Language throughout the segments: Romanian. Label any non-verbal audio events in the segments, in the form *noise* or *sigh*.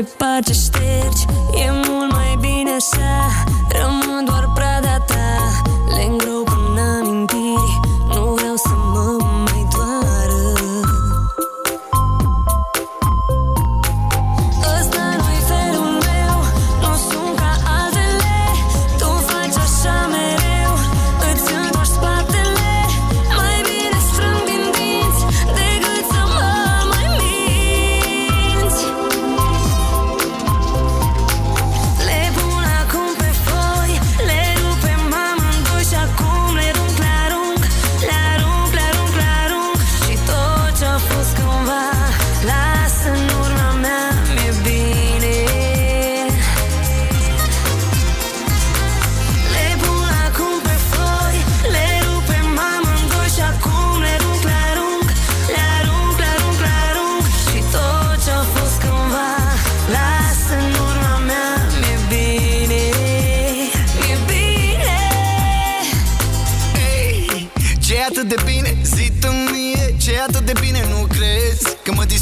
încerci Să mai departe ștergi. E mult mai bine așa Rămân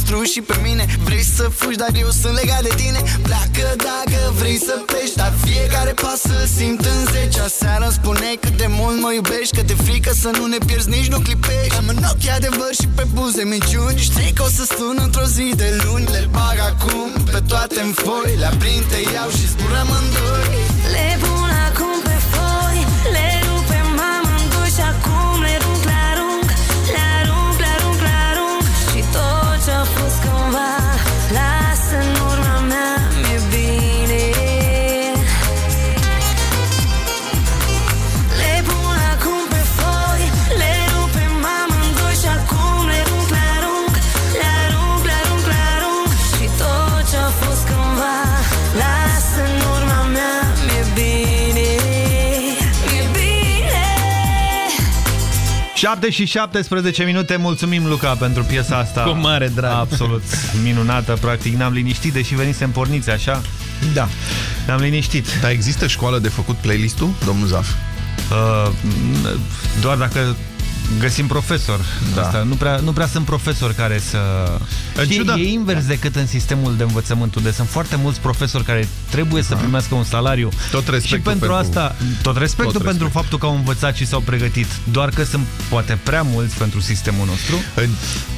că mă distrugi și pe mine. Vrei să fugi, dar eu sunt legat de tine. Pleacă dacă vrei să pleci Dar fiecare pas să simt în zece. Aseară îmi spuneai cât de mult mă iubești Că de frică să nu ne pierzi, nici nu clipești. Am în ochi adevăr și pe buze minciuni. Știi că o să sun într-o zi de luni. Le bag acum pe toate în foi. Le aprind, te iau și zburăm în doi. Le pun acum pe foi. Le 7 și 17 minute, mulțumim Luca pentru piesa asta Cu mare drag. Absolut minunată, practic ne-am liniștit Deși venisem porniți așa, Da. ne-am liniștit Dar există școală de făcut playlist-ul, domnul Zaf? uh, Doar dacă găsim profesor Da. Asta, nu, prea, nu prea sunt profesori care să... În Știi, ciuda- E invers decât în sistemul de învățământ unde sunt foarte mulți profesori care trebuie să primească un salariu Tot și respectul pentru, pentru- asta, tot respectul Tot pentru respect. faptul că au învățat și s-au pregătit Doar că sunt poate prea mulți pentru sistemul nostru În,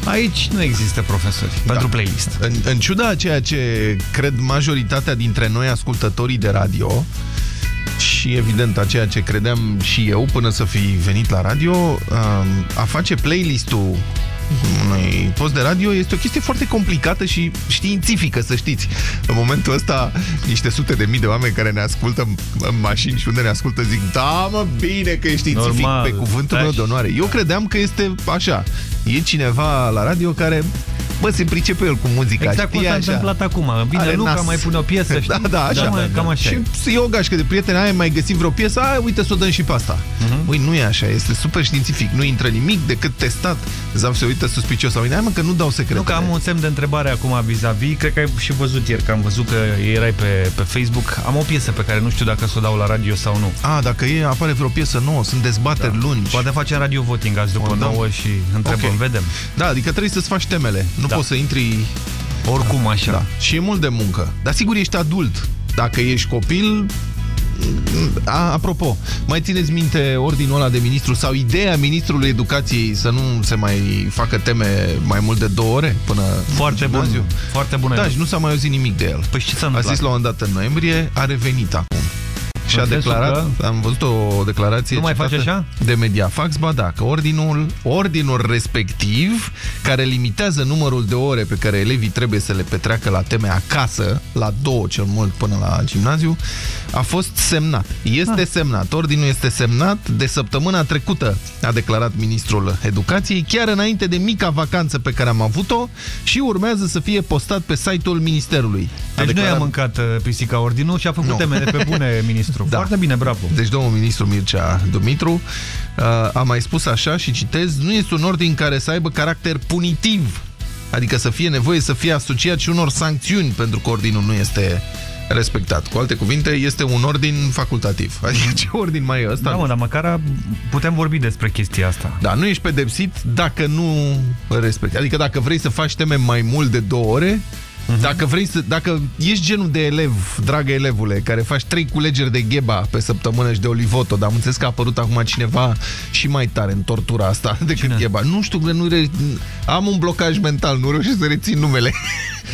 Aici nu există profesori pentru playlist. în, în ciuda a ceea ce cred majoritatea dintre noi ascultătorii de radio și evident a ceea ce credeam și eu până să fi venit la radio, um, a face playlist-ul unui post de radio este o chestie foarte complicată și științifică, să știți. În momentul ăsta, niște sute de mii de oameni care ne ascultă în- în mașini și unde ne ascultă zic, da, mă, bine că e științific, Normal. pe cuvântul Da, meu și- de onoare. Eu credeam că este așa. E cineva la radio care, bă, se pricepe el cu muzica, Exact cum știe s-a așa. întâmplat acum. Vine Are Luca, nas. mai pune o piesă, *laughs* știi? Da, da, așa. mă, cam așa. Și e. e o gașcă de prieteni, ai mai găsit vreo piesă, ai, uite să o dăm și pe asta. Mhm. Ui, nu e așa, este super științific, nu intră nimic decât testat. Zaf se uită suspicios sau mine, hai mă că nu dau secrete. Nu că am un semn de întrebare acum vis-a-vis, cred că ai și văzut ieri, că am văzut că erai pe, pe Facebook. Am o piesă pe care nu știu dacă să o dau la radio sau nu. A, dacă e, apare vreo piesă nouă, sunt dezbateri Da. lungi. Poate facem radio voting azi după O dăm. 9 și întrebăm, Ok. vedem. Da, adică trebuie să-ți faci temele. Nu Da. poți să intri... Oricum așa. Da. Și e mult de muncă. Dar sigur ești adult. Dacă ești copil, a, apropo, mai țineți minte ordinul ăla de ministru sau ideea ministrului educației să nu se mai facă teme mai mult de două ore până Foarte în bun. gimnaziu? Foarte bună. Da, și nu s-a mai auzit nimic de el. Păi și ce s-a A întâmplat? zis la un moment dat în noiembrie, a revenit acum. Și În a sensul declarat, am văzut o declarație Nu mai citată face așa? de Mediafax, ba da, că ordinul, ordinul respectiv, care limitează numărul de ore pe care elevii trebuie să le petreacă la teme acasă, la două cel mult până la gimnaziu, a fost semnat. Este Ah. semnat. Ordinul este semnat de săptămâna trecută, a declarat ministrul educației, chiar înainte de mica vacanță pe care am avut-o și urmează să fie postat pe site-ul ministerului. A Deci nu i-a declarat- mâncat uh, pisica ordinul și a făcut Nu. temele pe bune, ministru. *laughs* Da. Foarte bine, bravo. Deci domnul ministru Mircea Dumitru uh, a mai spus așa și citez, nu este un ordin care să aibă caracter punitiv, adică să fie nevoie să fie asociat și unor sancțiuni pentru că ordinul nu este respectat. Cu alte cuvinte, este un ordin facultativ. *laughs* Adică ce ordin mai e ăsta? Da, mă, dar măcar a- putem vorbi despre chestia asta. Da, nu ești pedepsit dacă nu respecti. Adică dacă vrei să faci teme mai mult de două ore, Dacă vrei să, dacă ești genul de elev, dragă elevule, care faci trei culegeri de gheba pe săptămână și de olivoto, dar am înțeles că a apărut acum cineva și mai tare în tortura asta *laughs* decât Cine? gheba. Nu știu, că nu re... am un blocaj mental, nu reușesc să rețin numele. *laughs*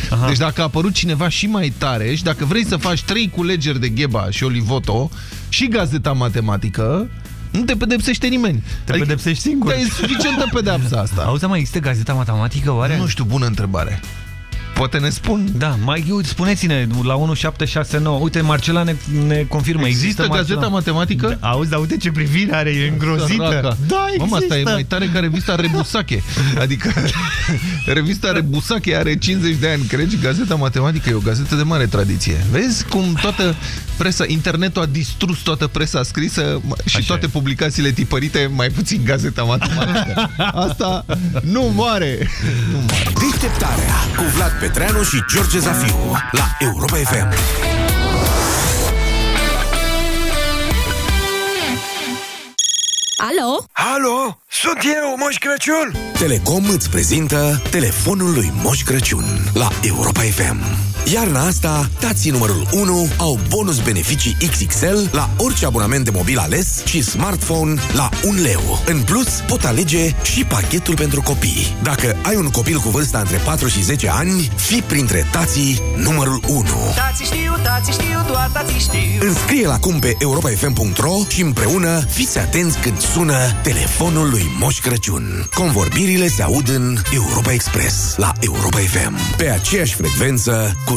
Aha. Deci dacă a apărut cineva și mai tare și dacă vrei să faci trei culegeri de gheba și olivoto și gazeta matematică, nu te pedepsește nimeni. Te pedepsești singur. Da, e suficientă pedeapsa asta. *laughs* Auzi, mai există gazeta matematică, oare? Nu știu, bună întrebare. Poate ne spun. Da, mai uite, spuneți-ne la 1769. Uite, Marcela ne, ne confirmă. Există, Există gazeta Marcela... matematică? Da, auzi, dar uite ce privire are, e îngrozită. Săraca. Da, există. Mama, asta e mai tare ca revista Rebusache. Adică *laughs* revista Rebusache are 50 de ani, crezi? Gazeta matematică e o gazetă de mare tradiție. Vezi cum toată presa, internetul a distrus toată presa scrisă și Așa toate e. publicațiile tipărite, mai puțin gazeta matematică. *laughs* Asta nu moare. Nu moare. Deșteptarea cu Vlad Petreanu și George Zafiu la Europa FM. Alo? Alo, sunt eu, Moș Crăciun Telecom îți prezintă telefonul lui Moș Crăciun la Europa FM. Iarna asta, tații numărul 1 au bonus beneficii XXL la orice abonament de mobil ales și smartphone la 1 leu. În plus, pot alege și pachetul pentru copii. Dacă ai un copil cu vârsta între 4 și 10 ani, fi printre tații numărul 1. Tați știu, tați știu, doar tați știu Înscrie-l acum pe europafm.ro și împreună fiți atenți când sună telefonul lui Moș Crăciun. Convorbirile se aud în Europa Express la Europa FM. Pe aceeași frecvență cu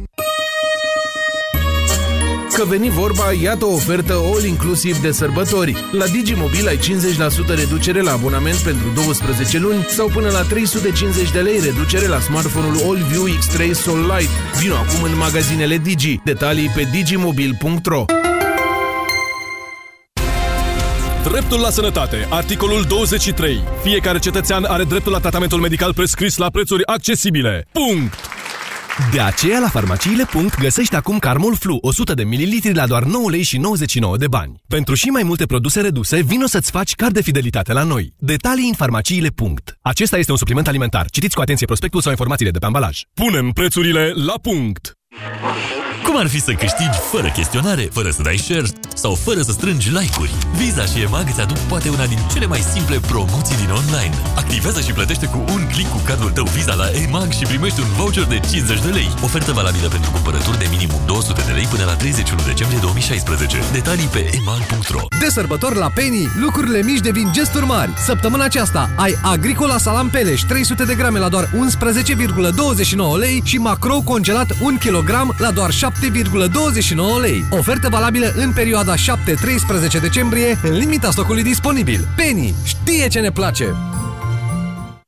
Că veni vorba, iată o ofertă all-inclusiv de sărbători. La Digimobil ai 50% reducere la abonament pentru 12 luni sau până la 350 de lei reducere la smartphone-ul AllView X3 Sol Lite. Vino acum în magazinele Digi. Detalii pe digimobil.ro Dreptul la sănătate. Articolul 23. Fiecare cetățean are dreptul la tratamentul medical prescris la prețuri accesibile. Punct! De aceea, la farmaciile. găsești acum Carmol Flu 100 de ml la doar 9 lei și 99 de bani. Pentru și mai multe produse reduse, vino să-ți faci card de fidelitate la noi. Detalii în farmaciile. Acesta este un supliment alimentar. Citiți cu atenție prospectul sau informațiile de pe ambalaj. Punem prețurile la punct! Cum ar fi să câștigi fără chestionare, fără să dai share sau fără să strângi like-uri? Visa și EMAG îți aduc poate una din cele mai simple promoții din online. Activează și plătește cu un click cu cardul tău Visa la EMAG și primești un voucher de 50 de lei. Ofertă valabilă pentru cumpărături de minimum 200 de lei până la 31 decembrie 2016. Detalii pe emag.ro De sărbători la Penny, lucrurile mici devin gesturi mari. Săptămâna aceasta ai Agricola Salam Peleș 300 de grame la doar 11,29 lei și Macro congelat 1 kg la doar 7,29 lei. Ofertă valabilă în perioada 7-13 decembrie, în limita stocului disponibil. Penny știe ce ne place!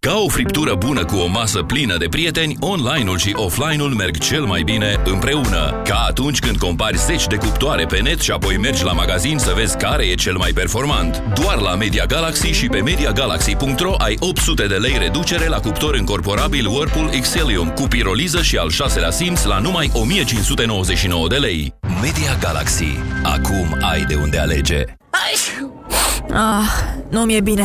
Ca o friptură bună cu o masă plină de prieteni, online-ul și offline-ul merg cel mai bine împreună. Ca atunci când compari zeci de cuptoare pe net și apoi mergi la magazin să vezi care e cel mai performant. Doar la Media Galaxy și pe MediaGalaxy.ro ai 800 de lei reducere la cuptor încorporabil Whirlpool Xelium cu piroliză și al șaselea simț la numai 1599 de lei. Media Galaxy. Acum ai de unde alege. Ah, nu mi-e bine.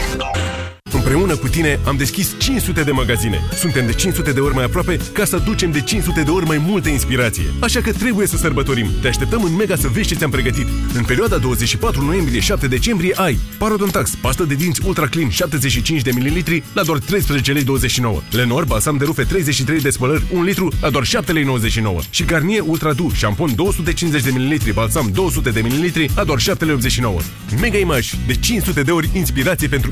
Împreună cu tine am deschis 500 de magazine. Suntem de 500 de ori mai aproape ca să ducem de 500 de ori mai multă inspirație. Așa că trebuie să sărbătorim. Te așteptăm în Mega să vezi ce ți-am pregătit. În perioada 24 noiembrie-7 decembrie ai Parodontax, pastă de dinți Ultra Clean 75 de ml la doar 13 lei 29. Lenor, balsam de rufe 33 de spălări 1 litru la doar 7 lei 99. Și Garnier Ultra Du, șampon 250 de ml, balsam 200 de ml la doar 7 lei 89. Mega Image, de 500 de ori inspirație pentru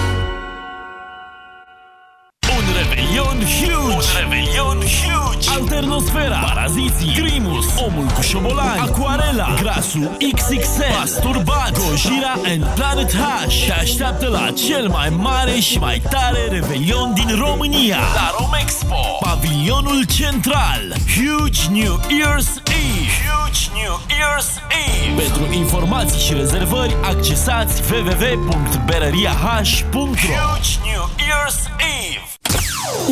Huge! Alternosfera, Paraziții, Grimus, Omul cu șobolani, Aquarela, Grasul XXL, Masturbat, Gojira and Planet H. Te așteaptă la cel mai mare și mai tare revelion din România. La Romexpo, pavilionul central, Huge New Year's Eve. Huge New Year's Eve. Pentru informații și rezervări, accesați www.berăriah.ro Huge New Year's Eve.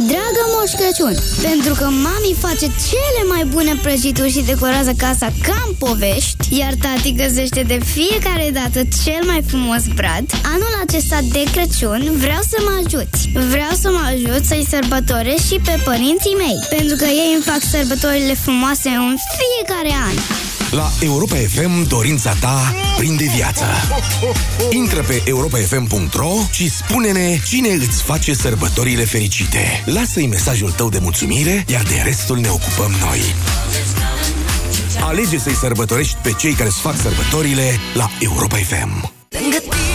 Dragă Moș Crăciun, pentru că mami face cele mai bune prăjituri și decorează casa ca în povești, iar tati găsește de fiecare dată cel mai frumos brad, anul acesta de Crăciun vreau să mă ajuți. Vreau să mă ajut să-i sărbătoresc și pe părinții mei, pentru că ei îmi fac sărbătorile frumoase în fiecare an. La Europa FM, dorința ta prinde viață. Intră pe europafm.ro și spune-ne cine îți face sărbătorile fericite. Lasă-i mesajul tău de mulțumire, iar de restul ne ocupăm noi. Alege să-i sărbătorești pe cei care îți fac sărbătorile la Europa FM. Lângă tine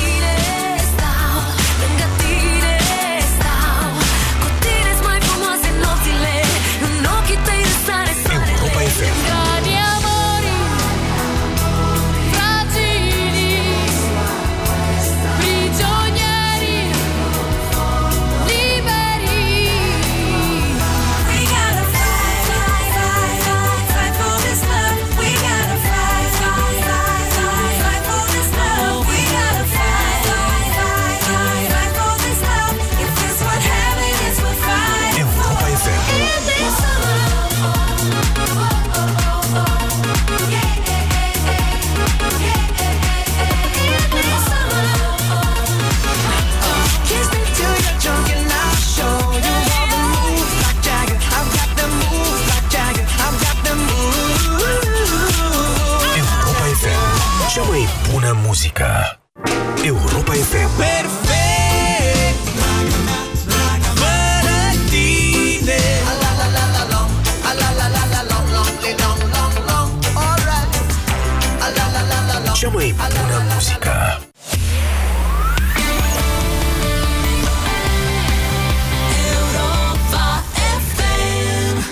mai bună muzică.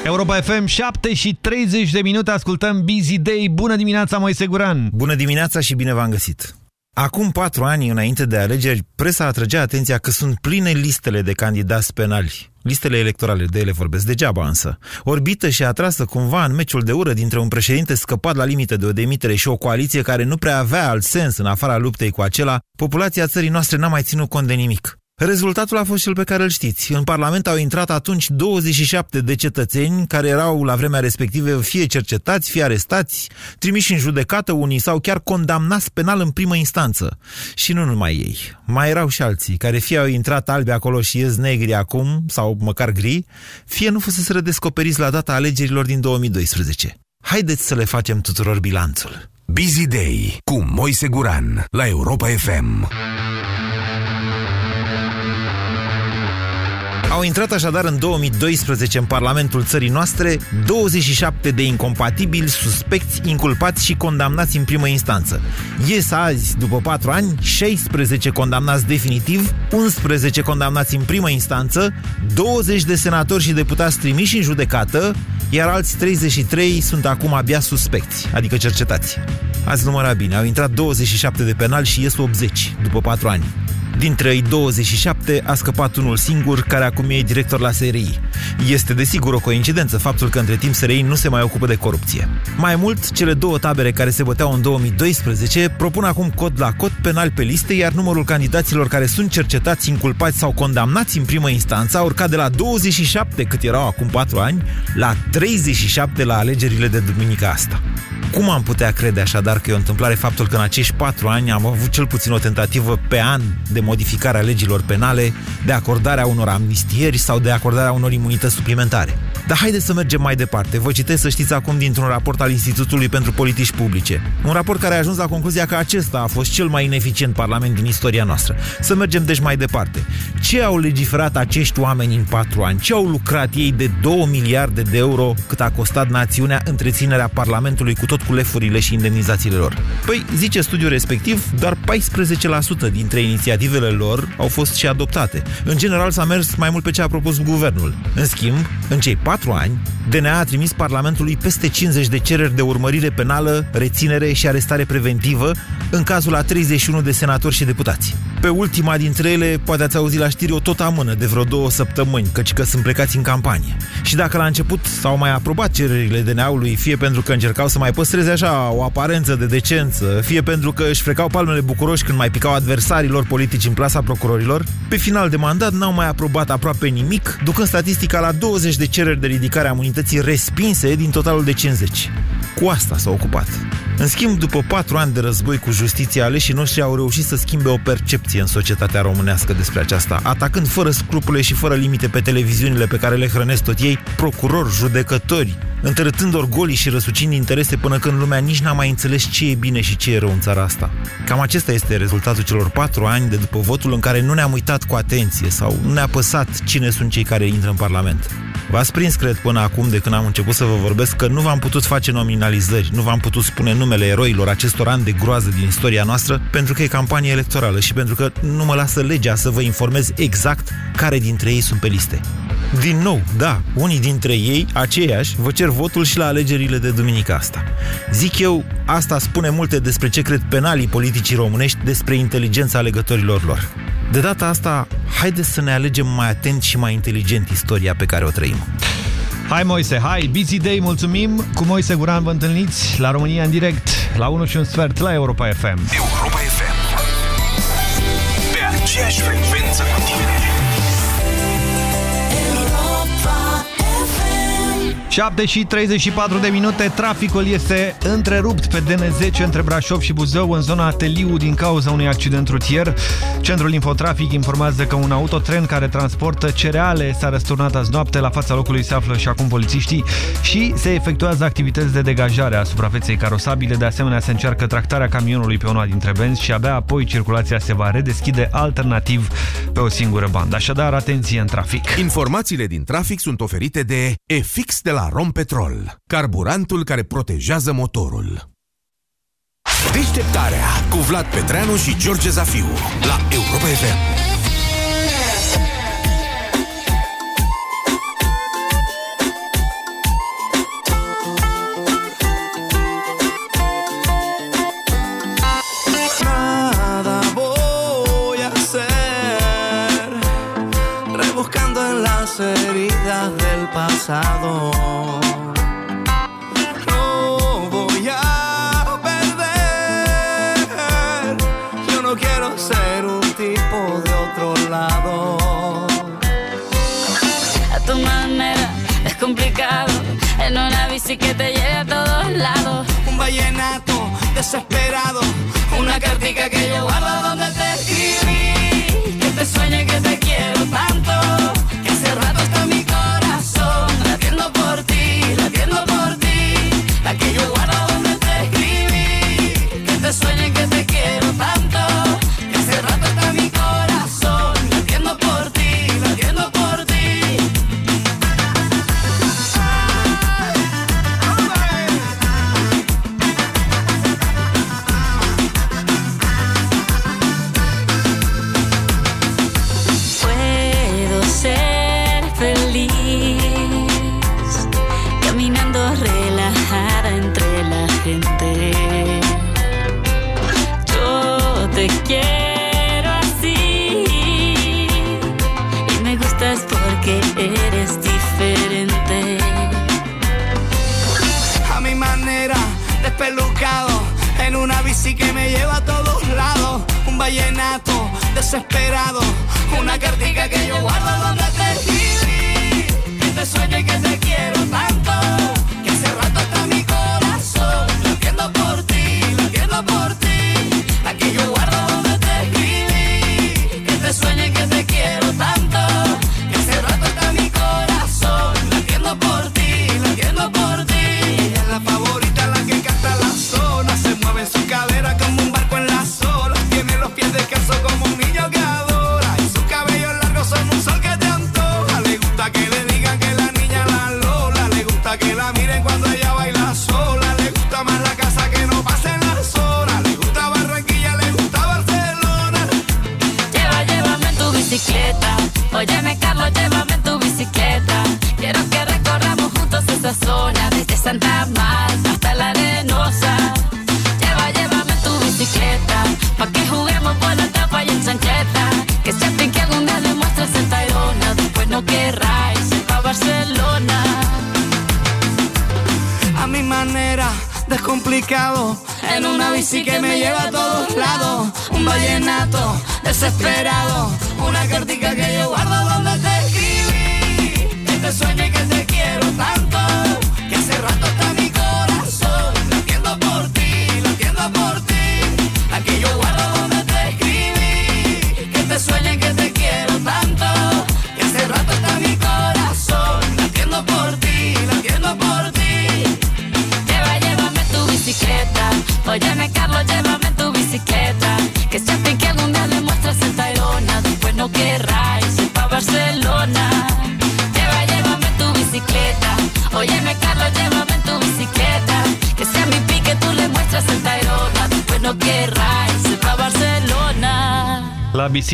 Europa FM, 7 și 30 de minute, ascultăm Busy Day. Bună dimineața, Moise Guran! Bună dimineața și bine v-am găsit! Acum patru ani, înainte de alegeri, presa atrăgea atenția că sunt pline listele de candidați penali. Listele electorale, de ele vorbesc degeaba însă. Orbită și atrasă cumva în meciul de ură dintre un președinte scăpat la limite de o demitere și o coaliție care nu prea avea alt sens în afara luptei cu acela, populația țării noastre n-a mai ținut cont de nimic. Rezultatul a fost cel pe care îl știți. În Parlament au intrat atunci 27 de cetățeni care erau la vremea respectivă fie cercetați, fie arestați, trimiși în judecată unii sau chiar condamnați penal în primă instanță. Și nu numai ei. Mai erau și alții care fie au intrat albi acolo și ies negri acum, sau măcar gri, fie nu fusese redescoperiți la data alegerilor din 2012. Haideți să le facem tuturor bilanțul. Busy Day cu Moise Guran la Europa FM. Au intrat așadar în 2012 în Parlamentul țării noastre 27 de incompatibili, suspecți, inculpați și condamnați în primă instanță. Ies azi, după 4 ani, 16 condamnați definitiv, 11 condamnați în primă instanță, 20 de senatori și deputați trimiși în judecată, iar alți 33 sunt acum abia suspecți, adică cercetați. Ați numărat bine, au intrat 27 de penali și ies 80 după 4 ani. Dintre ei 27 a scăpat unul singur, care acum e director la SRI. Este desigur o coincidență faptul că între timp SRI nu se mai ocupă de corupție. Mai mult, cele două tabere care se băteau în 2012 propun acum cod la cod penal pe liste, iar numărul candidaților care sunt cercetați, inculpați sau condamnați în primă instanță a urcat de la 27, cât erau acum 4 ani, la 37 la alegerile de duminica asta. Cum am putea crede așadar că e o întâmplare faptul că în acești patru ani am avut cel puțin o tentativă pe an de modificare a legilor penale, de acordarea unor amnistieri sau de acordarea unor imunități suplimentare? Dar haideți să mergem mai departe. Vă citesc să știți acum dintr-un raport al Institutului pentru Politici Publice. Un raport care a ajuns la concluzia că acesta a fost cel mai ineficient parlament din istoria noastră. Să mergem deci mai departe. Ce au legiferat acești oameni în patru ani? Ce au lucrat ei de 2 miliarde de euro cât a costat națiunea întreținerea Parlamentului cu tot cu lefurile și indemnizațiile lor? Păi, zice studiul respectiv, doar 14% dintre inițiativele lor au fost și adoptate. În general s-a mers mai mult pe ce a propus guvernul. În schimb, în cei patru ani, DNA a trimis Parlamentului peste 50 de cereri de urmărire penală, reținere și arestare preventivă în cazul a 31 de senatori și deputați. Pe ultima dintre ele, poate ați auzit la știri o tot amână de vreo două săptămâni, căci că sunt plecați în campanie. Și dacă la început s-au mai aprobat cererile DNA-ului, fie pentru că încercau să mai păstreze așa o aparență de decență, fie pentru că își frecau palmele bucuroși când mai picau adversarilor politici în plasa procurorilor, pe final de mandat n-au mai aprobat aproape nimic, ducând statistica la 20 de cereri de ridicare a imunității respinse din totalul de 50. Cu asta s-a ocupat. În schimb, după patru ani de război cu justiția, aleșii noștri au reușit să schimbe o percepție în societatea românească despre aceasta, atacând fără scrupule și fără limite pe televiziunile pe care le hrănesc tot ei, procurori, judecători, întărâtând orgolii și răsucind interese până când lumea nici n-a mai înțeles ce e bine și ce e rău în țara asta. Cam acesta este rezultatul celor patru ani de după votul în care nu ne-am uitat cu atenție sau nu ne-a păsat cine sunt cei care intră în Parlament. V-ați prins, cred, până acum, de când am început să vă vorbesc, că nu v-am putut face nominalizări, nu v-am putut spune numele eroilor acestor ani de groază din istoria noastră, pentru că e campanie electorală și pentru că nu mă lasă legea să vă informez exact care dintre ei sunt pe liste. Din nou, da, unii dintre ei, aceiași, vă cer votul și la alegerile de duminica asta. Zic eu, asta spune multe despre ce cred penalii politicii românești despre inteligența alegătorilor lor. De data asta, haideți să ne alegem mai atent și mai inteligent istoria pe care o trăim. Hai Moise, hai, Busy Day, mulțumim! Cu Moise Guran vă întâlniți la România în direct, la 1 și un sfert, la Europa FM. Europa FM. Pe aceeași frecvență cu tine. 7 și 34 de minute, traficul este întrerupt pe DN10 între Brașov și Buzău în zona Teliu din cauza unui accident rutier. Centrul Infotrafic informează că un autotren care transportă cereale s-a răsturnat azi noapte. La fața locului se află și acum polițiștii și se efectuează activități de degajare a suprafeței carosabile. De asemenea, se încearcă tractarea camionului pe una dintre benzi și abia apoi circulația se va redeschide alternativ pe o singură bandă. Așadar, atenție în trafic. Informațiile din trafic sunt oferite de EFIX de la la Rompetrol, carburantul care protejează motorul. Deșteptarea cu Vlad Petreanu și George Zafiu la Europa FM. heridas de pasado. No voy a perder. Yo no quiero ser un tipo de otro lado. A tu manera es complicado. En una bici que te lleve a todos lados. Un vallenato desesperado. Una cartica que yo guardo donde te escribí. Que te sueñe que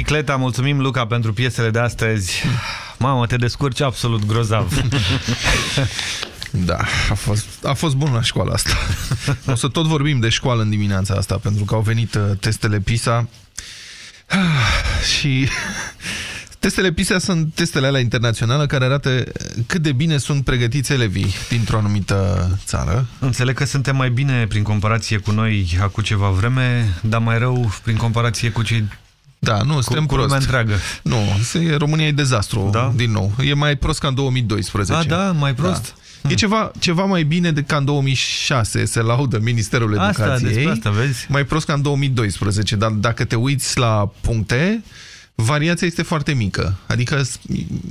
bicicleta, mulțumim Luca pentru piesele de astăzi. Mamă, te descurci absolut grozav. *laughs* Da, a fost, a fost bun la școala asta. O să tot vorbim de școală în dimineața asta, pentru că au venit uh, testele PISA *sighs* și *laughs* testele PISA sunt testele alea internaționale care arată uh, cât de bine sunt pregătiți elevii dintr-o anumită țară. Înțeleg că suntem mai bine prin comparație cu noi acum ceva vreme, dar mai rău prin comparație cu cei Da, nu, cu, suntem cu prost. lumea întreagă. Nu, se- România e dezastru, da? din nou. E mai prost ca în 2012. A, da? Mai prost? Da. E ceva, ceva mai bine decât ca în 2006, se laudă Ministerul Asta, Educației. despre asta, vezi? Mai prost ca în 2012, dar dacă te uiți la puncte, variația este foarte mică. Adică,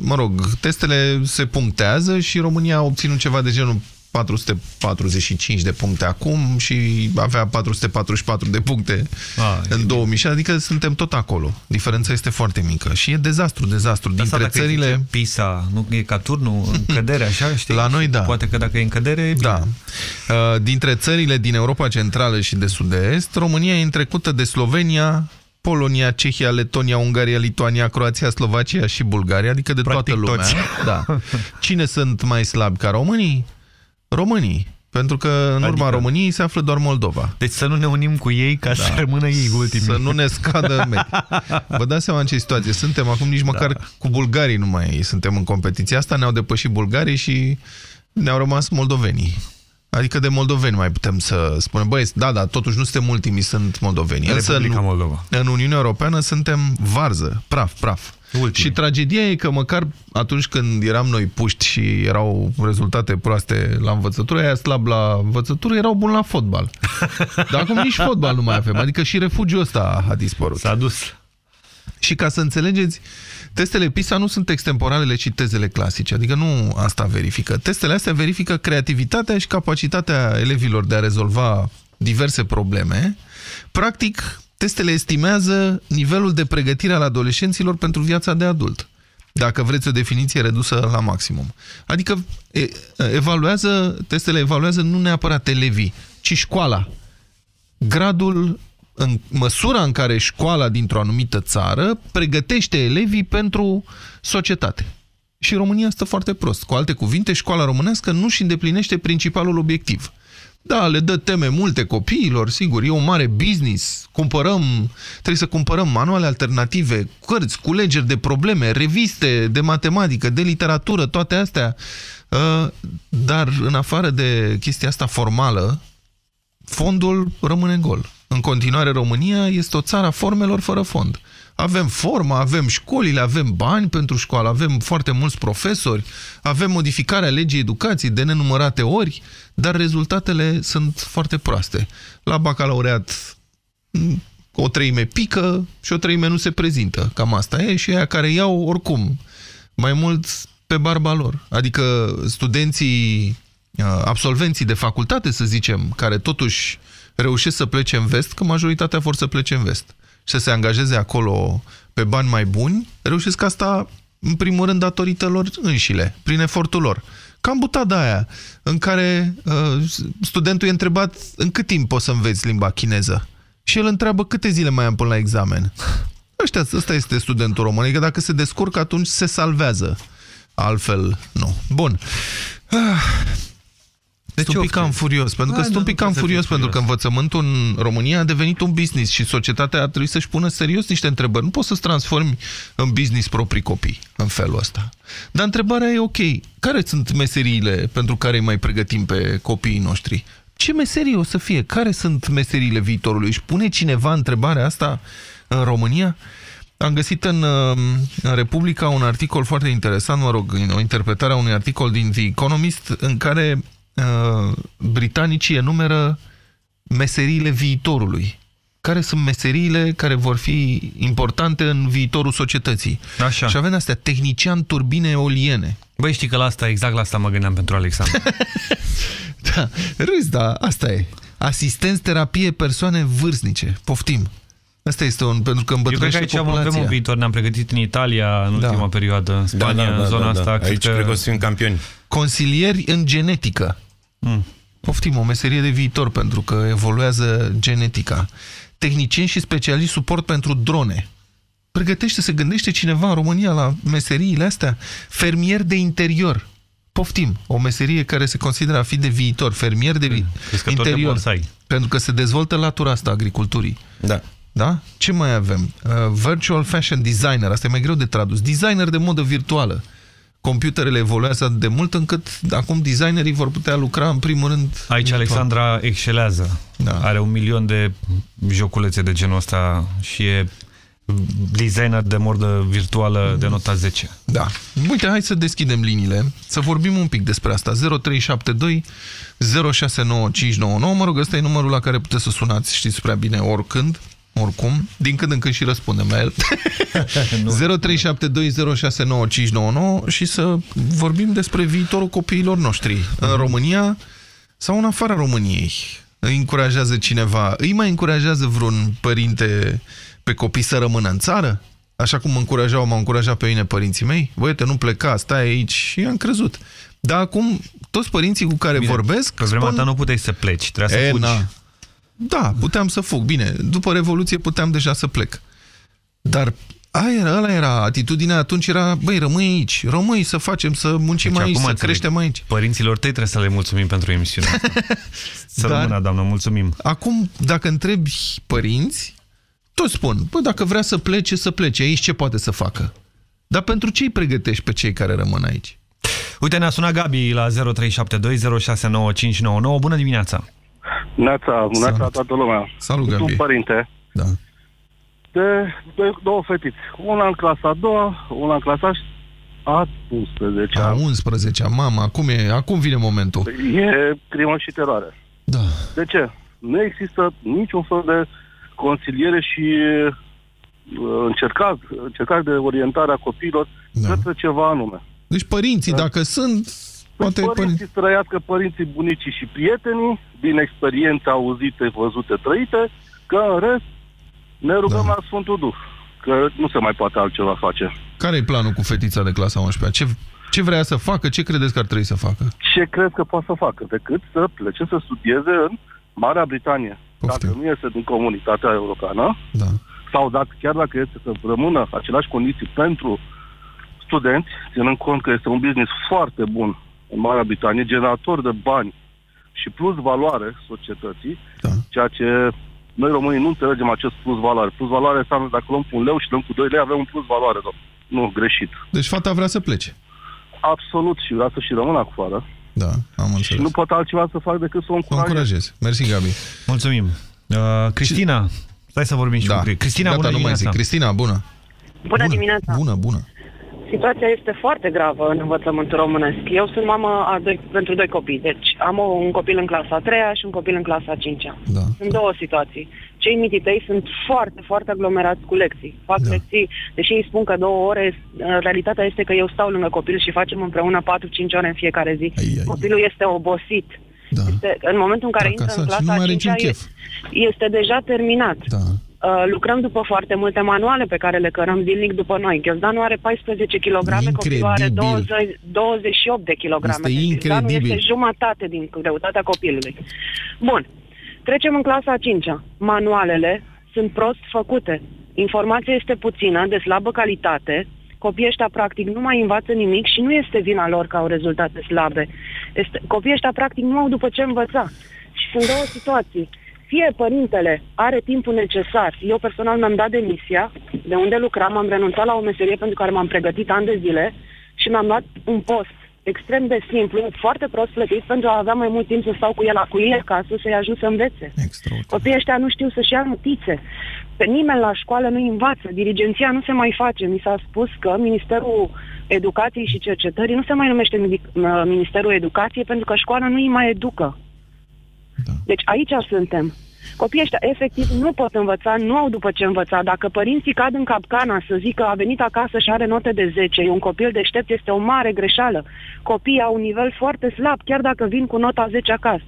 mă rog, testele se punctează și România a obținut ceva de genul 445 de puncte acum și avea 444 de puncte A, în 2006, adică suntem tot acolo. Diferența este foarte mică și e dezastru, dezastru. Dar Dintre asta dacă țările... zice PISA, nu e ca turnul, în *laughs* cădere, așa, știi? La noi, da. Poate că dacă e în cădere, e bine. Da. Uh, Dintre țările din Europa Centrală și de Sud-Est, România e întrecută de Slovenia, Polonia, Cehia, Letonia, Ungaria, Lituania, Croația, Slovacia și Bulgaria, adică de Practic toată lumea. toți. Da. *laughs* Cine sunt mai slabi ca românii? Românii. Pentru că în urma adică... României se află doar Moldova. Deci să nu ne unim cu ei ca da. să rămână ei ultimii. Să nu ne scadă medii. Vă dați seama în ce situație suntem. Acum nici măcar da. cu bulgarii nu mai suntem în competiția asta. Ne-au depășit bulgarii și ne-au rămas moldovenii. Adică de moldoveni mai putem să spunem. Băi, da, da, totuși nu suntem ultimii, sunt moldoveni. Însă în, Moldova. în Uniunea Europeană suntem varză, praf, praf. Ultimii. Și tragedia e că măcar atunci când eram noi puști și erau rezultate proaste la învățătură, aia slab la învățătură, erau buni la fotbal. *laughs* Dar acum nici fotbal nu mai avem. Adică și refugiul ăsta a dispărut. S-a dus. Și ca să înțelegeți, testele PISA nu sunt extemporalele, ci tezele clasice. Adică nu asta verifică. Testele astea verifică creativitatea și capacitatea elevilor de a rezolva diverse probleme. Practic, testele estimează nivelul de pregătire al adolescenților pentru viața de adult. Dacă vreți o definiție redusă la maximum. Adică evaluează, testele evaluează nu neapărat elevii, ci școala. Gradul în măsura în care școala dintr-o anumită țară pregătește elevii pentru societate. Și România stă foarte prost. Cu alte cuvinte, școala românească nu și îndeplinește principalul obiectiv. Da, le dă teme multe copiilor, sigur, e un mare business. Cumpărăm, trebuie să cumpărăm manuale alternative, cărți, culegeri de probleme, reviste de matematică, de literatură, toate astea. Uh, dar în afară de chestia asta formală, fondul rămâne gol. În continuare, România este o țară a formelor fără fond. Avem formă, avem școlile, avem bani pentru școală, avem foarte mulți profesori, avem modificarea legii educației de nenumărate ori, dar rezultatele sunt foarte proaste. La bacalaureat o treime pică și o treime nu se prezintă. Cam asta e și aia care iau oricum mai mult pe barba lor. Adică studenții, uh, absolvenții de facultate, să zicem, care totuși reușesc să plece în vest, că majoritatea vor să plece în vest și să se angajeze acolo pe bani mai buni, reușesc asta în primul rând datorită lor înșile, prin efortul lor. Cam butada aia, în care uh, studentul e întrebat în cât timp poți să înveți limba chineză? Și el întreabă câte zile mai am până la examen. Ăștia, ăsta este studentul român, adică dacă se descurcă, atunci se salvează. Altfel, nu. Bun. Ah. Deci sunt un pic cam furios, pentru că sunt un pic cam furios, pentru că învățământul în România a devenit un business și societatea ar trebui să-și pună serios niște întrebări. Nu poți să-ți transformi în business proprii copii în felul ăsta. Dar întrebarea e ok. Care sunt meseriile pentru care îi mai pregătim pe copiii noștri? Ce meserii o să fie? Care sunt meseriile viitorului? Își pune cineva întrebarea asta în România? Am găsit în, în Republica un articol foarte interesant, mă rog, o interpretare a unui articol din The Economist în care Uh, britanicii enumeră meseriile viitorului. Care sunt meseriile care vor fi importante în viitorul societății. Așa. Și avem astea, tehnician turbine eoliene. Băi, știi că la asta, exact la asta mă gândeam pentru Alexandru. *laughs* da, râs, da, asta e. Asistenți terapie persoane vârstnice. Poftim. Asta este un, pentru că îmbătrânește Eu cred că aici avem un viitor. Ne-am pregătit în Italia în da. ultima perioadă, în Spania, da, da, da, în zona da, da. asta. Aici cred că o să fim campioni. Consilieri în genetică. Mm. Poftim, o meserie de viitor, pentru că evoluează genetica. Tehnicieni și specialiști suport pentru drone. Pregătește, se gândește cineva în România la meseriile astea? Fermier de interior. Poftim, o meserie care se consideră a fi de viitor, fermier de mm. interior. De pentru că se dezvoltă latura asta agriculturii. Da. Da? Ce mai avem? Uh, virtual fashion designer, asta e mai greu de tradus. Designer de modă virtuală computerele evoluează de mult încât acum designerii vor putea lucra în primul rând... Aici Alexandra excelează. Da. Are un milion de joculețe de genul ăsta și e designer de mordă virtuală de nota 10. Da. Uite, hai să deschidem liniile, să vorbim un pic despre asta. 0372 069599. Mă rog, ăsta e numărul la care puteți să sunați, știți prea bine, oricând oricum, din când în când și răspundem la el. *laughs* 0372069599 și să vorbim despre viitorul copiilor noștri în mhm. România sau în afara României. Îi încurajează cineva, îi mai încurajează vreun părinte pe copii să rămână în țară? Așa cum mă încurajau, m-au încurajat pe mine părinții mei. Băiete, nu pleca, stai aici și am crezut. Dar acum, toți părinții cu care Bine, vorbesc... Pe vremea spun... ta nu puteai să pleci, trebuia să e, fugi. Na. Da, puteam să fug. Bine, după Revoluție puteam deja să plec. Dar Aia era, ăla era, atitudinea atunci era, băi, rămâi aici, rămâi să facem, să muncim Deci aici, acum să înțeleg. creștem aici. Părinților tăi trebuie să le mulțumim pentru emisiunea asta. *laughs* Să Dar- rămână, doamnă, mulțumim. Acum, dacă întrebi părinți, toți spun, bă, dacă vrea să plece, să plece, aici ce poate să facă? Dar pentru ce îi pregătești pe cei care rămân aici? Uite, ne-a sunat Gabi la 0372069599. Bună dimineața! Neața, neața toată lumea. Salut, Sunt Gabi. un părinte. Da. De, de două fetițe. Una în clasa a doua, una în clasa a 11 A 11 mama, acum, e, acum vine momentul. E crimă și teroare. Da. De ce? Nu există niciun fel de consiliere și uh, încercare, încercare de orientare a copiilor da. către ceva anume. Deci părinții, Da. dacă sunt, poate Părinții părinți... să trăiască părinții, bunicii și prietenii, din experiențe auzite, văzute, trăite, că în rest ne rugăm da. la Sfântul Duh, că nu se mai poate altceva face. Care e planul cu fetița de clasa 11 Ce, ce vrea să facă? Ce credeți că ar trebui să facă? Ce cred că poate să facă? Decât să plece să studieze în Marea Britanie. Dacă nu este din comunitatea europeană, da. sau dacă, chiar dacă este să rămână aceleași condiții pentru studenți, ținând cont că este un business foarte bun în Marea Britanie, generator de bani și plus valoare societății, da. ceea ce noi românii nu înțelegem acest plus valoare. Plus valoare înseamnă dacă luăm cu un leu și dăm cu 2 lei, avem un plus valoare, domn. Nu, greșit. Deci fata vrea să plece. Absolut și vrea să și rămână afară. Da, am înțeles. Și nu pot altceva să fac decât să o Vă încurajez. încurajez. Mersi, Gabi. Mulțumim. Uh, Cristina, stai să vorbim și Da. cu Cri- Cristina, Gata, bună nu mai dimineața. zic. Cristina, bună. Bună dimineața! Bună, bună. Situația este foarte gravă în învățământul românesc. Eu sunt mamă a doi, pentru doi copii, deci am o, un copil în clasa a treia și un copil în clasa a cincea. Da. Sunt două situații. Cei mititei sunt foarte, foarte aglomerați cu lecții. Fac da. lecții, deși îi spun că două ore, realitatea este că eu stau lângă copil și facem împreună 4-5 ore în fiecare zi. Ai, ai. Copilul este obosit. Da. Este, în momentul în care intră în Fracasat și clasa nu mai a are niciun cincea, chef. e- este deja terminat. Da. Uh, lucrăm după foarte multe manuale pe care le cărăm zilnic după noi. Ghiozdanul are 14 kg, copilul are Incredibil. 20, 28 de kg. Este Deci Ghiozdanul incredibil. este jumătate din greutatea copilului. Bun. Trecem în clasa a cincea. Manualele sunt prost făcute. Informația este puțină, de slabă calitate. Copiii ăștia, practic, nu mai învață nimic și nu este vina lor că au rezultate slabe. Este, copiii ăștia, practic, nu au după ce învăța. Și sunt două situații. Fie părintele are timpul necesar. Eu personal mi-am dat demisia, de unde lucram, am renunțat la o meserie pentru care m-am pregătit ani de zile și mi-am luat un post extrem de simplu, foarte prost plătit, pentru a avea mai mult timp să stau cu el, cu ei acasă, să-i ajut să învețe. Copiii ăștia nu știu să-și ia notițe. Pe nimeni la școală nu învață. Dirigenția nu se mai face. Mi s-a spus că Ministerul Educației și Cercetării nu se mai numește Midi- uh, Ministerul Educației pentru că școala nu îi mai educă. Deci aici suntem. Copiii ăștia efectiv nu pot învăța, nu au după ce învăța. Dacă părinții cad în capcana să zică a venit acasă și are note de 10, e un copil deștept, este o mare greșeală. Copiii au un nivel foarte slab, chiar dacă vin cu nota 10 acasă.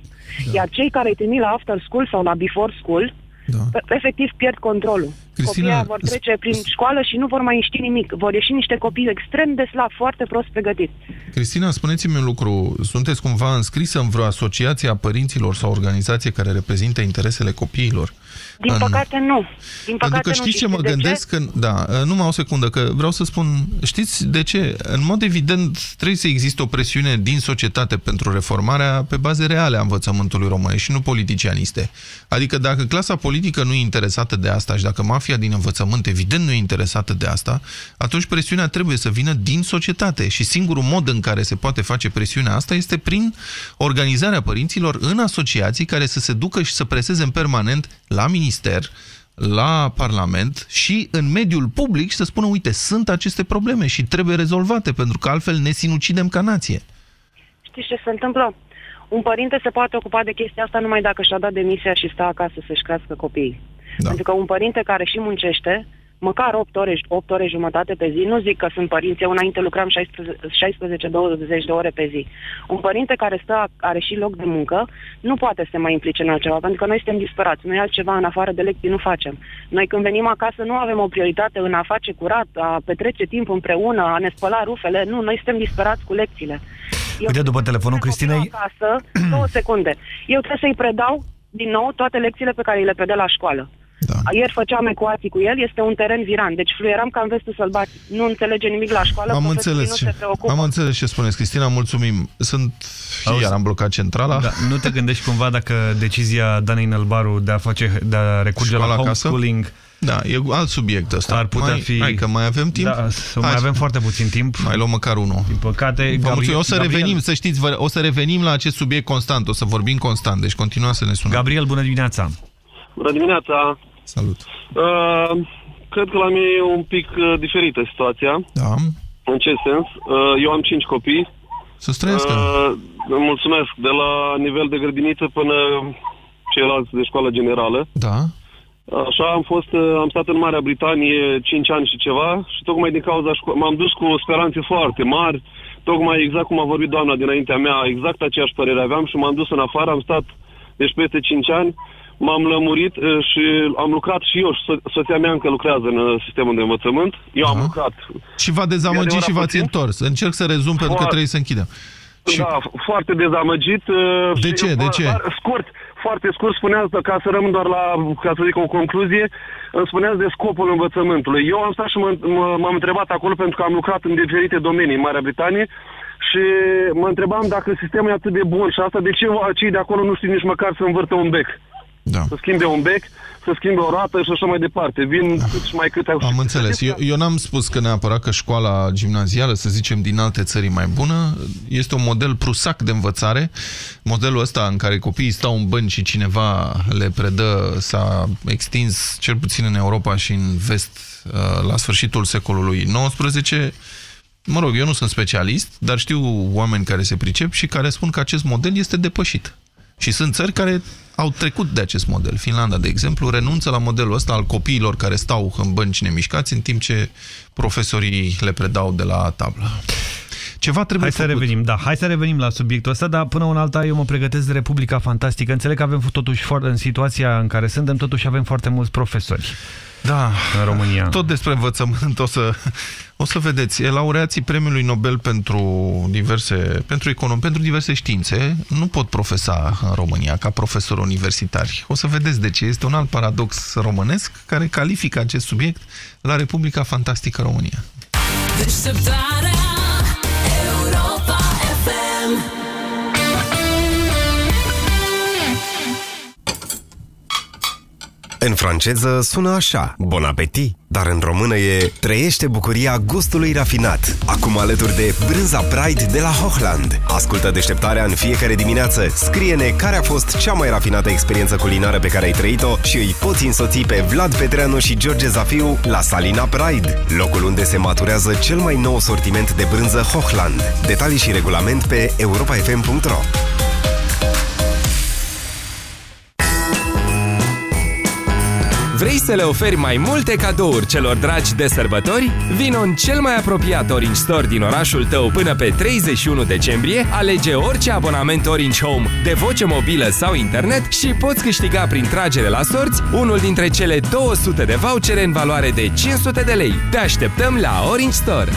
Da. Iar cei care îi trimit la after school sau la before school, da. efectiv pierd controlul. Cristina, Copiii vor trece prin școală și nu vor mai ști nimic. Vor ieși niște copii extrem de slab, foarte prost pregătiți. Cristina, spuneți-mi un lucru. Sunteți cumva înscrisă în vreo asociație a părinților sau organizație care reprezintă interesele copiilor? Din În- păcate nu. Din păcate Pentru că nu. știți ce Și mă de gândesc? Că, da, numai o secundă, că vreau să spun, știți de ce? În mod evident trebuie să existe o presiune din societate pentru reformarea pe baze reale a învățământului românesc și nu politicianiste. Adică dacă clasa politică nu e interesată de asta și dacă mafia din învățământ evident nu e interesată de asta, atunci presiunea trebuie să vină din societate și singurul mod în care se poate face presiunea asta este prin organizarea părinților în asociații care să se ducă și să preseze în permanent la minister, la Parlament și în mediul public și să spună, uite, sunt aceste probleme și trebuie rezolvate, pentru că altfel ne sinucidem ca nație. Știți ce se întâmplă? Un părinte se poate ocupa de chestia asta numai dacă și-a dat demisia și stă acasă să-și crească copiii. Da. Pentru că un părinte care și muncește, măcar 8 ore, 8 ore jumătate pe zi, nu zic că sunt părinți, eu înainte lucram 16-20 de ore pe zi. Un părinte care stă, are și loc de muncă, nu poate să se mai implice în altceva, pentru că noi suntem disperați. Noi altceva în afară de lecții nu facem. Noi când venim acasă nu avem o prioritate în a face curat, a petrece timp împreună, a ne spăla rufele. Nu, noi suntem disperați cu lecțiile. Uite, după telefonul Cristinei, acasă, două secunde. Eu trebuie să-i predau din nou toate lecțiile pe care le predă la școală. Da. Ieri făceam ecuații cu el, este un teren viran, deci fluieram ca în vestul sălbatic. Nu înțelege nimic la școală, Am profesorii înțeles, nu ce, se preocupă. am înțeles ce spuneți, Cristina, mulțumim. Sunt și Auzi- iar am blocat centrala. Da, nu te gândești cumva dacă decizia Danei Nălbaru de a, face, de a recurge Școala la acasă? homeschooling Da, e alt subiect ăsta. ar putea mai, fi... Hai că mai avem timp? Da, să Hai mai să- avem foarte puțin timp. Mai luăm măcar unul. Din păcate, Vă Gabriel, mulțumim. O să Gabriel, revenim, să știți, vă- o să revenim la acest subiect constant, o să vorbim constant, deci continuați să ne sunați. Gabriel, bună dimineața! Bună dimineața! Salut! Uh, cred că la mine e un pic uh, diferită situația. Da. În ce sens? Uh, eu am cinci copii. Să trăiască. Uh, mulțumesc. De la nivel de grădiniță până ceilalți de școală generală. Da. Așa am fost, uh, am stat în Marea Britanie 5 ani și ceva și tocmai din cauza șco- m-am dus cu speranțe foarte mari, tocmai exact cum a vorbit doamna dinaintea mea, exact aceeași părere aveam și m-am dus în afară, am stat deci peste 5 ani, m-am lămurit uh, și am lucrat și eu și so- soția mea încă lucrează în uh, sistemul de învățământ. Eu am lucrat. Și v-a dezamăgit E și v-ați adevărat întors. Încerc să rezum pentru că Foarte. trebuie să închidem. Da, foarte dezamăgit. uh, De și- ce? De ce? dar Scurt, foarte scurt, spuneați, ca să rămân doar la, ca să zic o concluzie, îmi spuneați de scopul învățământului. Eu am stat și mă- mă- m-am întrebat acolo pentru că am lucrat în diferite domenii în Marea Britanie și mă întrebam dacă sistemul e atât de bun și asta, de ce cei de acolo nu știu nici măcar să învârtă un bec? Da. Să schimbe un bec, să schimbe o roată și așa mai departe. Vin cât și mai câte... Am înțeles. Eu, eu n-am spus că neapărat că școala gimnazială, să zicem, din alte țări e mai bună. Este un model prusac de învățare. Modelul ăsta în care copiii stau în bănci și cineva le predă s-a extins, cel puțin în Europa și în vest, uh, la sfârșitul secolului XIX. Mă rog, eu nu sunt specialist, dar știu oameni care se pricep și care spun că acest model este depășit. Și sunt țări care au trecut de acest model. Finlanda, de exemplu, renunță la modelul ăsta al copiilor care stau în bănci nemișcați în timp ce profesorii le predau de la tablă. Ceva trebuie Hai să revenim, da, hai să revenim la subiectul ăsta, dar până una alta eu mă pregătesc de Republica Fantastică. Înțeleg că avem totuși foarte, în situația în care suntem, totuși avem foarte mulți profesori. Da, în România. Tot despre învățământ o să, o să vedeți. Laureații premiului Nobel pentru diverse, pentru, econom, pentru diverse științe nu pot profesa în România ca profesori universitari. O să vedeți de ce. Este un alt paradox românesc care califică acest subiect la Republica Fantastică România. Deșteptarea În franceză sună așa, bon appétit, dar în română e trăiește bucuria gustului rafinat. Acum alături de brânza Pride de la Hochland. Ascultă deșteptarea în fiecare dimineață, scrie-ne care a fost cea mai rafinată experiență culinară pe care ai trăit-o și îi poți însoți pe Vlad Petreanu și George Zafiu la Salina Pride, locul unde se maturează cel mai nou sortiment de brânză Hochland. Detalii și regulament pe europafm.ro Vrei să le oferi mai multe cadouri celor dragi de sărbători? Vino în cel mai apropiat Orange Store din orașul tău până pe 31 decembrie, alege orice abonament Orange Home de voce mobilă sau internet și poți câștiga prin tragere la sorți unul dintre cele 200 de vouchere în valoare de 500 de lei. Te așteptăm la Orange Store!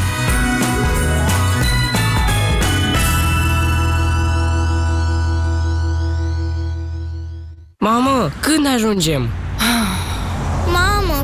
Mamă, când ajungem?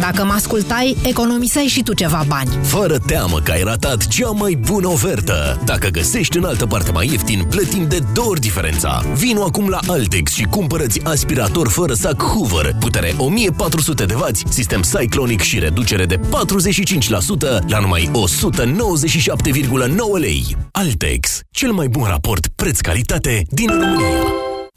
Dacă mă ascultai, economiseai și tu ceva bani. Fără teamă că ai ratat cea mai bună ofertă. Dacă găsești în altă parte mai ieftin, plătim de două ori diferența. Vino acum la Altex și cumpărăți aspirator fără sac Hoover, putere 1400 de W, sistem Cyclonic și reducere de 45% la numai 197,9 lei. Altex, cel mai bun raport preț-calitate din România.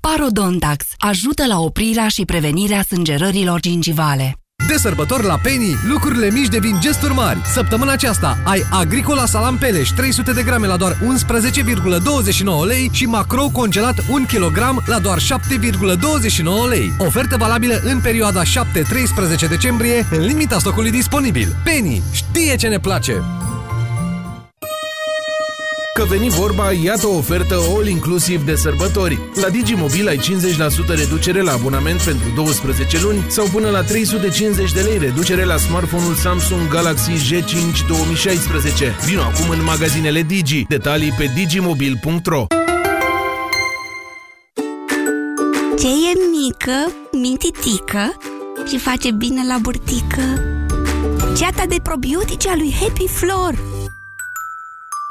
Parodontax ajută la oprirea și prevenirea sângerărilor gingivale. De sărbători la Penny, lucrurile mici devin gesturi mari. Săptămâna aceasta ai Agricola Salam Peleș 300 de grame la doar 11,29 lei și Macro congelat 1 kg la doar 7,29 lei. Ofertă valabilă în perioada 7-13 decembrie, în limita stocului disponibil. Penny știe ce ne place! Că veni vorba, iată o ofertă all-inclusiv de sărbători. La Digimobil ai 50% reducere la abonament pentru 12 luni sau până la 350 de lei reducere la smartphone-ul Samsung Galaxy J5 2016. Vino acum în magazinele Digi. Detalii pe digimobil.ro Ce e mică, mititică și face bine la burtică? Ceata de probiotice a lui Happy Flor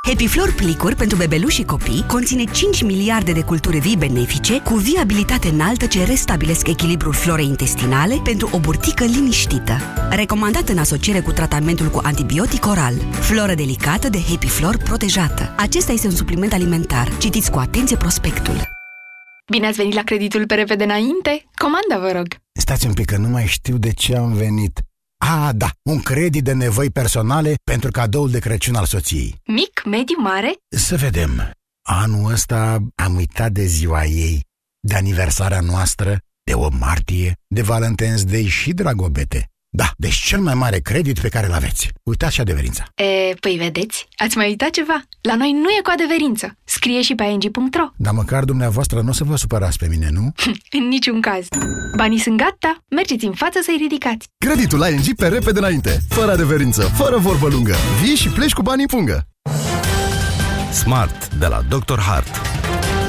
Happy Flor Plicuri pentru bebeluși și copii conține 5 miliarde de culturi vii benefice cu viabilitate înaltă ce restabilesc echilibrul florei intestinale pentru o burtică liniștită. Recomandat în asociere cu tratamentul cu antibiotic oral. Floră delicată de Happy Flor protejată. Acesta este un supliment alimentar. Citiți cu atenție prospectul. Bine ați venit la creditul pe repede înainte? Comanda, vă rog! Stați un pic că nu mai știu de ce am venit. A, da, un credit de nevoi personale pentru cadoul de Crăciun al soției. Mic, mediu, mare? Să vedem. Anul ăsta am uitat de ziua ei, de aniversarea noastră, de o martie, de Valentine's Day și Dragobete. Da, deci cel mai mare credit pe care îl aveți. Uitați și adeverința. E, păi vedeți, ați mai uitat ceva? La noi nu e cu adeverință. Scrie și pe ing.ro. Dar măcar dumneavoastră nu o să vă supărați pe mine, nu? *laughs* în niciun caz. Banii sunt gata, mergeți în față să-i ridicați. Creditul la ING pe repede înainte. Fără adeverință, fără vorbă lungă. Vii și pleci cu banii în pungă. Smart de la Dr. Hart.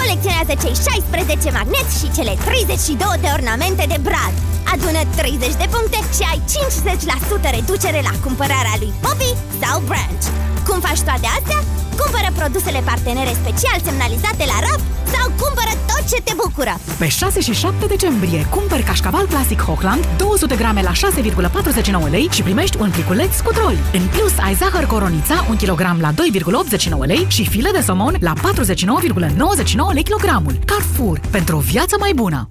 Colecționează cei 16 magneți și cele 32 de ornamente de brad. Adună 30 de puncte și ai 50% reducere la cumpărarea lui Poppy sau Branch. Cum faci toate astea? Cumpără produsele partenere special semnalizate la RAF sau cumpără tot ce te bucură! Pe 6 și 7 decembrie, cumpăr cașcaval clasic Hochland 200 grame la 6,49 lei și primești un pliculeț cu troli. În plus, ai zahăr coronița 1 kg la 2,89 lei și file de somon la 49,99 lei kilogramul. Carrefour, pentru o viață mai bună!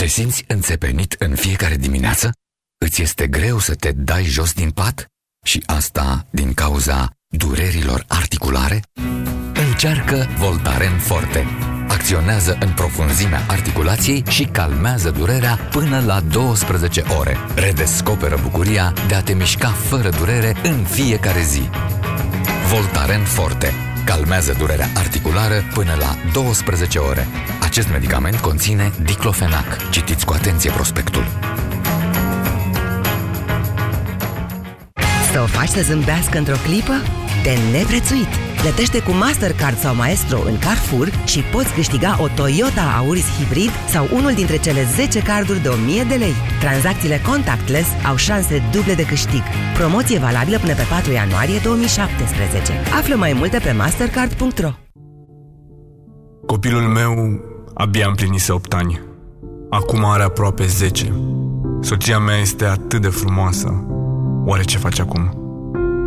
Te simți înțepenit în fiecare dimineață? Îți este greu să te dai jos din pat? Și asta din cauza durerilor articulare? Încearcă Voltaren Forte. Acționează în profunzimea articulației și calmează durerea până la 12 ore. Redescoperă bucuria de a te mișca fără durere în fiecare zi. Voltaren Forte calmează durerea articulară până la 12 ore. Acest medicament conține diclofenac. Citiți cu atenție prospectul. să o faci să zâmbească într-o clipă? De neprețuit! Plătește cu Mastercard sau Maestro în Carrefour și poți câștiga o Toyota Auris Hybrid sau unul dintre cele 10 carduri de 1000 de lei. Tranzacțiile contactless au șanse duble de câștig. Promoție valabilă până pe 4 ianuarie 2017. Află mai multe pe mastercard.ro Copilul meu abia împlinise 8 ani. Acum are aproape 10. Soția mea este atât de frumoasă. Oare ce face acum?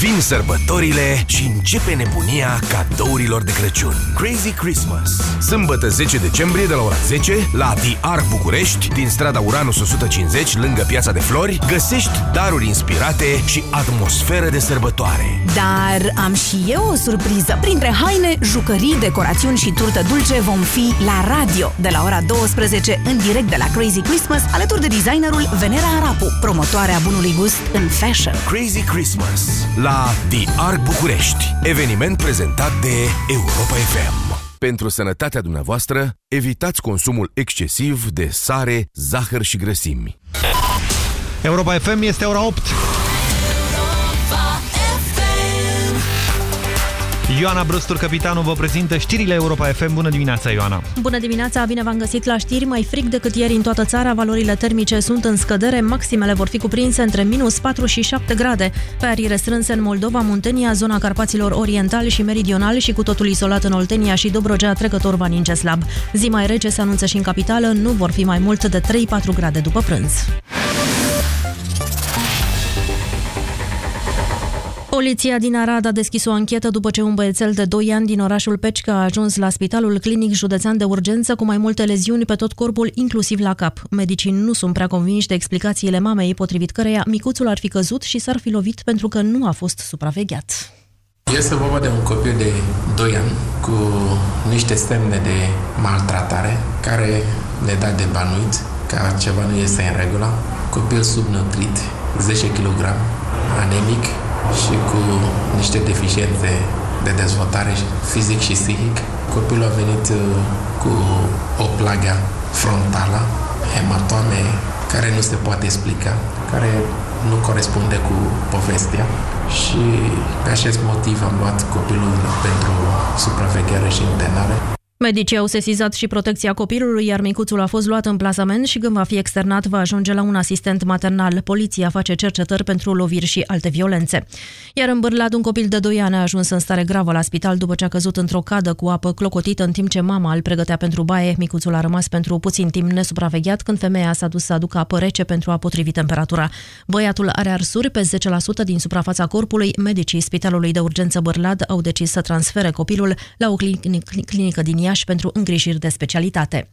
Vin sărbătorile și începe nebunia cadourilor de Crăciun. Crazy Christmas. Sâmbătă 10 decembrie de la ora 10 la The Arc București, din strada Uranus 150, lângă Piața de Flori, găsești daruri inspirate și atmosferă de sărbătoare. Dar am și eu o surpriză. Printre haine, jucării, decorațiuni și turtă dulce vom fi la radio de la ora 12 în direct de la Crazy Christmas alături de designerul Venera Arapu, promotoarea bunului gust în fashion. Crazy Christmas la The Arc București, eveniment prezentat de Europa FM. Pentru sănătatea dumneavoastră, evitați consumul excesiv de sare, zahăr și grăsimi. Europa FM este ora 8. Ioana Brăstur, capitanul, vă prezintă știrile Europa FM. Bună dimineața, Ioana! Bună dimineața, bine v-am găsit la știri. Mai frig decât ieri în toată țara, valorile termice sunt în scădere, maximele vor fi cuprinse între minus 4 și 7 grade. Pe arii restrânse în Moldova, Muntenia, zona Carpaților Orientali și Meridionali și cu totul izolat în Oltenia și Dobrogea, trecător va ninge slab. Zi mai rece se anunță și în capitală, nu vor fi mai mult de 3-4 grade după prânz. Poliția din Arad a deschis o anchetă după ce un băiețel de 2 ani din orașul Pecica a ajuns la Spitalul Clinic Județean de Urgență cu mai multe leziuni pe tot corpul, inclusiv la cap. Medicii nu sunt prea convinși de explicațiile mamei, potrivit căreia micuțul ar fi căzut și s-ar fi lovit pentru că nu a fost supravegheat. Este vorba de un copil de 2 ani cu niște semne de maltratare care le da de banuit că ceva nu este în regulă. Copil subnutrit, 10 kg, anemic, și cu niște deficiențe de dezvoltare fizic și psihic. Copilul a venit uh, cu o plagă frontală, hematome care nu se poate explica, care nu corespunde cu povestea și pe acest motiv am luat copilul pentru supraveghere și internare. Medicii au sesizat și protecția copilului, iar micuțul a fost luat în plasament și când va fi externat va ajunge la un asistent maternal. Poliția face cercetări pentru loviri și alte violențe. Iar în Bârlad, un copil de 2 ani a ajuns în stare gravă la spital după ce a căzut într-o cadă cu apă clocotită în timp ce mama îl pregătea pentru baie. Micuțul a rămas pentru puțin timp nesupravegheat când femeia s-a dus să aducă apă rece pentru a potrivi temperatura. Băiatul are arsuri pe 10% din suprafața corpului. Medicii Spitalului de Urgență Bârlad au decis să transfere copilul la o clinică din Iași pentru îngrijiri de specialitate.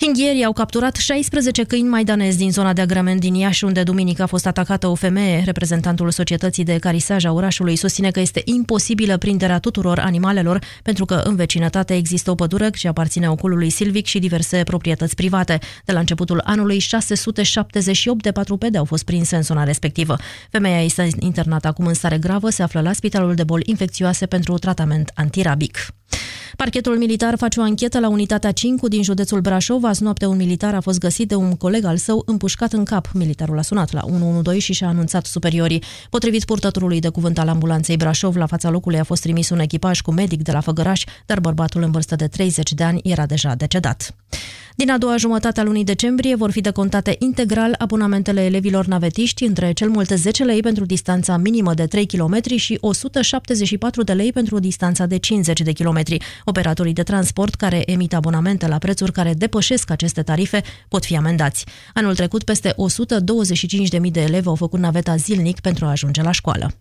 Hinghierii au capturat 16 câini maidanezi din zona de agrement din Iași, unde duminică a fost atacată o femeie. Reprezentantul societății de carisaj a orașului susține că este imposibilă prinderea tuturor animalelor, pentru că în vecinătate există o pădure ce aparține oculului silvic și diverse proprietăți private. De la începutul anului, 678 de patrupede au fost prinse în zona respectivă. Femeia este internată acum în stare gravă, se află la Spitalul de Boli Infecțioase pentru tratament antirabic. Parchetul militar face o anchetă la unitatea 5 din județul Brașov. Azi noapte un militar a fost găsit de un coleg al său împușcat în cap. Militarul a sunat la 112 și și-a anunțat superiorii. Potrivit purtătorului de cuvânt al ambulanței Brașov, la fața locului a fost trimis un echipaj cu medic de la Făgăraș, dar bărbatul în vârstă de 30 de ani era deja decedat. Din a doua jumătate a lunii decembrie vor fi decontate integral abonamentele elevilor navetiști între cel mult 10 lei pentru distanța minimă de 3 km și 174 de lei pentru distanța de 50 de km. Operatorii de transport care emit abonamente la prețuri care depășesc aceste tarife pot fi amendați. Anul trecut, peste 125.000 de elevi au făcut naveta zilnic pentru a ajunge la școală.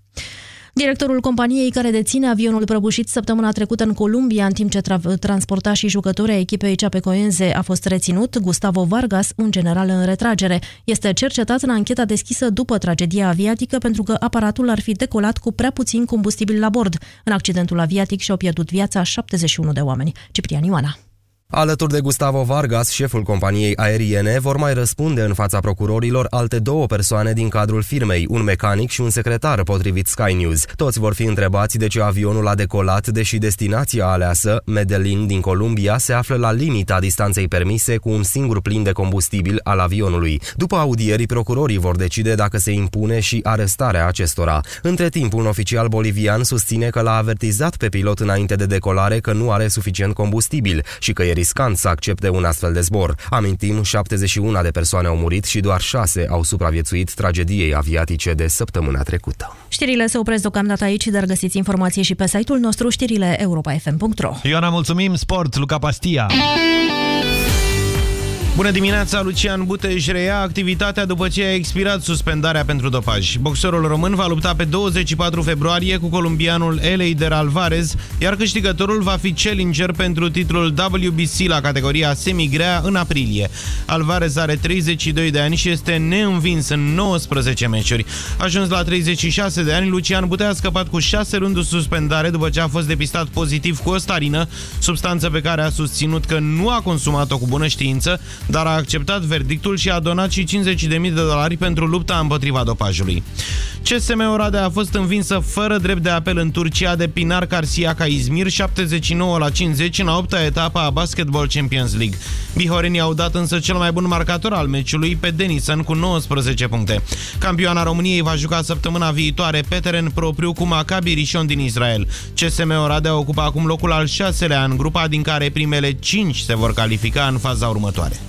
Directorul companiei care deține avionul prăbușit săptămâna trecută în Columbia, în timp ce tra- transporta și jucători a echipei Chapecoense, a fost reținut, Gustavo Vargas, un general în retragere. Este cercetat în ancheta deschisă după tragedia aviatică pentru că aparatul ar fi decolat cu prea puțin combustibil la bord. În accidentul aviatic și-au pierdut viața 71 de oameni. Ciprian Ioana. Alături de Gustavo Vargas, șeful companiei aeriene, vor mai răspunde în fața procurorilor alte două persoane din cadrul firmei, un mecanic și un secretar, potrivit Sky News. Toți vor fi întrebați de ce avionul a decolat, deși destinația aleasă, Medellin din Columbia, se află la limita distanței permise cu un singur plin de combustibil al avionului. După audierii, procurorii vor decide dacă se impune și arestarea acestora. Între timp, un oficial bolivian susține că l-a avertizat pe pilot înainte de decolare că nu are suficient combustibil și că e riscant să accepte un astfel de zbor. Amintim, 71 de persoane au murit și doar 6 au supraviețuit tragediei aviatice de săptămâna trecută. Știrile se opresc deocamdată aici, dar găsiți informații și pe site-ul nostru știrile europa.fm.ro Ioana, mulțumim! Sport, Luca Pastia! Bună dimineața, Lucian Bute își reia activitatea după ce a expirat suspendarea pentru dopaj. Boxerul român va lupta pe 24 februarie cu colombianul Eleider Alvarez, iar câștigătorul va fi challenger pentru titlul WBC la categoria semigrea în aprilie. Alvarez are 32 de ani și este neînvins în 19 meciuri. Ajuns la 36 de ani, Lucian Bute a scăpat cu 6 rânduri suspendare după ce a fost depistat pozitiv cu o starină, substanță pe care a susținut că nu a consumat-o cu bună știință, dar a acceptat verdictul și a donat și 50.000 de dolari pentru lupta împotriva dopajului. CSM Oradea a fost învinsă fără drept de apel în Turcia de Pinar Carsiaca Izmir 79 la 50 în a opta etapă a Basketball Champions League. Bihorenii au dat însă cel mai bun marcator al meciului pe Denison cu 19 puncte. Campioana României va juca săptămâna viitoare pe teren propriu cu Maccabi Rishon din Israel. CSM Oradea ocupă acum locul al șaselea în grupa din care primele 5 se vor califica în faza următoare.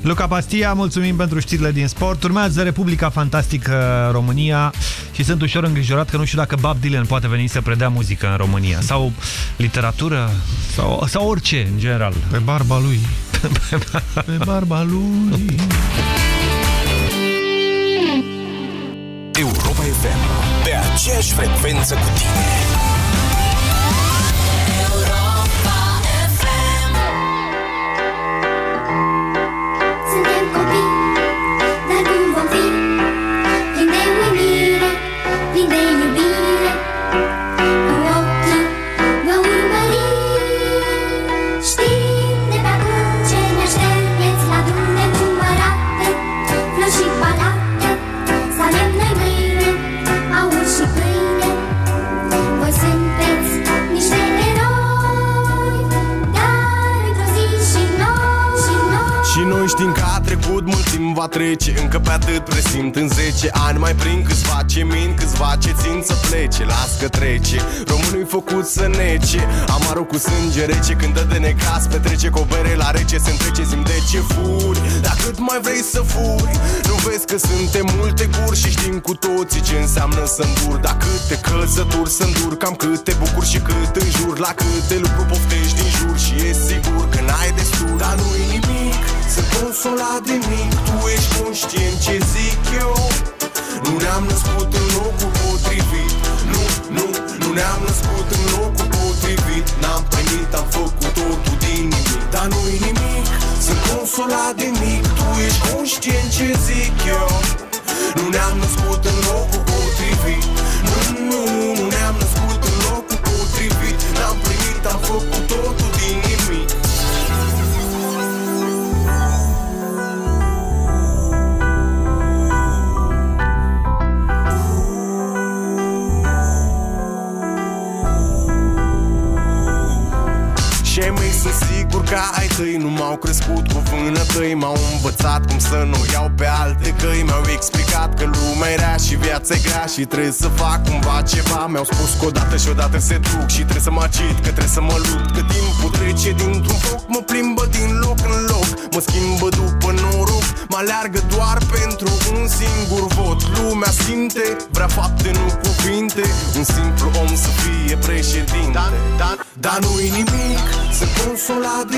Luca Pastia, mulțumim pentru știrile din sport. Urmează Republica Fantastică România și sunt ușor îngrijorat că nu știu dacă Bob Dylan poate veni să predea muzică în România sau literatură sau, sau orice în general. Pe barba lui. Pe barba lui. Europa FM, pe aceeași frecvență cu tine. Va trece Încă pe atât presimt în 10 ani. Mai prin câțiva ce min, câțiva ce țin să plece. Las că trece, românul făcut să nece. Amarul cu sânge rece când dă de necas Petrece cu o bere la rece, se întrece, simt de ce furi Dar cât mai vrei să furi? Nu vezi că suntem multe guri Și știm cu toții ce înseamnă să îndur Dar câte căzături să îndur Cam câte bucuri și cât înjur. La câte lucruri poftești din jur Și e sigur că n-ai destul Dar nu-i nimic sunt consolat de mic Tu ești conștient ce zic eu. Nu ne-am născut în locul potrivit. Nu, nu, nu ne-am născut în locul potrivit. N-am primit, am făcut totul din nimic. Dar nu-i nimic. Sunt consolat de mic Tu ești conștient ce zic eu. Nu ne-am născut în locul potrivit. Nu, nu, nu ne-am născut în locul potrivit. N-am primit, am făcut totul sunt sigur că ai tăi Nu m-au crescut cu vânătăi M-au învățat cum să nu iau pe alte căi Mi-au explicat că lumea e rea și viața e grea Și trebuie să fac cumva ceva. Mi-au spus că odată și odată se duc Și trebuie să mă agit, că trebuie să mă lupt Că timpul trece dintr-un foc Mă plimbă din loc în loc Mă schimbă după noroc Mă aleargă doar pentru un singur vot. Lumea simte, vrea fapte, nu cuvinte Un simplu om să fie președinte. Dar, dar, dar nu-i nimic Sunt consolat de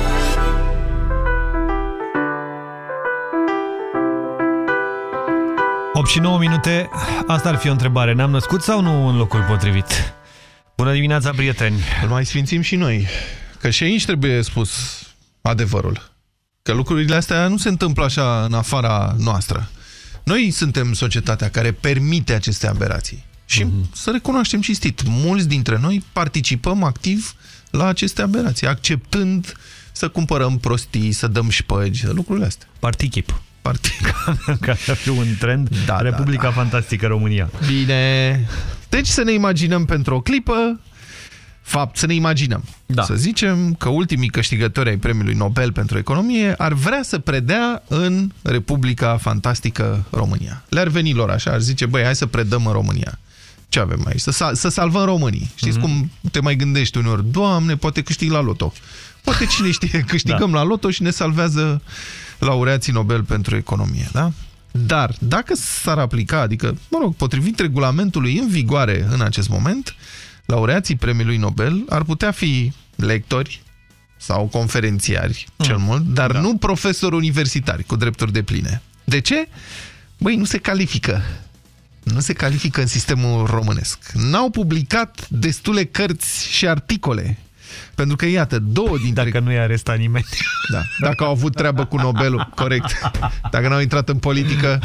și 9 minute. Asta ar fi o întrebare. Ne-am născut sau nu în locul potrivit? Bună dimineața, prieteni! Îl mai sfințim și noi. Că și aici trebuie spus adevărul. Că lucrurile astea nu se întâmplă așa în afara noastră. Noi suntem societatea care permite aceste aberații. Și mm -hmm. să recunoaștem cinstit, mulți dintre noi participăm activ la aceste aberații, acceptând să cumpărăm prostii, să dăm șpăgi, lucrurile astea. Partichip. Partic. *laughs* Ca să fiu un trend, da, Republica da, da. Fantastică România. Bine. Deci să ne imaginăm pentru o clipă, fapt, să ne imaginăm. Da. Să zicem că ultimii câștigători ai Premiului Nobel pentru Economie ar vrea să predea în Republica Fantastică România. Le-ar veni lor așa, ar zice, băi, hai să predăm în România. Ce avem aici? Să, să salvăm românii. Știți mm -hmm. cum te mai gândești uneori? Doamne, poate câștig la loto. Poate cine știe, *laughs* câștigăm da. la loto și ne salvează laureații Nobel pentru economie, da? Dar dacă s-ar aplica, adică, mă rog, potrivit regulamentului în vigoare în acest moment, laureații premiului Nobel ar putea fi lectori sau conferențiari, mm. cel mult, dar da. nu profesori universitari cu drepturi de pline. De ce? Băi, nu se califică. Nu se califică în sistemul românesc. N-au publicat destule cărți și articole pentru că, iată, două dintre... Dacă nu i-a arestat nimeni. Da, dacă au avut treabă cu Nobelul, corect. Dacă n-au intrat în politică.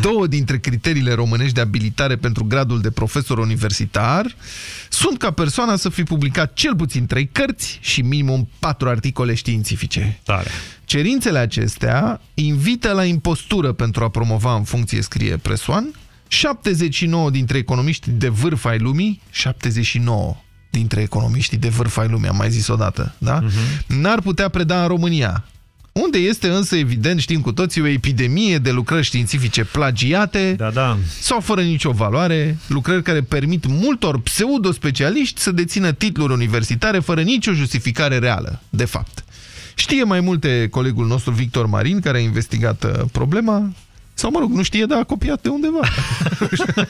Două dintre criteriile românești de abilitare pentru gradul de profesor universitar sunt ca persoana să fi publicat cel puțin trei cărți și minimum patru articole științifice. Tare. Cerințele acestea invită la impostură pentru a promova în funcție, scrie Presoan, 79 dintre economiști de vârf ai lumii, 79 dintre economiștii de vârf ai lumii, am mai zis odată, da? Uh mhm. -huh. N-ar putea preda în România. Unde este însă evident, știm cu toții, o epidemie de lucrări științifice plagiate da, da. sau fără nicio valoare, lucrări care permit multor pseudo-specialiști să dețină titluri universitare fără nicio justificare reală, de fapt. Știe mai multe colegul nostru Victor Marin, care a investigat uh, problema, sau, mă rog, nu știe, dar a copiat de undeva.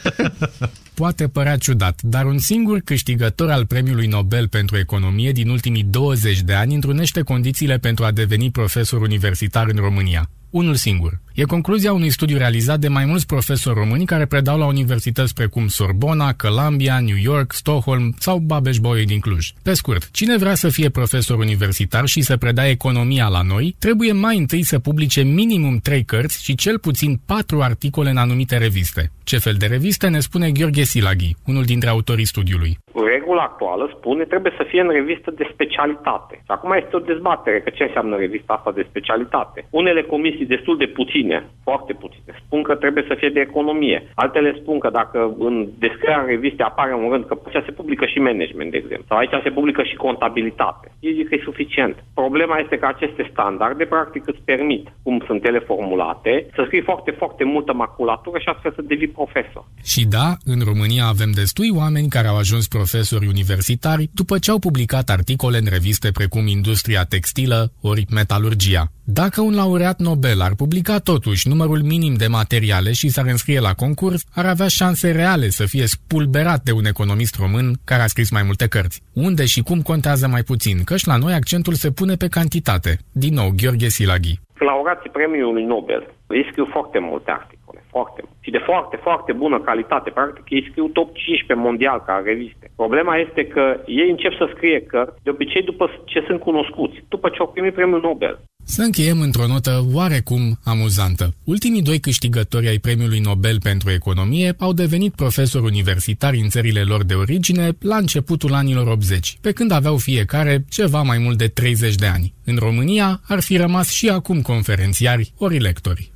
*laughs* Poate părea ciudat, dar un singur câștigător al Premiului Nobel pentru Economie din ultimii 20 de ani întrunește condițiile pentru a deveni profesor universitar în România unul singur. E concluzia unui studiu realizat de mai mulți profesori români care predau la universități precum Sorbona, Columbia, New York, Stockholm sau Babeș-Bolyai din Cluj. Pe scurt, cine vrea să fie profesor universitar și să predea economia la noi, trebuie mai întâi să publice minimum 3 cărți și cel puțin 4 articole în anumite reviste. Ce fel de reviste ne spune Gheorghe Silaghi, unul dintre autorii studiului regula actuală spune trebuie să fie în revistă de specialitate. Și acum este o dezbatere că ce înseamnă revista asta de specialitate. Unele comisii destul de puține, foarte puține, spun că trebuie să fie de economie. Altele spun că dacă în descrierea revistei apare un rând că aici se publică și management, de exemplu, sau aici se publică și contabilitate. Eu zic că e suficient. Problema este că aceste standarde practic îți permit, cum sunt ele formulate, să scrii foarte, foarte multă maculatură și astfel să devii profesor. Și da, în România avem destui oameni care au ajuns profesori profesori universitari după ce au publicat articole în reviste precum Industria Textilă ori Metalurgia. Dacă un laureat Nobel ar publica totuși numărul minim de materiale și s-ar înscrie la concurs, ar avea șanse reale să fie spulberat de un economist român care a scris mai multe cărți. Unde și cum contează mai puțin, căci la noi accentul se pune pe cantitate. Din nou, Gheorghe Silaghi. Laureații premiului Nobel îi scriu foarte multe articole, foarte multe. Și de foarte, foarte bună calitate. Practic ei scriu top 15 mondial ca reviste. Problema este că ei încep să scrie cărți, de obicei după ce sunt cunoscuți, după ce au primit premiul Nobel. Să încheiem într-o notă oarecum amuzantă. Ultimii doi câștigători ai Premiului Nobel pentru Economie au devenit profesori universitari în țările lor de origine la începutul anilor 80, pe când aveau fiecare ceva mai mult de 30 de ani. În România ar fi rămas și acum conferențiari ori lectori.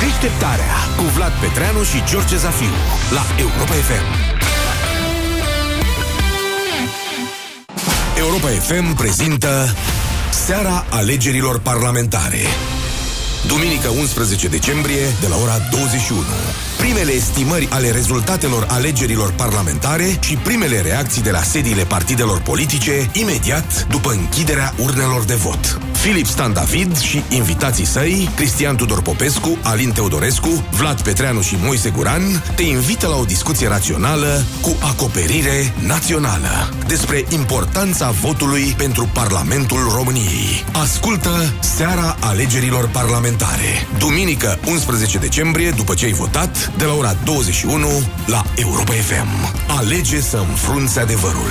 Deșteptarea cu Vlad Petreanu și George Zafiu la Europa FM. Europa FM prezintă Seara alegerilor parlamentare. Duminică 11 decembrie de la ora 21. primele estimări ale rezultatelor alegerilor parlamentare și primele reacții de la sediile partidelor politice imediat după închiderea urnelor de vot. Filip Stan David și invitații săi, Cristian Tudor Popescu, Alin Teodorescu, Vlad Petreanu și Moise Guran, te invită la o discuție rațională cu acoperire națională despre importanța votului pentru Parlamentul României. Ascultă Seara Alegerilor Parlamentare. Duminică 11 decembrie, după ce ai votat, de la ora 21 la Europa FM. Alege să înfrunți adevărul.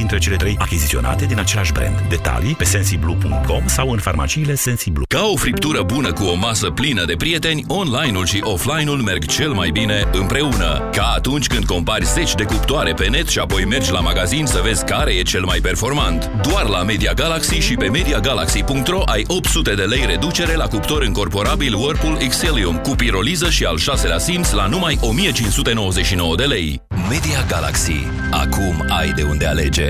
dintre cele trei achiziționate din același brand. Detalii pe sensiblu.com sau în farmaciile Sensiblu. Ca o friptură bună cu o masă plină de prieteni, online-ul și offline-ul merg cel mai bine împreună. Ca atunci când compari zeci de cuptoare pe net și apoi mergi la magazin să vezi care e cel mai performant. Doar la Media Galaxy și pe MediaGalaxy.ro ai 800 de lei reducere la cuptor încorporabil Whirlpool Xelium cu piroliză și al șaselea simț la numai 1599 de lei. Media Galaxy. Acum ai de unde alege.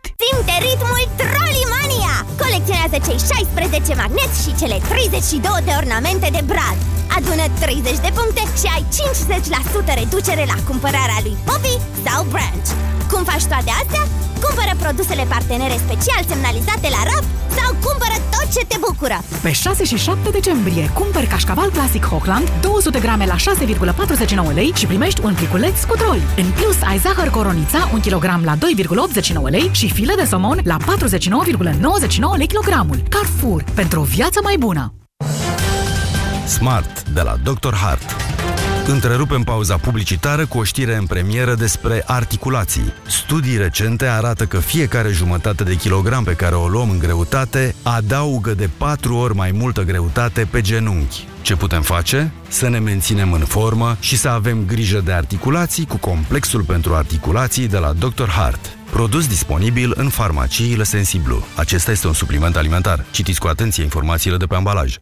Simte ritmul Trollimania! Colecționează cei 16 magneți și cele 32 de ornamente de brad. Adună 30 de puncte și ai 50% reducere la cumpărarea lui Poppy sau Branch. Cum faci toate astea? Cumpără produsele partenere special semnalizate la raft sau cumpără tot ce te bucură! Pe 6 și 7 decembrie, cumpăr cașcaval clasic Hochland 200 grame la 6,49 lei și primești un pliculeț cu troli. În plus, ai zahăr coronița 1 kg la 2,89 lei și file de somon la 49,99 lei kilogramul. Carrefour, pentru o viață mai bună! Smart de la Dr. Hart. Întrerupem pauza publicitară cu o știre în premieră despre articulații. Studii recente arată că fiecare jumătate de kilogram pe care o luăm în greutate adaugă de 4 ori mai multă greutate pe genunchi. Ce putem face? Să ne menținem în formă și să avem grijă de articulații cu complexul pentru articulații de la Dr. Hart. Produs disponibil în farmaciile Sensiblu. Acesta este un supliment alimentar. Citiți cu atenție informațiile de pe ambalaj.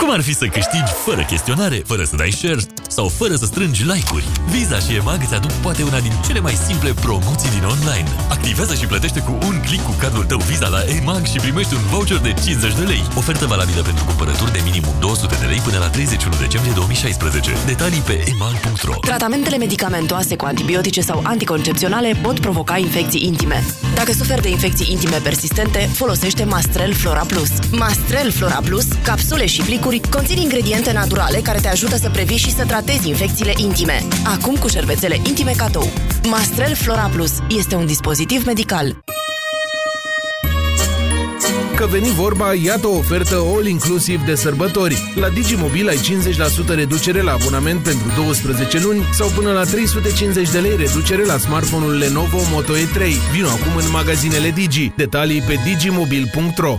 Cum ar fi să câștigi fără chestionare, fără să dai share sau fără să strângi like-uri? Visa și EMAG îți aduc poate una din cele mai simple promoții din online. Activează și plătește cu un click cu cardul tău Visa la EMAG și primești un voucher de 50 de lei. Ofertă valabilă pentru cumpărături de minimum 200 de lei până la 31 decembrie 2016. Detalii pe emag.ro Tratamentele medicamentoase cu antibiotice sau anticoncepționale pot provoca infecții intime. Dacă suferi de infecții intime persistente, folosește Mastrel Flora Plus. Mastrel Flora Plus, capsule și plicuri conțin ingrediente naturale care te ajută să previi și să tratezi infecțiile intime. Acum cu șervețele intime cadou. Mastrel Flora Plus este un dispozitiv medical. Că veni vorba, iată o ofertă all-inclusiv de sărbători. La Digimobil ai 50% reducere la abonament pentru 12 luni sau până la 350 de lei reducere la smartphone-ul Lenovo Moto E3. Vino acum în magazinele Digi. Detalii pe digimobil.ro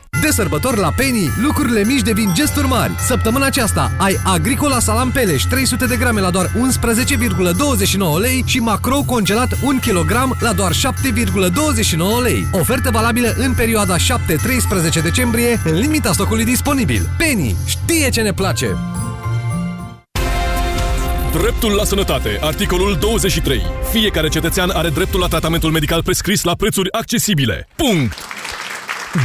De sărbători la Penny, lucrurile mici devin gesturi mari. Săptămâna aceasta ai Agricola Salam Peleș 300 de grame la doar 11,29 lei și Macro congelat 1 kg la doar 7,29 lei. Ofertă valabilă în perioada 7-13 decembrie, în limita stocului disponibil. Penny știe ce ne place! Dreptul la sănătate. Articolul 23. Fiecare cetățean are dreptul la tratamentul medical prescris la prețuri accesibile. Punct!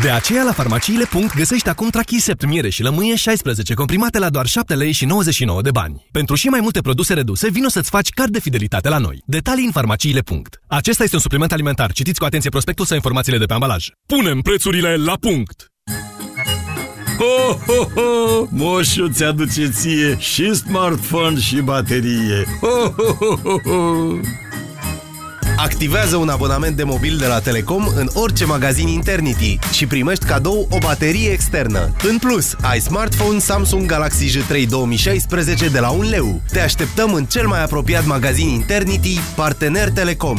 De aceea la farmaciile. Punct găsești acum Trachisept miere și lămâie 16 comprimate la doar 7 lei și 99 de bani. Pentru și mai multe produse reduse, vino să-ți faci card de fidelitate la noi. Detalii în farmaciile. Punct. Acesta este un supliment alimentar. Citiți cu atenție prospectul sau informațiile de pe ambalaj. Punem prețurile la punct! Ho, ho, ho! Moșu ți-aduce ție și smartphone și baterie. Ho, ho, ho, ho, ho! Activează un abonament de mobil de la Telecom în orice magazin Internity și primești cadou o baterie externă. În plus, ai smartphone Samsung Galaxy J3 2016 de la 1 leu. Te așteptăm în cel mai apropiat magazin Internity, partener Telecom.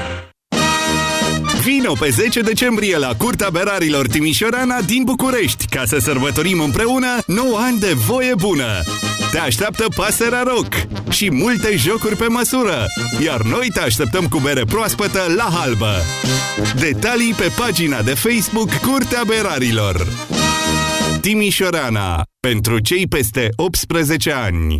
Vino pe 10 decembrie la Curtea Berarilor Timișorana din București ca să sărbătorim împreună 9 ani de voie bună. Te așteaptă pasărea rock și multe jocuri pe măsură, iar noi te așteptăm cu bere proaspătă la halbă. Detalii pe pagina de Facebook Curtea Berarilor. Timișorana. Pentru cei peste 18 ani.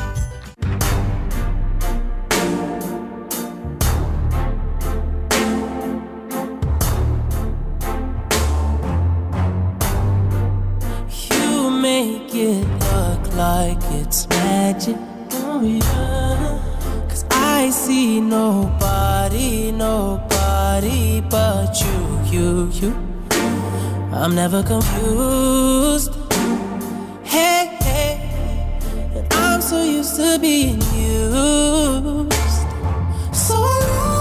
Make it look like it's magic. Oh, yeah. Cause I see nobody, nobody but you, you, you. I'm never confused. Hey, hey. And I'm so used to being used. So I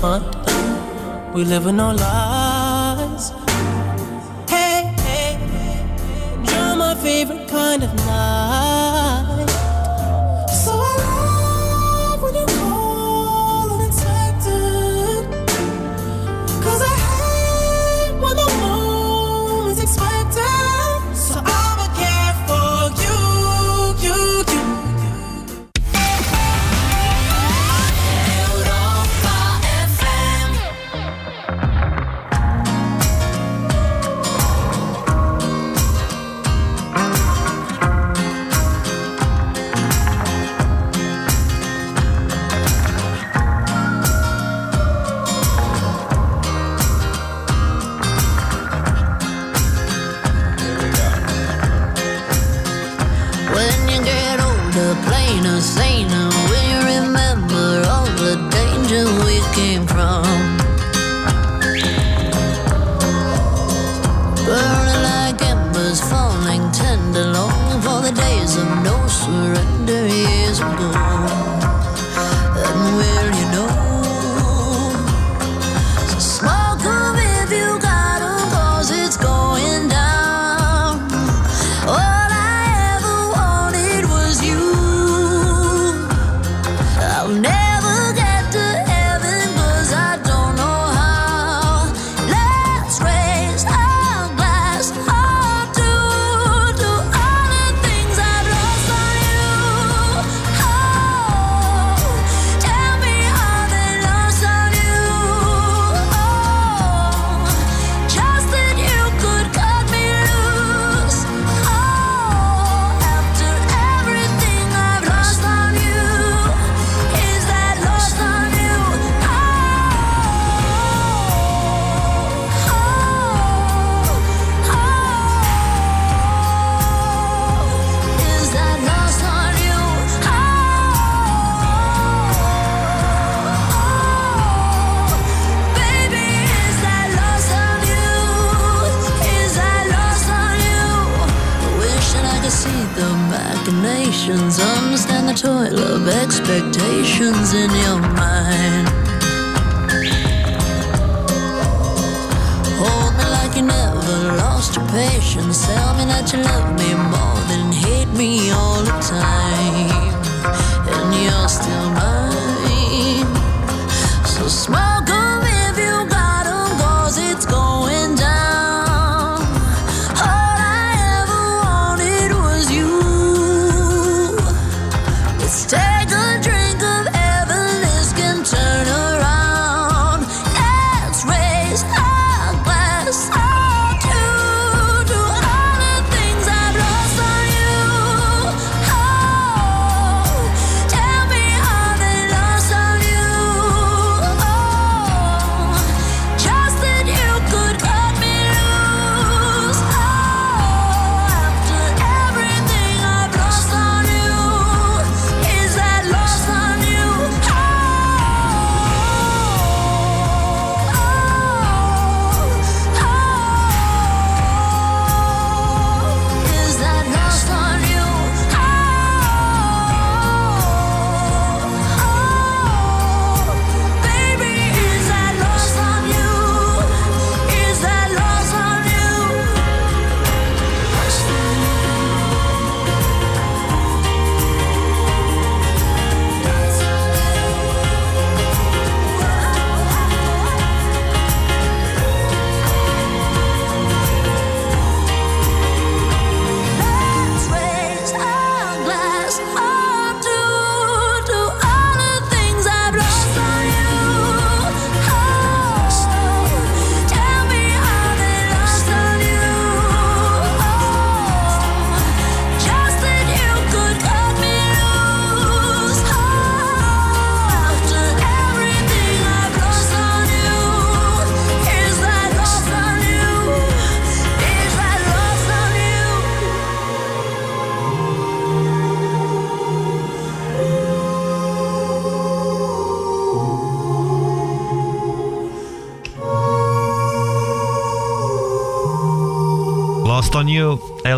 We live in no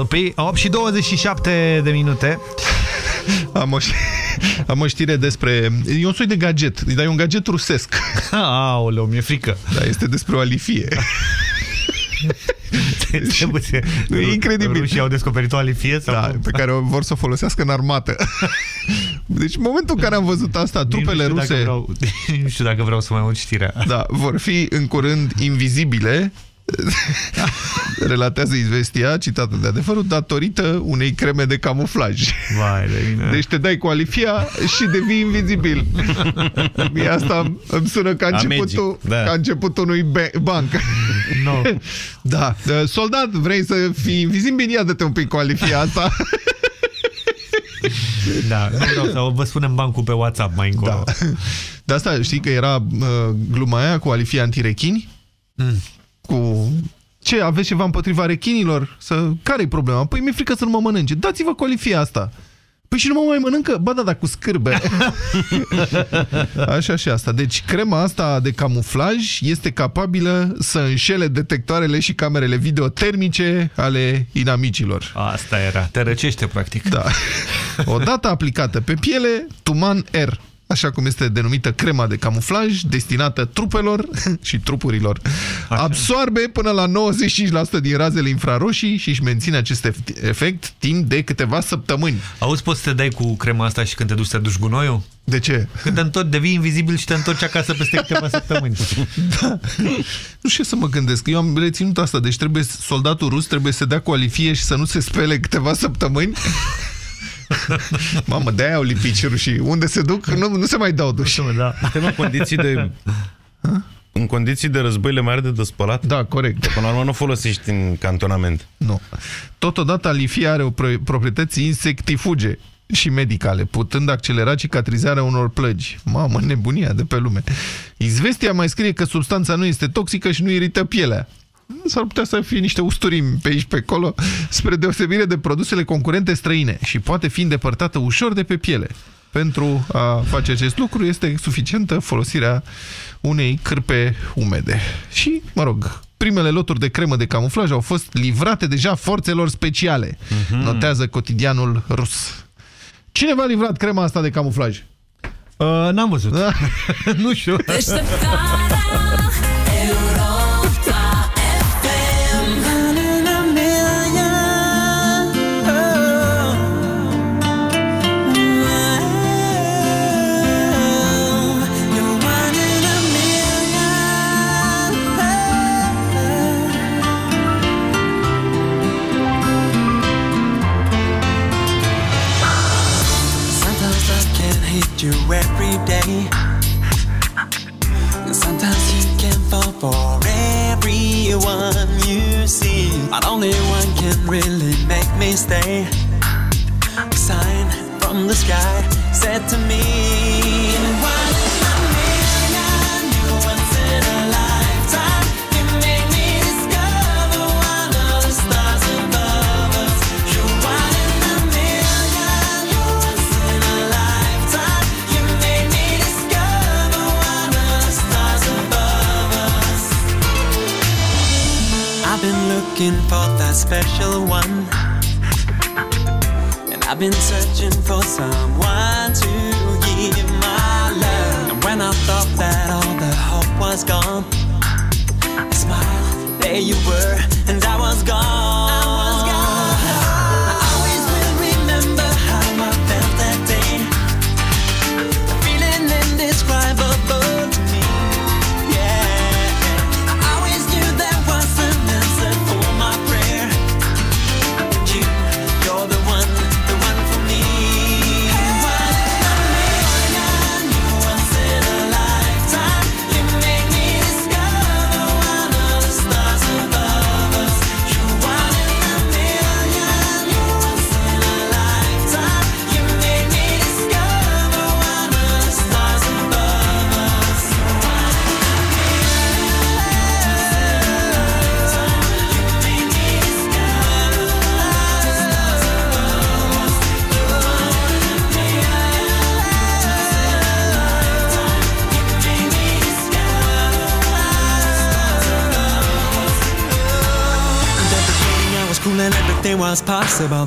LP, 8 și 27 de minute. Am o, ș- am o știre despre... E un soi de gadget, dar e un gadget rusesc. Aoleu, mi-e frică. Da, este despre o alifie. *laughs* e incredibil. Rușii au descoperit o alifie? Sau da, pe care o vor să o folosească în armată. Deci în momentul în care am văzut asta, trupele nu știu ruse... Dacă vreau, *laughs* nu știu dacă vreau să mai aud știrea. Da, vor fi în curând invizibile *laughs* relatează Izvestia, citată de adevărul, datorită unei creme de camuflaj. Vai de mine. Deci te dai cu alifia și devii invizibil. *laughs* Mie asta îmi sună ca A începutul, magic, da. ca începutul unui be- banc. *laughs* No. Da. Soldat, vrei să fii invizibil? Ia dă-te un pic cu alifia asta. Da, nu vreau să vă spunem bancul pe WhatsApp mai încolo. Da. De asta știi că era uh, gluma aia cu alifia antirechini? Mm. Cu... Ce, aveți ceva împotriva rechinilor? Să... Care-i problema? Păi mi-e frică să nu mă mănânce. Dați-vă cu alifia asta. Păi și nu mă mai mănâncă? Ba da, dar cu scârbe. *laughs* Așa și asta. Deci crema asta de camuflaj este capabilă să înșele detectoarele și camerele video termice ale inamicilor. Asta era. Te răcește, practic. Da. *laughs* Odată aplicată pe piele, Tuman R așa cum este denumită crema de camuflaj, destinată trupelor *laughs* și trupurilor. Așa. Absoarbe până la 95% din razele infraroșii și își menține acest efect timp de câteva săptămâni. Auzi, poți să te dai cu crema asta și când te duci să te duci gunoiul? De ce? Când te întorci, devii invizibil și te întorci acasă peste câteva *laughs* săptămâni. Da. Nu știu ce să mă gândesc. Eu am reținut asta. Deci trebuie soldatul rus trebuie să dea cu alifie și să nu se spele câteva săptămâni. *laughs* Mamă, de-aia au lipit și rușii. Unde se duc, nu, nu se mai dau duși. Da. Suntem în condiții de... *laughs* În condiții de război le mai are de despălat? Da, corect. Până la urmă nu folosești în cantonament. Nu. Totodată alifia are o pro proprietăți insectifuge și medicale, putând accelera cicatrizarea unor plăgi. Mamă, nebunia de pe lume. Izvestia mai scrie că substanța nu este toxică și nu irită pielea. S-ar putea să fie niște usturimi pe aici, pe acolo, spre deosebire de produsele concurente străine și poate fi îndepărtată ușor de pe piele. Pentru a face acest lucru este suficientă folosirea unei cârpe umede. Și, mă rog, Primele loturi de cremă de camuflaj au fost livrate deja forțelor speciale, Mhm. notează cotidianul rus. Cine v-a livrat crema asta de camuflaj? Uh, N-am văzut. *laughs* *laughs* nu știu. And sometimes you can fall for everyone you see. But only one can really make me stay. A sign from the sky said to me. Looking for that special one. And I've been searching for someone to give my love. And when I thought that all the hope was gone, I smiled, there you were, and I was gone. Was possible.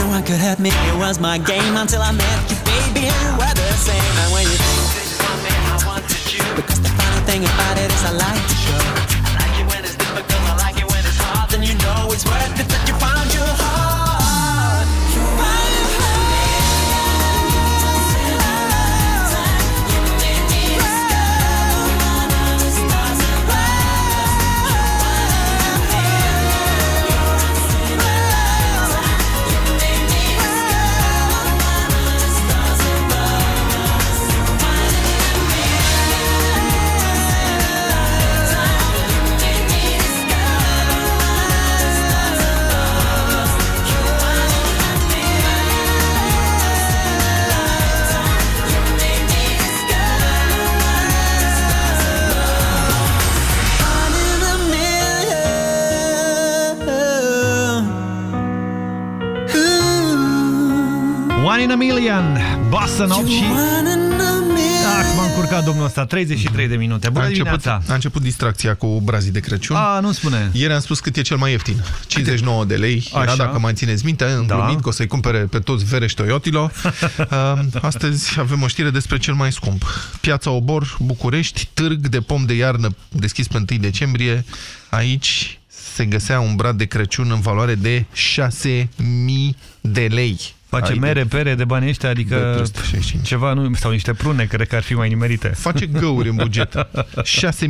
No one could hurt me, it was my game until I met you, baby, and were the same. And when you I wanted you, because the funny thing about it is I like to show. I like it when it's difficult, I like it when it's hard, then you know it's worth it that you found your heart. One in a million, Boston 8 și... Ah, m-am încurcat domnul ăsta, 33 de minute. Bună a început, dimineața! a început distracția cu brazii de Crăciun. A, nu spune. Ieri am spus cât e cel mai ieftin. 59 de lei. Era, Așa. dacă mai țineți minte, în Da. glumit că o să-i cumpere pe toți Vereș Toyotilo. *laughs* Uh, Astăzi avem o știre despre cel mai scump. Piața Obor, București, târg de pom de iarnă deschis pe 1 decembrie. Aici se găsea un brad de Crăciun în valoare de 6.000 de lei. Face Ai mere, pere de bani ăștia, De adică 365. ceva, nu, sau niște prune, cred că ar fi mai nimerite. Face găuri în buget. *laughs*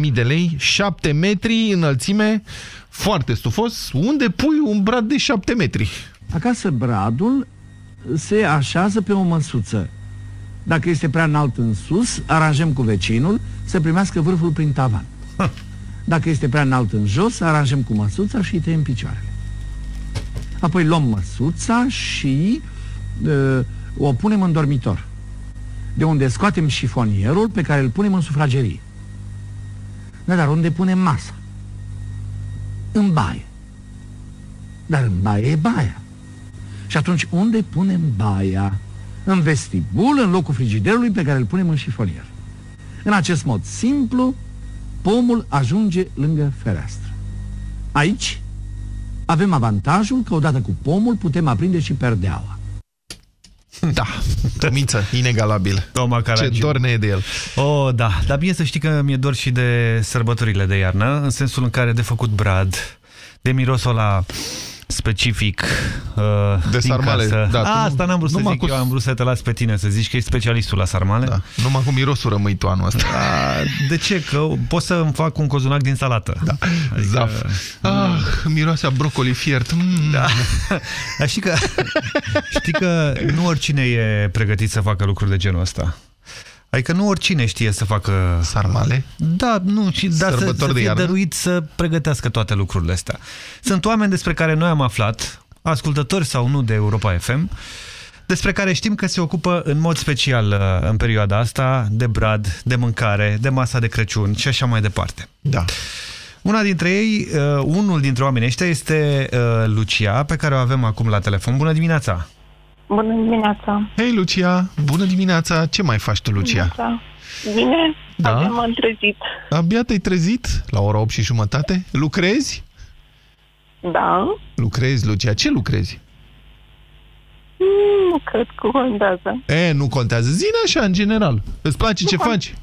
6.000 de lei, 7 metri înălțime, foarte stufos. Unde pui un brad de 7 metri? Acasă bradul se așează pe o măsuță. Dacă este prea înalt în sus, aranjăm cu vecinul să primească vârful prin tavan. *laughs* Dacă este prea înalt în jos, aranjăm cu măsuța și îi tăiem picioarele. Apoi luăm măsuța și uh, o punem în dormitor, de unde scoatem șifonierul pe care îl punem în sufragerie. Da, dar unde punem masa? În baie. Dar în baie e baia. Și atunci unde punem baia? În vestibul, în locul frigiderului pe care îl punem în șifonier. În acest mod simplu, pomul ajunge lângă fereastră. Aici avem avantajul că odată cu pomul putem aprinde și perdeaua. Da, Tomiță, inegalabil. Toma Ce dor ne e de el. Oh, da, dar bine să știi că mi-e dor și de sărbătorile de iarnă, în sensul în care de făcut brad, de mirosul la specific uh, De din sarmale, casă. da, tu A, nu- Asta n-am vrut să numai zic, cu- eu am vrut să te las pe tine, să zici că ești specialistul la sarmale. Da. Numai cu mirosul rămâi tu anul ăsta. A, de ce? Că pot să îmi fac un cozonac din salată. Da. Adică, Zaf. Ah, miroase a brocoli fiert. Mm. Da. Dar știi că, știi că nu oricine e pregătit să facă lucruri de genul ăsta. Adică nu oricine știe să facă... Sarmale? Da, nu, și da, să, Sărbători să de fie iarnă? dăruit să pregătească toate lucrurile astea. Sunt oameni despre care noi am aflat, ascultători sau nu de Europa FM, despre care știm că se ocupă în mod special uh, în perioada asta de brad, de mâncare, de masa de Crăciun și așa mai departe. Da. Una dintre ei, uh, unul dintre oamenii ăștia este uh, Lucia, pe care o avem acum la telefon. Bună dimineața! Bună dimineața! Hei, Lucia! Bună dimineața! Ce mai faci tu, Lucia? Dimineața. Bine? Da? Abia m-am trezit. Abia te-ai trezit? La ora 8 și jumătate? Lucrezi? Da? Lucrezi, Lucia. Ce lucrezi? Mm, Nu cred că contează. E, nu contează. Zine așa, în general. Îți place ce faci?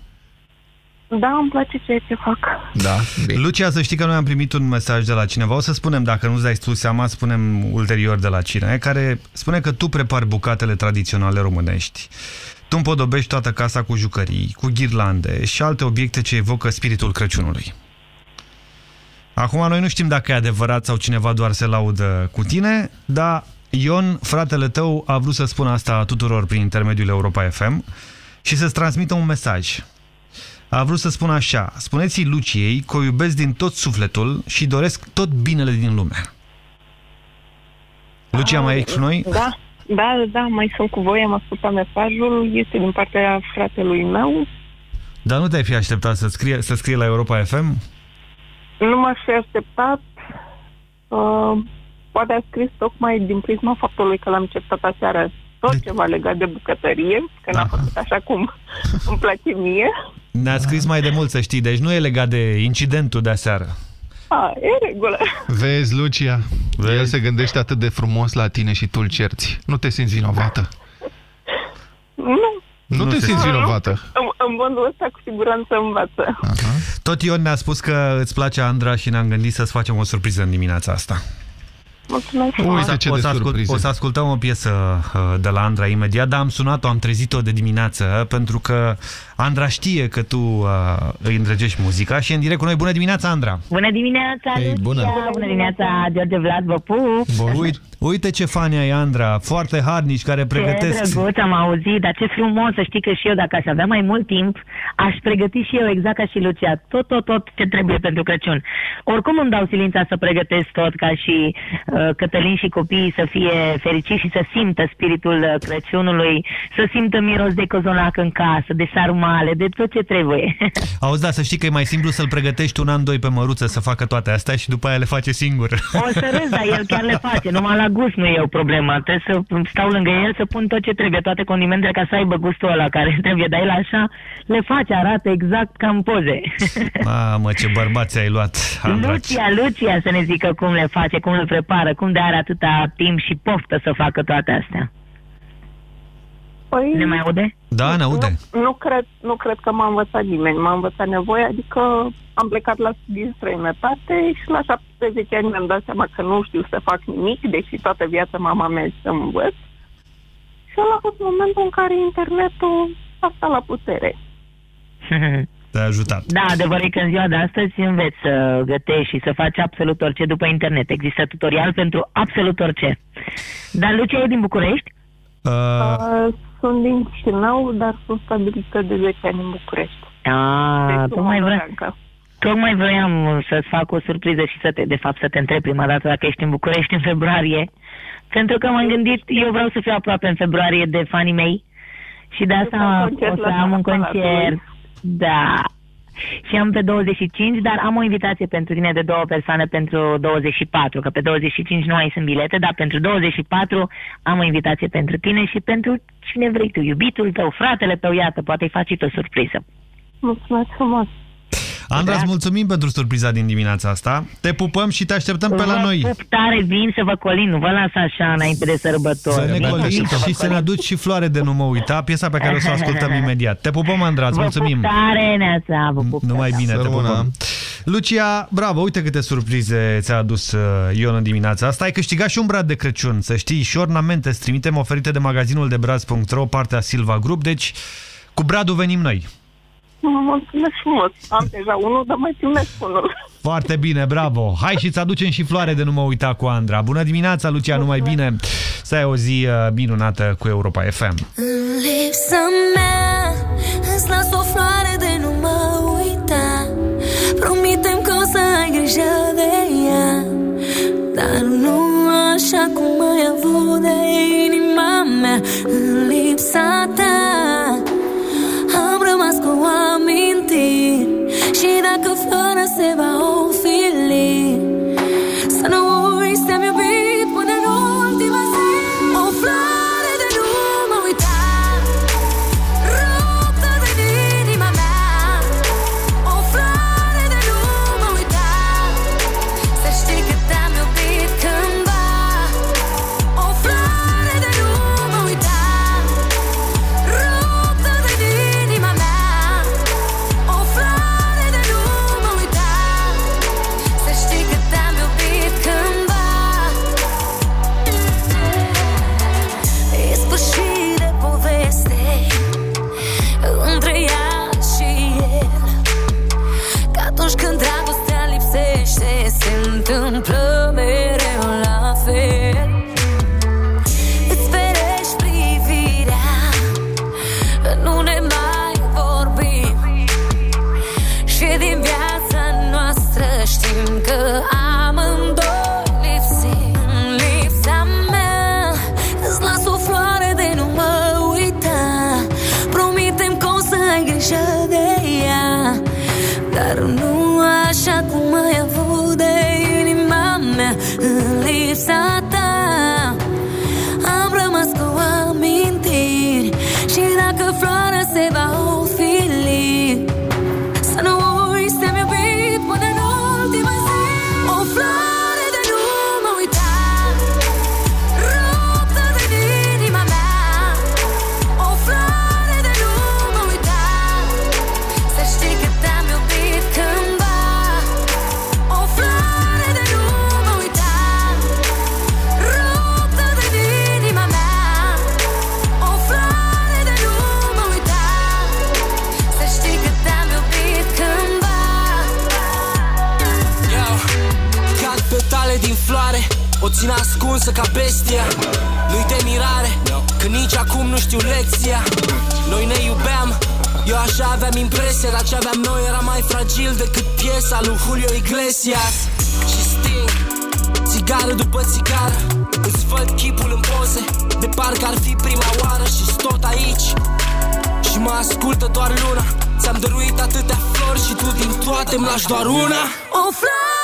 Da, îmi place ceea ce fac. Da. Lucia, să știi că noi am primit un mesaj de la cineva. O să spunem, dacă nu-ți dai tu seama, spunem ulterior de la cine, care spune că tu prepari bucatele tradiționale românești. Tu împodobești toată casa cu jucării, cu ghirlande și alte obiecte ce evocă spiritul Crăciunului. Acum, noi nu știm dacă e adevărat sau cineva doar se laudă cu tine, dar Ion, fratele tău, a vrut să spună asta tuturor prin intermediul Europa FM și să-ți transmită un mesaj. A vrut să spună așa, spuneți-i Luciei că o iubesc din tot sufletul și doresc tot binele din lume. Lucia, mai ești cu noi? Da, da, da, mai sunt cu voi, am ascultat mesajul, este din partea fratelui meu. Dar nu te-ai fi așteptat să scrie, să scrie la Europa FM? Nu m-aș fi așteptat. Uh, poate a scris tocmai din prisma faptului că l-am acceptat aseară tot ceva legat de bucătărie, că n-a făcut așa cum *laughs* îmi place mie. Ne-a scris mai de mult, să știi, deci nu e legat de incidentul de aseară. A, e regulă. Vezi, Lucia? Vezi? El se gândește atât de frumos la tine și tu îl cerți. Nu te simți vinovată. Nu. Nu, Nu te se simți simte. vinovată. În, în modul ăsta cu siguranță învață. Tot Ion ne-a spus că îți place Andra și ne-am gândit să-ți facem o surpriză în dimineața asta. Mulțumesc. o, să, ce o, de să ascult, surprize. o să ascultăm o piesă uh, de la Andra imediat, dar am sunat-o, am trezit-o de dimineață pentru că Andra știe că tu uh, îi îndrăgești muzica și e în direct cu noi. Bună dimineața, Andra! Bună dimineața, Hei, Lucia! bună. Bună dimineața, George Vlad, vă pup! Uite, uite ce fani ai, Andra, foarte harnici, care pregătesc... Ce drăguț am auzit, dar ce frumos să știi că și eu, dacă aș avea mai mult timp, aș pregăti și eu exact ca și Lucia, tot, tot, tot ce trebuie pentru Crăciun. Oricum îmi dau silința să pregătesc tot ca și uh, Cătălin și copiii să fie fericiți și să simtă spiritul uh, Crăciunului, să simtă miros de cozonac în casă, de sarmale, de tot ce trebuie. *laughs* Auzi, da, să știi că e mai simplu să-l pregătești un an, doi pe măruță să facă toate astea și după aia le face singur. O să râzi, dar el chiar le face. Numai la gust nu e o problemă. Trebuie să stau lângă el să pun tot ce trebuie, toate condimentele ca să aibă gustul ăla care *laughs* trebuie. Dar el așa le face, arată exact ca în poze. Mamă, ce bărbați ai luat, Andra. *laughs* Lucia, Lucia să ne zică cum le face, cum le prepară, cum de are atâta timp și poftă să facă toate astea. Păi, Ne mai aude? Da, ne aude. Nu, nu, cred, nu cred că m-a învățat nimeni. M-a învățat nevoia, adică am plecat la studii în străinătate și la 17 ani mi-am dat seama că nu știu să fac nimic, deși toată viața mama mea să învăț. Și ăla a fost momentul în care internetul a stat la putere. *laughs* Te-a ajutat. Da, adevărul e că în ziua de astăzi înveți să gătești și să faci absolut orice după internet. Există tutorial pentru absolut orice. Dar Lucia e din București? Uh, Uh, sunt din Chișinău, dar sunt stabilită de 10 ani în București. Ah, Deci, tocmai, vre... Moldovancă. tocmai vroiam să-ți fac o surpriză și să te, de fapt, să te întreb prima dată dacă ești în București în februarie. Pentru că m-am gândit, eu vreau să fiu aproape în februarie de fanii mei și de asta un concert o să la am un Palatului. concert. Da. Și am pe 25, dar am o invitație pentru tine de două persoane pentru 24, că pe 25 nu mai sunt bilete, dar pentru 24 am o invitație pentru tine și pentru cine vrei tu, iubitul tău, fratele tău, iată, poate-i faci și tu o surpriză. Mulțumesc frumos! Andra, îți mulțumim pentru surpriza din dimineața asta. Te pupăm și te așteptăm pe la Vă noi. pup tare, vin să vă colin, nu vă las așa înainte de sărbători. Să ne Vin colim să vă și să ne aduci și floare de nu mă uita, piesa pe care o să o ascultăm *laughs* imediat. Te pupăm, Andra, îți Vă mulțumim. pup tare, Neața, vă pup Numai tare. bine, te Sărmână. pupăm. Lucia, bravo, uite câte surprize ți-a adus uh, Ion în dimineața asta. Ai câștigat și un brad de Crăciun, să știi, și ornamente îți trimitem oferite de magazinul de braz.ro, partea Silva Group, deci cu bradul venim noi. Mă mulțumesc frumos. Am deja unul, dar mai primesc unul. Foarte bine, bravo. Hai și-ți aducem și floare de nu mă uita cu Andra. Bună dimineața, Lucia, numai bine. Să ai o zi uh, minunată cu Europa FM. În lipsa mea Îți las o floare de nu mă uita Promitem că o să ai grijă de ea Dar nu așa cum ai avut de inima mea În lipsa ta Și dacă fără se va ofili În lipsa lui Julio Iglesias. Și sting Țigară după țigară. Îți văd chipul în poze De parcă ar fi prima oară. Și tot aici Și mă ascultă doar luna. Ți-am dăruit atâtea flori Și tu din toate îmi lași doar una. O floare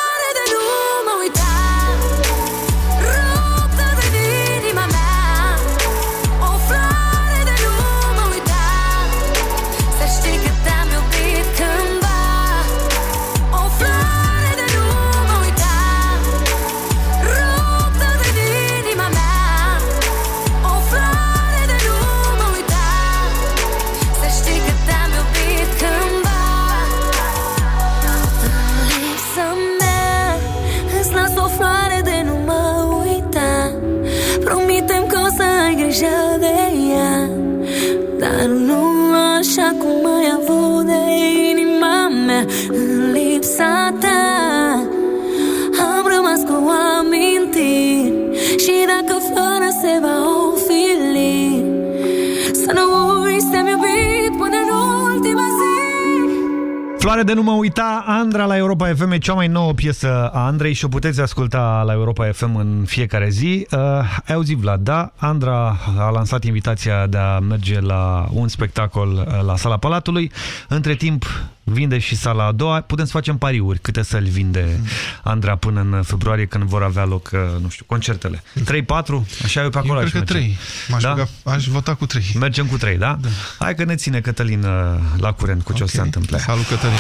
Floare de nu mă uita, Andra la Europa FM e cea mai nouă piesă a Andrei și o puteți asculta la Europa FM în fiecare zi. Uh, ai auzit, Vlad, da? Andra a lansat invitația de a merge la un spectacol uh, la Sala Palatului. Între timp, vinde și sala a doua. Putem să facem pariuri câte să-l vinde Andra până în februarie când vor avea loc, uh, nu știu, concertele. 3-4? Așa e pe acolo Eu aș cred că merge. 3. M-aș, Da? ruga, aș vota cu 3. Mergem cu 3, da? da? Hai că ne ține Cătălin uh, la curent cu ce o să se întâmple. Salut, Cătălin.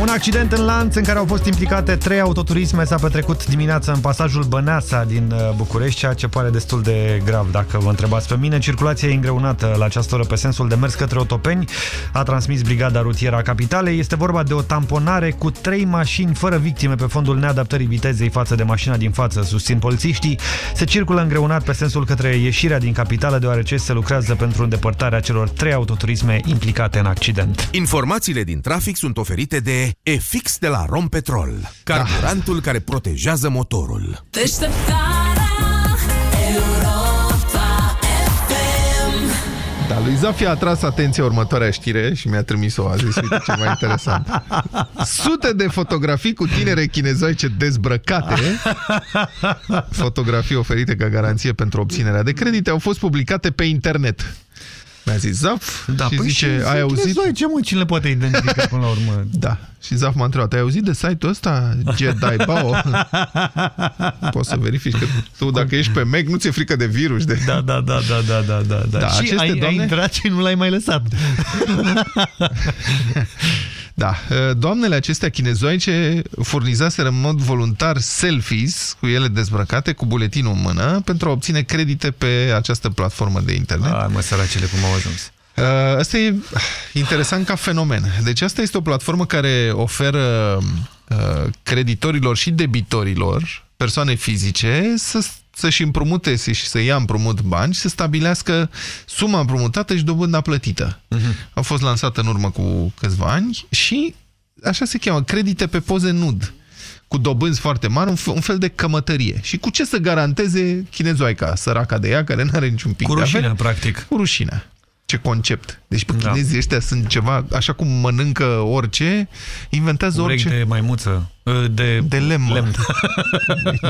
Un accident în lanț în care au fost implicate trei autoturisme s-a petrecut dimineața în pasajul Băneasa din uh, București, ceea ce pare destul de grav dacă vă întrebați pe mine. Circulația e îngreunată la această oră pe sensul de mers către Otopeni, a transmis Brigada Rutieră a Capitalei. Este vorba de o tamponare cu trei mașini fără victime pe fondul neadaptării vitezei față de mașina din față, susțin polițiștii. Se circulă îngreunat pe sensul către ieșirea din capitală, deoarece se lucrează pentru îndepărtarea celor trei autoturisme implicate în accident. Informațiile din trafic sunt oferite de EFIX de la Rompetrol, carburantul care protejează motorul. Deșteptarea Europa FM Da, lui Zafia a tras atenția următoarea știre și mi-a trimis-o, a zis, uite ce mai interesant. Sute de fotografii cu tinere chinezoice dezbrăcate, fotografii oferite ca garanție pentru obținerea de credite, au fost publicate pe internet. Mi-a zis Zaf Da, și păi zice, și ai auzit? Ce mă, cine le poate identifica până la urmă? *laughs* Da. Și Zaf m-a întrebat, ai auzit de site-ul ăsta? Jedi Bao? *laughs* Poți să verifici că tu, dacă ești pe Mac, nu ți-e frică de virus. De... Da, da, da, da, da, da, da, da. Da, și aceste ai, ai doamne- intrat și nu l-ai mai lăsat. *laughs* Da, doamnele acestea chinezoice furnizaseră în mod voluntar selfies cu ele dezbrăcate, cu buletinul în mână, pentru a obține credite pe această platformă de internet. A, mă, săracele, cum au ajuns. Uh, Asta e interesant ca fenomen. Deci asta este o platformă care oferă uh, creditorilor și debitorilor, persoane fizice, să să-și împrumute și să ia împrumut bani și să stabilească suma împrumutată și dobânda plătită. A fost lansată în urmă cu câțiva ani și așa se cheamă, credite pe poze nud cu dobânzi foarte mari, un, f- un fel de cămătărie. Și cu ce să garanteze chinezoica, săraca de ea, care nu are niciun pic Cu de rușine, avere? practic. Cu rușine. Ce concept. Deci pe chinezii ăștia sunt ceva, așa cum mănâncă orice, inventează Urechi orice... de maimuță. De, de lemn. mă. lemn.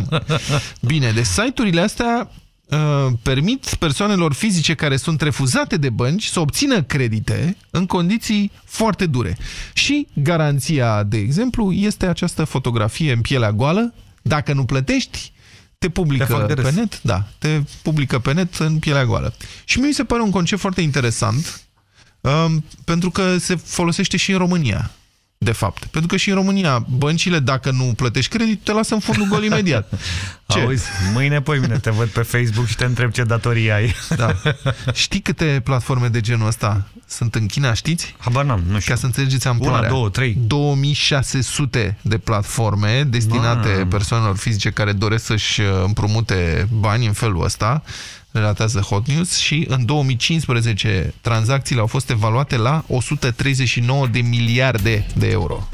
*laughs* Bine, deci site-urile astea uh, permit persoanelor fizice care sunt refuzate de bănci să obțină credite în condiții foarte dure. Și garanția, de exemplu, este această fotografie în pielea goală. Dacă nu plătești, te publică Te fac de pe râs. net, da, te publică pe net în pielea goală. Și mie mi se pare un concept foarte interesant, um, pentru că se folosește și în România, de fapt. Pentru că și în România, băncile, dacă nu plătești credit, te lasă în fundul gol imediat. *laughs* Ce? Auzi, mâine, poi mine te văd pe Facebook și te întreb ce datorii ai. Da. Știi câte platforme de genul ăsta sunt în China, știți? Habar n-am, nu știu. Ca să înțelegeți amploarea. Una, două, trei. 2600 de platforme destinate Mamă. persoanelor fizice care doresc să-și uh, împrumute bani în felul ăsta, relatează Hot News, și în 2015 tranzacțiile au fost evaluate la 139 de miliarde de euro.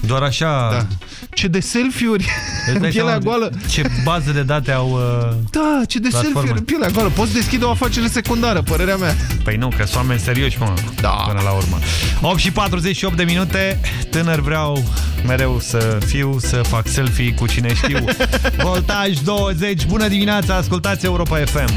Doar așa... Da. Ce de selfie-uri Îți în dai pielea seama goală. Ce bază de date au... Uh, Da, ce de platforme. selfie-uri în pielea goală. Poți deschide o afacere secundară, părerea mea. Păi nu, că sunt oameni serioși, mă, da. până la urmă. 8 și 48 de minute, tânăr vreau mereu să fiu, să fac selfie cu cine știu. *laughs* Voltaj 20, bună dimineața, ascultați Europa FM.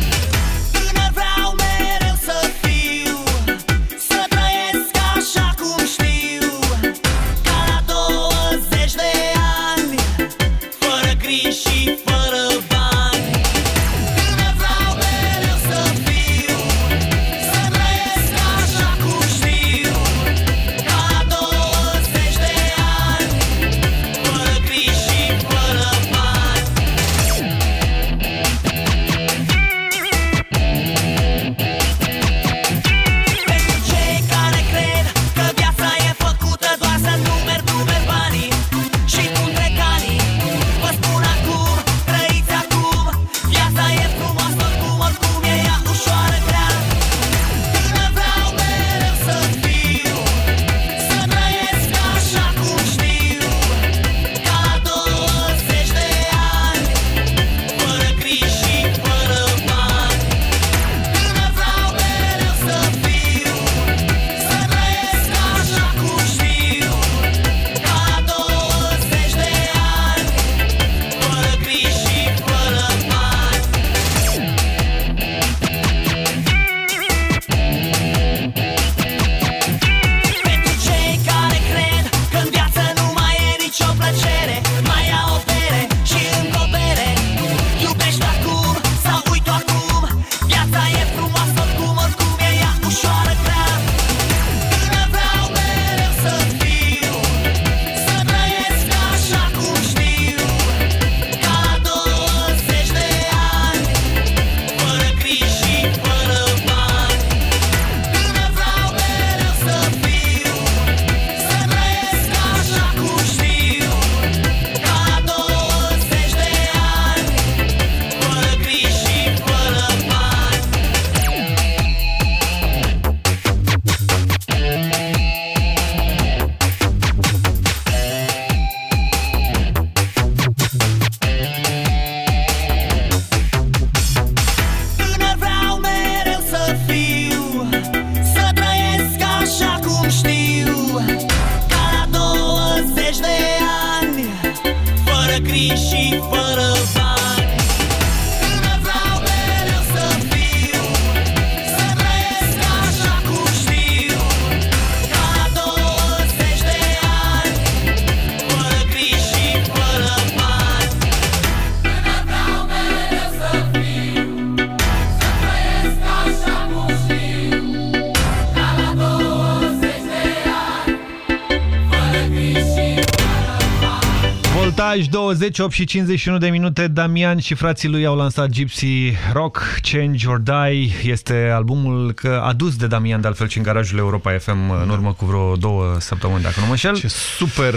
20, 8 și 51 de minute. Damian și frații lui au lansat Gypsy Rock, Change or Die. Este albumul că adus de Damian, de altfel, și în garajul Europa FM în urmă cu vreo două săptămâni, dacă nu mă înșel. Ce super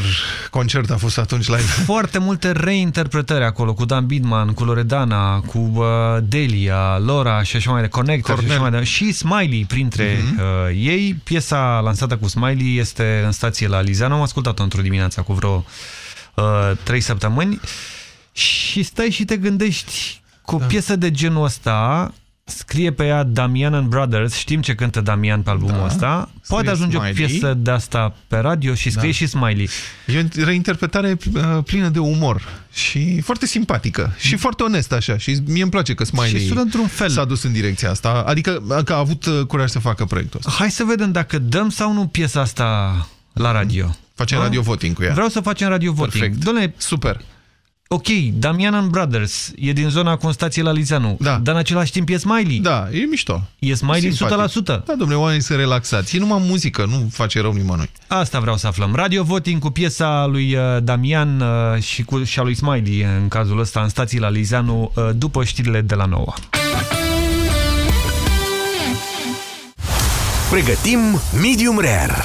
concert a fost atunci live. Foarte multe reinterpretări acolo, cu Dan Bidman, cu Loredana, cu uh, Delia, Laura și așa mai departe, Connector și Cornel. așa mai departe. Și Smiley printre Mhm. uh, ei. Piesa lansată cu Smiley este în stație la Lizana. Am ascultat-o într-o dimineață cu vreo uh, trei săptămâni și stai și te gândești cu o Da. piesă de genul ăsta scrie pe ea Damian and Brothers, știm ce cântă Damian pe albumul Da. ăsta, poate Scrie ajunge o Smiley. piesă de asta pe radio și scrie Da. și Smiley. E o reinterpretare uh, plină de umor și foarte simpatică și foarte onestă așa. Și mie îmi place că Smiley Mm. Și sună într-un fel. s-a dus în direcția asta. Adică că a avut uh, curaj să facă proiectul ăsta. Hai să vedem dacă dăm sau nu piesa asta la radio. Facem Da? radio voting cu ea. Vreau să facem radio voting. Perfect. Doamne, Super. ok, Damian and Brothers e din zona Constației la Lizeanu, Da. dar în același timp e Smiley. Da, e mișto. E Smiley Simpatic. 100%. Da, domnule, oamenii sunt relaxați. E numai muzică, nu face rău nimănui. Asta vreau să aflăm. Radio voting cu piesa lui uh, Damian uh, și, cu, și a lui Smiley în cazul ăsta în stații la Lizeanu uh, după știrile de la 9. Pregătim Medium Rare.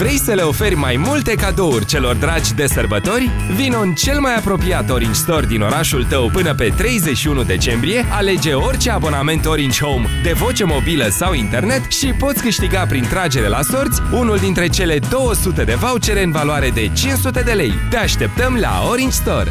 Vrei să le oferi mai multe cadouri celor dragi de sărbători? Vino în cel mai apropiat Orange Store din orașul tău până pe 31 decembrie, alege orice abonament Orange Home de voce mobilă sau internet și poți câștiga prin tragere la sorți unul dintre cele 200 de vouchere în valoare de 500 de lei. Te așteptăm la Orange Store!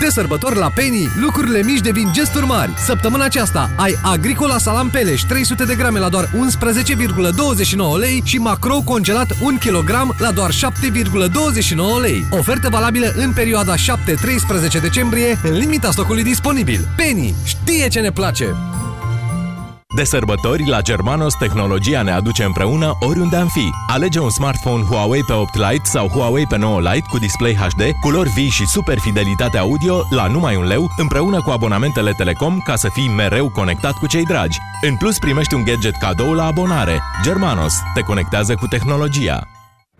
De sărbători la Penny, lucrurile mici devin gesturi mari. Săptămâna aceasta ai Agricola Salam Peleș 300 de grame la doar 11,29 lei și Macro congelat 1 kg la doar 7,29 lei. Ofertă valabilă în perioada 7-13 decembrie, în limita stocului disponibil. Penny știe ce ne place! De sărbători, la Germanos, tehnologia ne aduce împreună oriunde am fi. Alege un smartphone Huawei pe 8 Lite sau Huawei pe 9 Lite cu display HD, culori vii și super fidelitate audio la numai un leu, împreună cu abonamentele Telecom ca să fii mereu conectat cu cei dragi. În plus, primești un gadget cadou la abonare. Germanos te conectează cu tehnologia.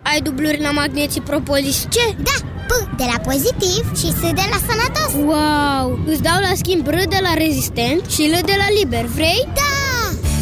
Ai dubluri la magneții propolis ce? Da, P de la pozitiv și S de la sănătos Wow! Îți dau la schimb R de la rezistent și L de la liber, vrei? Da!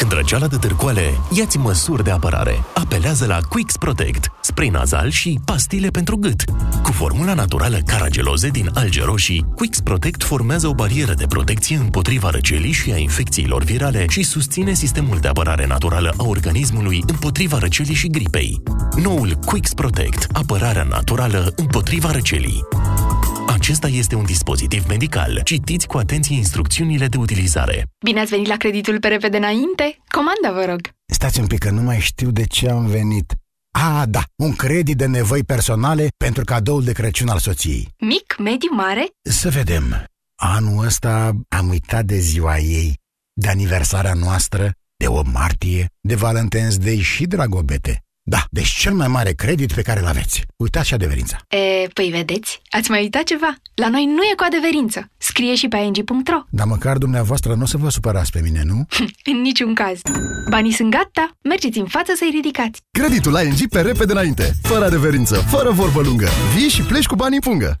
Când răceala de târcoale, ia-ți măsuri de apărare. Apelează la Quix Protect, spray nazal și pastile pentru gât. Cu formula naturală carageloze din alge roșii, Quix Protect formează o barieră de protecție împotriva răcelii și a infecțiilor virale și susține sistemul de apărare naturală a organismului împotriva răcelii și gripei. Noul Quix Protect, apărarea naturală împotriva răcelii. Acesta este un dispozitiv medical. Citiți cu atenție instrucțiunile de utilizare. Bine ați venit la creditul pe repede înainte? Comanda, vă rog. Stați un pic că nu mai știu de ce am venit. A, da, un credit de nevoi personale pentru cadoul de Crăciun al soției. Mic, mediu, mare? Să vedem. Anul ăsta am uitat de ziua ei, de aniversarea noastră, de 8 martie, de Valentine's Day și Dragobete. Da, deci cel mai mare credit pe care îl aveți. Uitați și adeverința. E, păi vedeți, ați mai uitat ceva. La noi nu e cu adeverință. Scrie și pe ing.ro. Dar măcar dumneavoastră nu o să vă supărați pe mine, nu? *laughs* în niciun caz. Banii sunt gata, mergeți în față să-i ridicați. Creditul ING pe repede înainte, fără adeverință, fără vorbă lungă. Vii și pleci cu banii în pungă.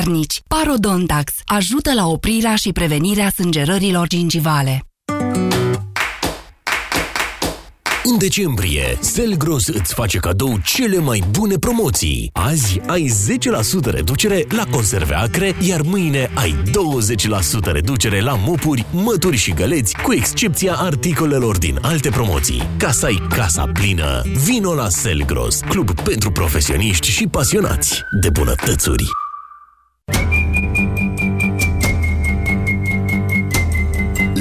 puternici. Parodontax ajută la oprirea și prevenirea sângerărilor gingivale. În decembrie, Selgros îți face cadou cele mai bune promoții. Azi ai 10% reducere la conserve acre, iar mâine ai 20% reducere la mopuri, mături și găleți, cu excepția articolelor din alte promoții. Ca să ai casa plină, vino la Selgros, club pentru profesioniști și pasionați de bunătățuri.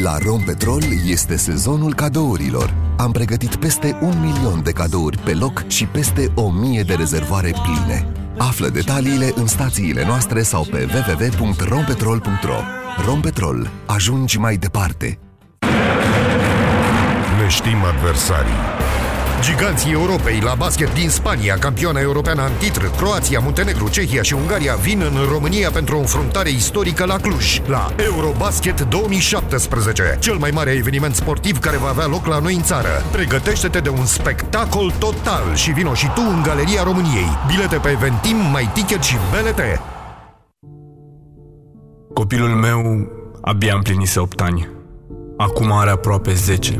La Rompetrol este sezonul cadourilor. Am pregătit peste un milion de cadouri pe loc și peste o mie de rezervoare pline. Află detaliile în stațiile noastre sau pe www.rompetrol.ro Rompetrol. Ajungi mai departe. Ne știm adversarii. Giganții Europei la basket din Spania, campioana europeană în titr, Croația, Muntenegru, Cehia și Ungaria vin în România pentru o înfruntare istorică la Cluj, la Eurobasket 2017, cel mai mare eveniment sportiv care va avea loc la noi în țară. Pregătește-te de un spectacol total și vino și tu în Galeria României. Bilete pe Eventim, mai ticket și BLT. Copilul meu abia împlinise 8 ani. Acum are aproape 10.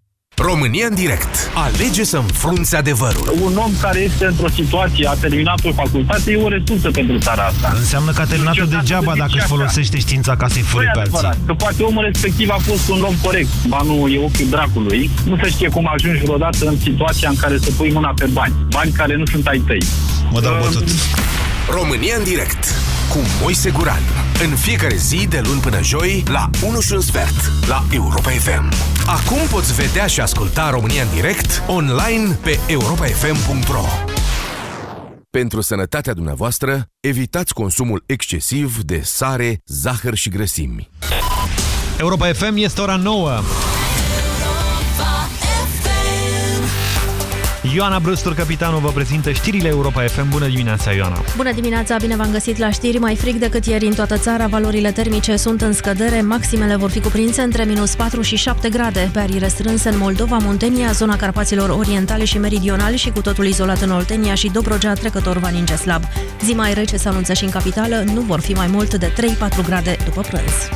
România în direct. Alege să înfrunți adevărul. Un om care este într-o situație, a terminat o facultate, e o resursă pentru țara asta. Înseamnă că a terminat-o degeaba dacă își folosește știința ca să-i fure pe alții. Că poate omul respectiv a fost un om corect. Banul e ochiul dracului. Nu se știe cum ajungi vreodată în situația în care să pui mâna pe bani. Bani care nu sunt ai tăi. Mă dau bătut. România în direct cu Moise Guran. În fiecare zi, de luni până joi, la 1 și un sfert, la Europa FM. Acum poți vedea și asculta România în direct, online, pe europafm.ro. Pentru sănătatea dumneavoastră, evitați consumul excesiv de sare, zahăr și grăsimi. Europa FM este ora 9. Ioana Brustur, capitanul, vă prezintă știrile Europa FM. Bună dimineața, Ioana! Bună dimineața, bine v-am găsit la știri. Mai frig decât ieri în toată țara, valorile termice sunt în scădere, maximele vor fi cuprinse între minus 4 și 7 grade. Pe arii restrânse în Moldova, Muntenia, zona Carpaților Orientale și Meridionali și cu totul izolat în Oltenia și Dobrogea, trecător va ninge slab. Zi mai rece se anunță și în capitală, nu vor fi mai mult de 3-4 grade după prânz.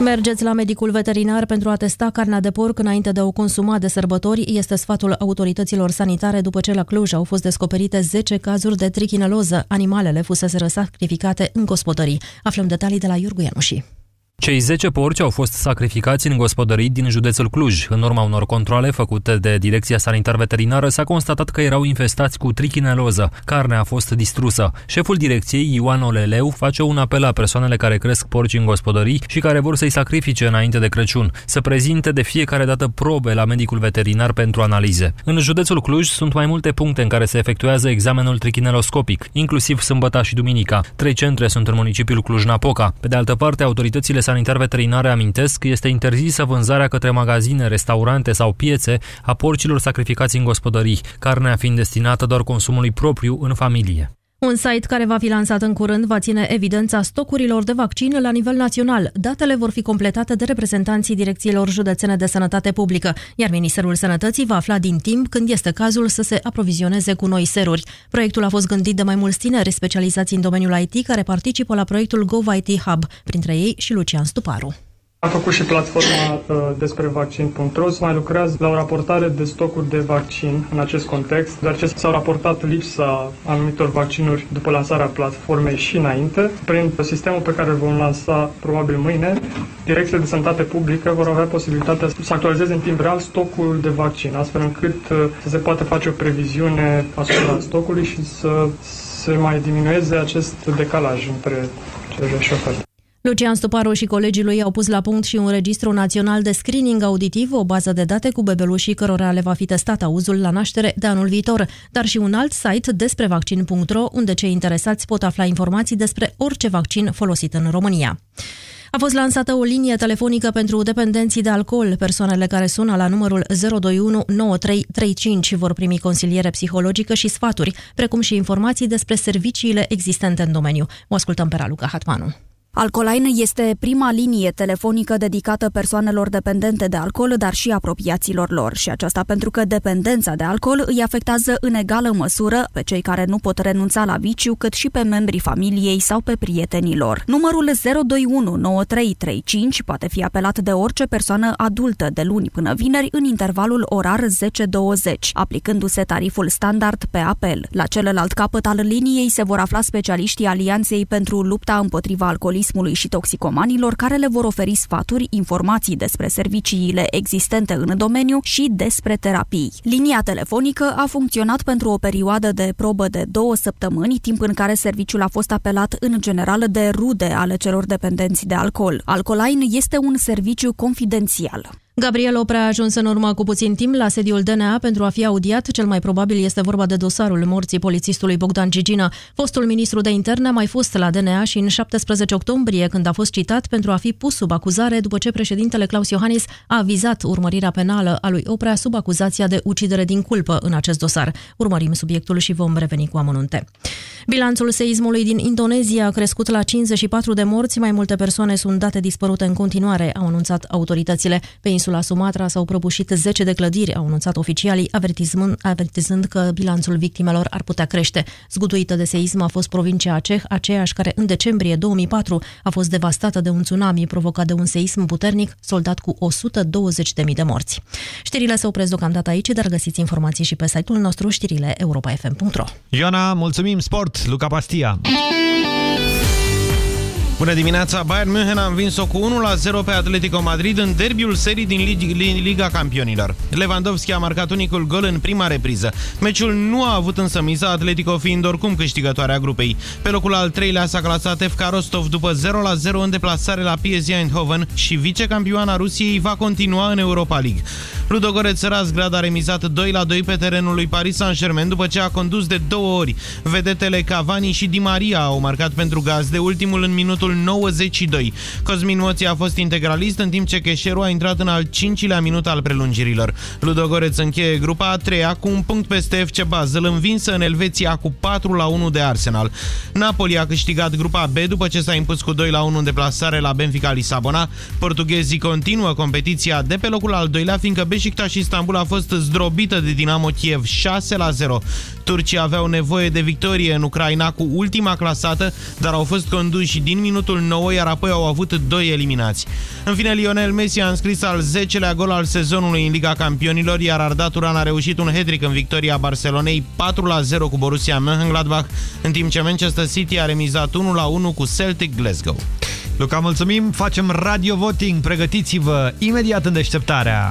Mergeți la medicul veterinar pentru a testa carnea de porc înainte de o consuma de sărbători, este sfatul autorităților sanitare după ce la Cluj au fost descoperite 10 cazuri de trichineloză. Animalele fusese sacrificate în gospodării. Aflăm detalii de la Iurgu Ianuși. Cei 10 porci au fost sacrificați în gospodării din județul Cluj. În urma unor controle făcute de Direcția Sanitar Veterinară s-a constatat că erau infestați cu trichineloză. Carnea a fost distrusă. Șeful direcției, Ioan Oleleu, face un apel la persoanele care cresc porci în gospodării și care vor să-i sacrifice înainte de Crăciun, să prezinte de fiecare dată probe la medicul veterinar pentru analize. În județul Cluj sunt mai multe puncte în care se efectuează examenul trichineloscopic, inclusiv sâmbăta și duminica. Trei centre sunt în municipiul Cluj-Napoca. Pe de altă parte, autoritățile sanitar-veterinare amintesc, este interzisă vânzarea către magazine, restaurante sau piețe a porcilor sacrificați în gospodării, carnea fiind destinată doar consumului propriu în familie. Un site care va fi lansat în curând va ține evidența stocurilor de vaccin la nivel național. Datele vor fi completate de reprezentanții direcțiilor județene de sănătate publică, iar Ministerul Sănătății va afla din timp când este cazul să se aprovizioneze cu noi seruri. Proiectul a fost gândit de mai mulți tineri specializați în domeniul IT care participă la proiectul GovIT Hub, printre ei și Lucian Stuparu. Am făcut și platforma uh, despre vaccin.ro, mai lucrează la o raportare de stocuri de vaccin în acest context, dar ce s-au raportat lipsa anumitor vaccinuri după lansarea platformei și înainte. Prin sistemul pe care îl vom lansa probabil mâine, direcțiile de sănătate publică vor avea posibilitatea să actualizeze în timp real stocul de vaccin, astfel încât uh, să se poate face o previziune asupra stocului și să se mai diminueze acest decalaj între cele și oferte. Lucian Stuparu și colegii lui au pus la punct și un registru național de screening auditiv, o bază de date cu bebelușii cărora le va fi testat auzul la naștere de anul viitor, dar și un alt site despre vaccin.ro, unde cei interesați pot afla informații despre orice vaccin folosit în România. A fost lansată o linie telefonică pentru dependenții de alcool. Persoanele care sună la numărul 021 9335 vor primi consiliere psihologică și sfaturi, precum și informații despre serviciile existente în domeniu. O ascultăm pe Raluca Hatmanu. Alcoline este prima linie telefonică dedicată persoanelor dependente de alcool, dar și apropiaților lor. Și aceasta pentru că dependența de alcool îi afectează în egală măsură pe cei care nu pot renunța la viciu, cât și pe membrii familiei sau pe prietenii lor. Numărul 0219335 poate fi apelat de orice persoană adultă de luni până vineri în intervalul orar 10-20, aplicându-se tariful standard pe apel. La celălalt capăt al liniei se vor afla specialiștii Alianței pentru lupta împotriva alcoolismului alcoolismului și toxicomanilor care le vor oferi sfaturi, informații despre serviciile existente în domeniu și despre terapii. Linia telefonică a funcționat pentru o perioadă de probă de două săptămâni, timp în care serviciul a fost apelat în general de rude ale celor dependenți de alcool. Alcoline este un serviciu confidențial. Gabriel Oprea a ajuns în urmă cu puțin timp la sediul DNA pentru a fi audiat. Cel mai probabil este vorba de dosarul morții polițistului Bogdan Gigină. Fostul ministru de interne a mai fost la DNA și în 17 octombrie, când a fost citat pentru a fi pus sub acuzare după ce președintele Claus Iohannis a avizat urmărirea penală a lui Oprea sub acuzația de ucidere din culpă în acest dosar. Urmărim subiectul și vom reveni cu amănunte. Bilanțul seismului din Indonezia a crescut la 54 de morți, mai multe persoane sunt date dispărute în continuare, au anunțat autoritățile. Pe insula Sumatra s-au prăbușit 10 de clădiri, au anunțat oficialii, avertizând, avertizând că bilanțul victimelor ar putea crește. Zguduită de seism a fost provincia Aceh, aceeași care în decembrie 2004 a fost devastată de un tsunami provocat de un seism puternic, soldat cu 120.000 de morți. Știrile se opresc deocamdată aici, dar găsiți informații și pe site-ul nostru știrile europa.fm.ro Ioana, mulțumim, sport, Luca Pastia! Bună dimineața! Bayern München a învins-o cu 1-0 pe Atletico Madrid în derbiul serii din Liga Campionilor. Lewandowski a marcat unicul gol în prima repriză. Meciul nu a avut însă miza, Atletico fiind oricum câștigătoarea grupei. Pe locul al treilea s-a clasat FK Rostov după 0-0 în deplasare la PSG Eindhoven și vicecampioana Rusiei va continua în Europa League. Ludogoreț Razgrad a remizat 2-2 pe terenul lui Paris Saint-Germain după ce a condus de două ori. Vedetele Cavani și Di Maria au marcat pentru gazde, ultimul în minutul minutul 92. Cosmin Moții a fost integralist, în timp ce Cheșeru a intrat în al cincilea minut al prelungirilor. Ludogoreț încheie grupa a treia cu un punct peste FC Basel, învinsă în Elveția cu 4 la 1 de Arsenal. Napoli a câștigat grupa B după ce s-a impus cu 2 la 1 în deplasare la Benfica Lisabona. Portughezii continuă competiția de pe locul al doilea, fiindcă Beşiktaş și Istanbul a fost zdrobită de Dinamo Kiev 6 la 0. Turcii aveau nevoie de victorie în Ucraina cu ultima clasată, dar au fost conduși din minutul 9, iar apoi au avut doi eliminați. În fine, Lionel Messi a înscris al 10-lea gol al sezonului în Liga Campionilor, iar Arda Turan a reușit un hat în victoria Barcelonei 4-0 cu Borussia Mönchengladbach, în timp ce Manchester City a remizat 1-1 cu Celtic Glasgow. Luca, mulțumim! Facem radio voting. Pregătiți-vă imediat în deșteptarea.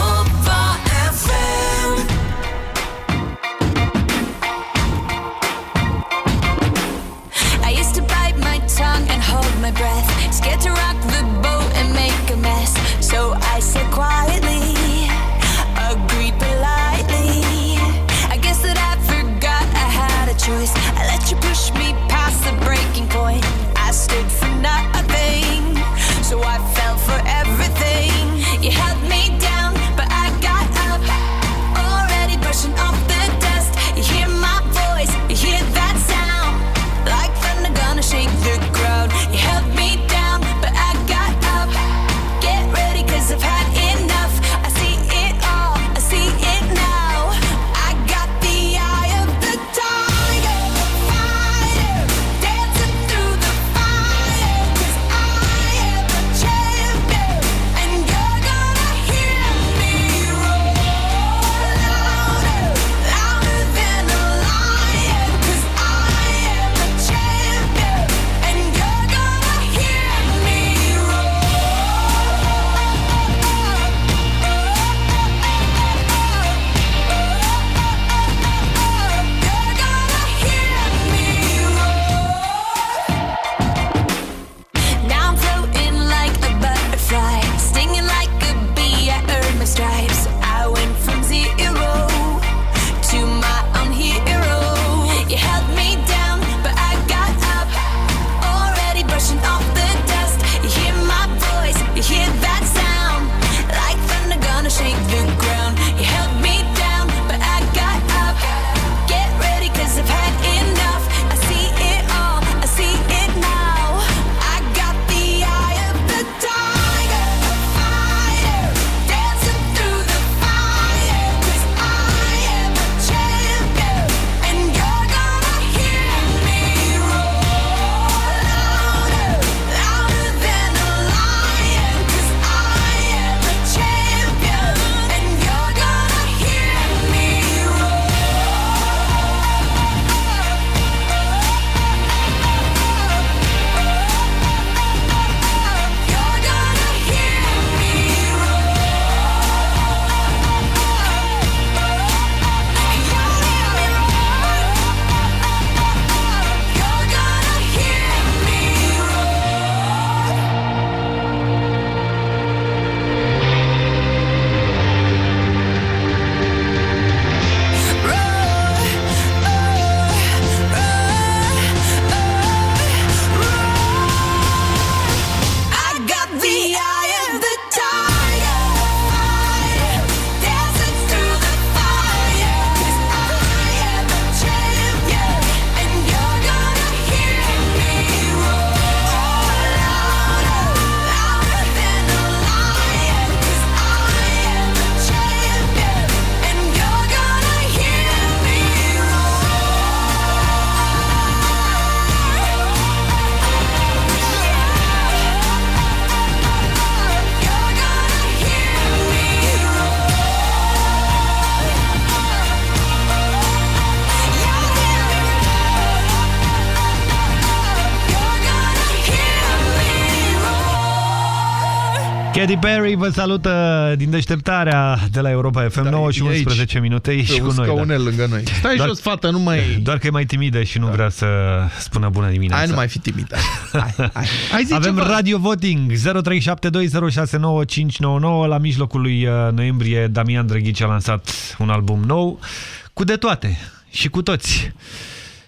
Katy Perry vă salută din deșteptarea de la Europa FM, da, 9 și 11 aici. minute, e și cu noi. Da. lângă noi. Stai doar, jos, fată, nu mai... Doar că e mai timidă și nu da. vrea să spună bună dimineața. Hai, nu mai fi timidă. Hai, hai. hai *laughs* Avem ceva. radio voting 0372069599 la mijlocul lui uh, noiembrie Damian Drăghici a lansat un album nou cu de toate și cu toți.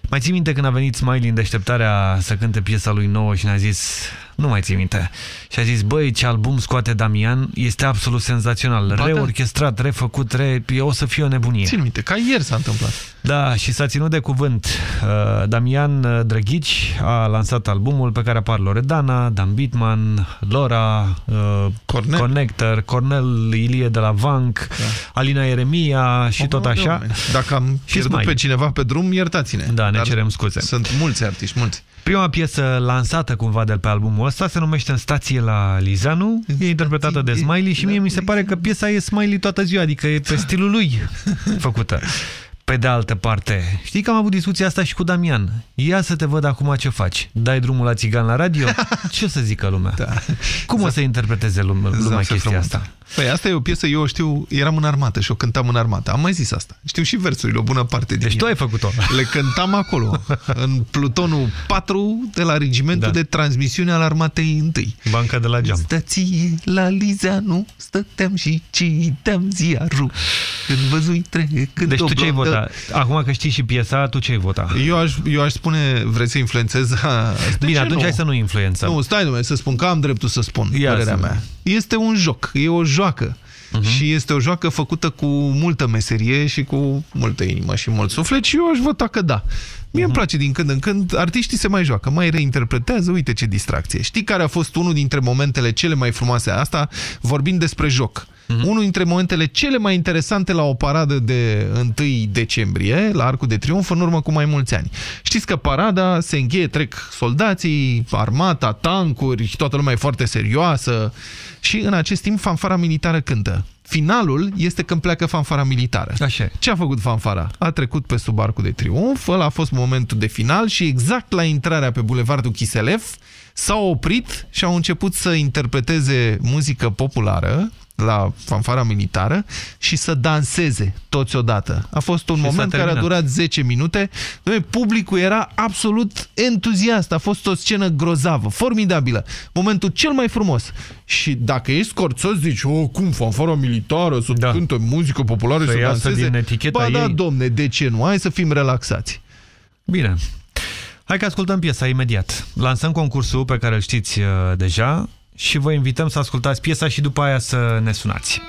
Mai ții minte când a venit Smiley în deșteptarea să cânte piesa lui nouă și ne-a zis nu mai ții minte. Și a zis, băi, ce album scoate Damian, este absolut senzațional. Ba, da. Reorchestrat, refăcut, re... o să fie o nebunie. Țin minte, ca ieri s-a întâmplat. Da, și s-a ținut de cuvânt. Uh, Damian uh, Drăghici a lansat albumul pe care apar Loredana, Dan Bitman, Lora, uh, Cornel. Connector, Cornel Ilie de la Vanc, da. Alina Eremia și o, tot așa. Doamne. Dacă am pierdut pe cineva pe drum, iertați-ne. Da, ne Dar cerem scuze. Sunt mulți artiști, mulți. Prima piesă lansată cumva de pe albumul ăsta se numește În stație la Lizanu, e interpretată de Smiley și mie mi se pare că piesa e Smiley toată ziua, adică e pe stilul lui făcută. Pe de altă parte, știi că am avut discuția asta și cu Damian. Ia să te văd acum ce faci. Dai drumul la țigan la radio? *laughs* Ce o să zică lumea? Da. Cum o să interpreteze lumea, lumea chestia asta? Păi asta e o piesă, eu o știu, eram în armată și o cântam în armată. Am mai zis asta. Știu și versurile, o bună parte din Deci tu ai făcut-o. Le cântam acolo, în plutonul 4 de la regimentul da. de transmisiune al armatei 1. Banca de la geam. Stație la Lizeanu, stăteam și citeam ziarul. Când văzui trecând Deci tu ce ai votat? Acum că știi și piesa, tu ce ai votat? Eu aș, eu aș spune, vreți să influențez? *laughs* Bine, atunci nu? hai să nu influențăm. Nu, stai numai să spun că am dreptul să spun Ia părerea mea. Este un joc, e o joacă. Uh mhm. -huh. Și este o joacă făcută cu multă meserie și cu multă inimă și mult suflet și eu aș vota că da. Mie uh -huh. îmi mhm. place din când în când, artiștii se mai joacă, mai reinterpretează, uite ce distracție. Știi care a fost unul dintre momentele cele mai frumoase asta, vorbind despre joc? Uh -huh. Unul dintre momentele cele mai interesante la o paradă de 1 decembrie, la Arcul de Triunf, în urmă cu mai mulți ani. Știți că parada se încheie, trec soldații, armata, tancuri, toată lumea e foarte serioasă și în acest timp fanfara militară cântă. Finalul este când pleacă fanfara militară. Așa. Ce a făcut fanfara? A trecut pe sub Arcul de Triunf, ăla a fost momentul de final și exact la intrarea pe Bulevardul Chiselef s-au oprit și au început să interpreteze muzică populară la fanfara militară și să danseze toți odată. A fost un și moment care a durat 10 minute. Publicul era absolut entuziast. A fost o scenă grozavă, formidabilă. Momentul cel mai frumos. Și dacă ești scorțos, zici, oh, cum, fanfara militară, să da. cântă muzică populară, să, să danseze. din eticheta ba, da, ei. da, domne, de ce nu? Hai să fim relaxați. Bine. Hai că ascultăm piesa imediat. Lansăm concursul pe care îl știți uh, deja și vă invităm să ascultați piesa și după aia să ne sunați.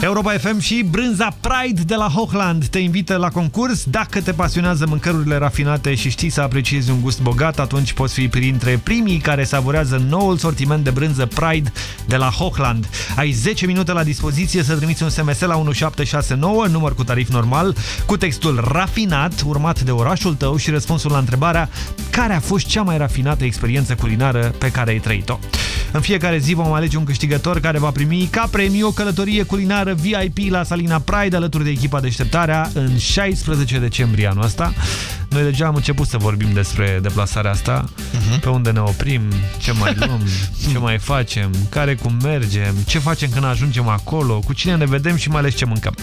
Europa FM și Brânza Pride de la Hochland te invită la concurs. Dacă te pasionează mâncărurile rafinate și știi să apreciezi un gust bogat, atunci poți fi printre primii care savurează noul sortiment de brânză Pride de la Hochland. Ai 10 minute la dispoziție să trimiți un SMS la 1769, număr cu tarif normal, cu textul rafinat, urmat de orașul tău și răspunsul la întrebarea care a fost cea mai rafinată experiență culinară pe care ai trăit-o. În fiecare zi vom alege un câștigător care va primi ca premiu o călătorie culinară VIP la Salina Pride alături de echipa Deșteptarea în 16 decembrie anul ăsta. Noi deja am început să vorbim despre deplasarea asta, uh mhm. -huh. pe unde ne oprim, ce mai *laughs* luăm, ce mai facem, care cum mergem, ce facem când ajungem acolo, cu cine ne vedem și mai ales ce mâncăm.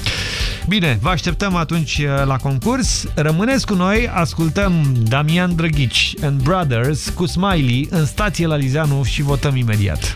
Bine, vă așteptăm atunci uh, la concurs. Rămâneți cu noi, ascultăm Damian Drăghici and Brothers cu Smiley în stație la Lizeanu și votăm imediat.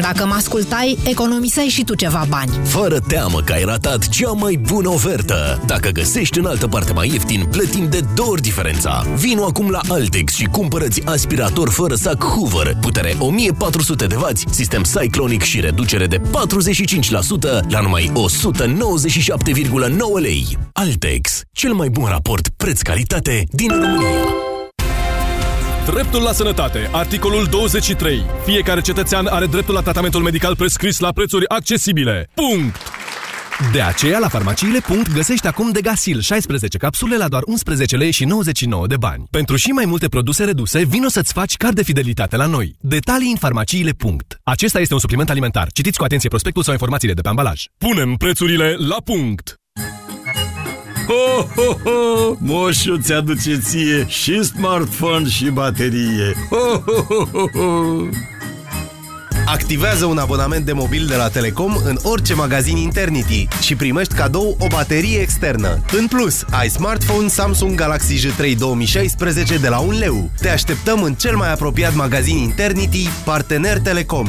Dacă mă ascultai, economiseai și tu ceva bani. Fără teamă că ai ratat cea mai bună ofertă. Dacă găsești în altă parte mai ieftin, plătim de două ori diferența. Vino acum la Altex și cumpărăți aspirator fără sac Hoover, putere 1400 de W, sistem Cyclonic și reducere de 45% la numai 197,9 lei. Altex, cel mai bun raport preț-calitate din România. Dreptul la sănătate. Articolul 23. Fiecare cetățean are dreptul la tratamentul medical prescris la prețuri accesibile. Punct! De aceea, la farmaciile. Punct, găsești acum Degasil 16 capsule la doar 11 lei și 99 de bani. Pentru și mai multe produse reduse, vino să-ți faci card de fidelitate la noi. Detalii în farmaciile. Punct. Acesta este un supliment alimentar. Citiți cu atenție prospectul sau informațiile de pe ambalaj. Punem prețurile la punct! Ho, ho, ho! Moșu ți-aduce ție și smartphone și baterie. Ho, ho, ho, ho, ho! Activează un abonament de mobil de la Telecom în orice magazin Internity și primești cadou o baterie externă. În plus, ai smartphone Samsung Galaxy J3 2016 de la 1 leu. Te așteptăm în cel mai apropiat magazin Internity, partener Telecom.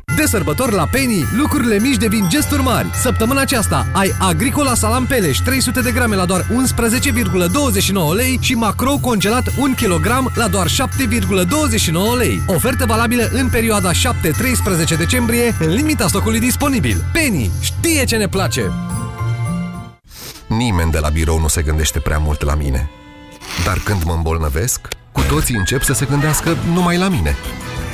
De sărbători la Penny, lucrurile mici devin gesturi mari. Săptămâna aceasta ai Agricola Salam Peleș 300 de grame la doar 11,29 lei și Macro congelat 1 kg la doar 7,29 lei. Ofertă valabilă în perioada 7-13 decembrie, în limita stocului disponibil. Penny știe ce ne place! Nimeni de la birou nu se gândește prea mult la mine. Dar când mă îmbolnăvesc, cu toții încep să se gândească numai la mine.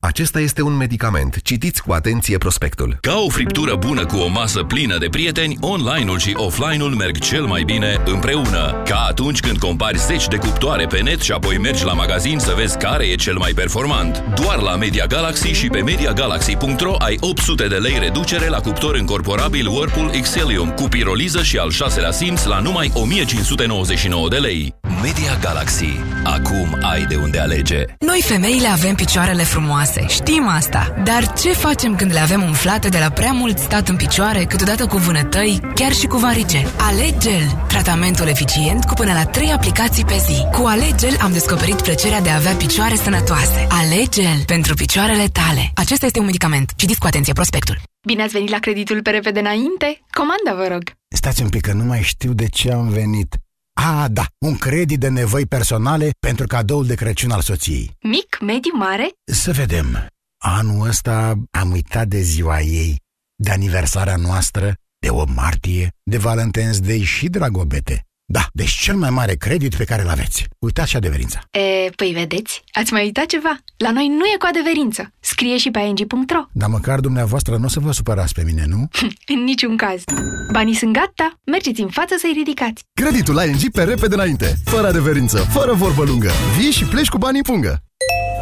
Acesta este un medicament. Citiți cu atenție prospectul. Ca o friptură bună cu o masă plină de prieteni, online-ul și offline-ul merg cel mai bine împreună. Ca atunci când compari 10 de cuptoare pe net și apoi mergi la magazin să vezi care e cel mai performant. Doar la Media Galaxy și pe MediaGalaxy.ro ai 800 de lei reducere la cuptor încorporabil Whirlpool Xelium cu piroliză și al șaselea simț la numai 1599 de lei. Media Galaxy. Acum ai de unde alege. Noi femeile avem picioarele frumoase, știm asta. Dar ce facem când le avem umflate de la prea mult stat în picioare, câteodată cu vânătăi, chiar și cu varice? Alegel, tratamentul eficient cu până la 3 aplicații pe zi. Cu Alegel am descoperit plăcerea de a avea picioare sănătoase. Alegel pentru picioarele tale. Acesta este un medicament. Citiți cu atenție prospectul. Bine ați venit la creditul pe repede înainte? Comanda, vă rog. Stați un pic că nu mai știu de ce am venit. A, da, un credit de nevoi personale pentru cadoul de Crăciun al soției. Mic, mediu, mare? Să vedem. Anul ăsta am uitat de ziua ei, de aniversarea noastră, de 8 martie, de Valentine's Day și Dragobete. Da, deci cel mai mare credit pe care îl aveți. Uitați și adeverința. E, păi vedeți, ați mai uitat ceva? La noi nu e cu adeverință. Scrie și pe ing.ro. Dar măcar dumneavoastră nu o să vă supărați pe mine, nu? *laughs* În niciun caz. Banii sunt gata, mergeți în față să-i ridicați. Creditul la ING pe repede înainte, fără adeverință, fără vorbă lungă. Vii și pleci cu banii în pungă.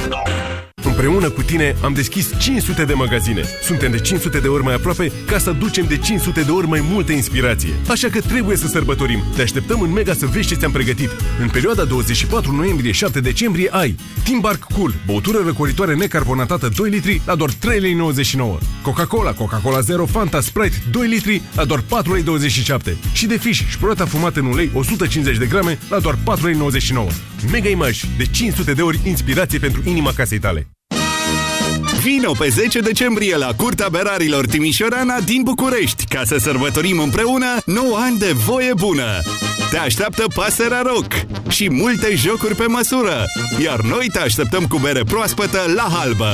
Oh. Împreună cu tine am deschis 500 de magazine. Suntem de 500 de ori mai aproape ca să aducem de 500 de ori mai multă inspirație. Așa că trebuie să sărbătorim. Te așteptăm în Mega să vezi ce ți-am pregătit. În perioada 24 noiembrie-7 decembrie ai Timbark Cool, băutură răcoritoare necarbonatată 2 litri la doar 3,99 lei. Coca-Cola, Coca-Cola Zero, Fanta, Sprite 2 litri la doar 4,27 lei. Și de fiș și șproata fumată în ulei 150 de grame la doar 4,99 lei. Mega Image, de 500 de ori inspirație pentru inima casei tale. Vino pe 10 decembrie la Curtea Berarilor Timișorana din București ca să sărbătorim împreună 9 ani de voie bună. Te așteaptă pasărea rock și multe jocuri pe măsură, iar noi te așteptăm cu bere proaspătă la halbă.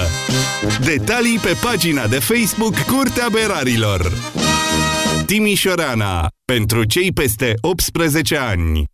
Detalii pe pagina de Facebook Curtea Berarilor. Timișorana. Pentru cei peste 18 ani.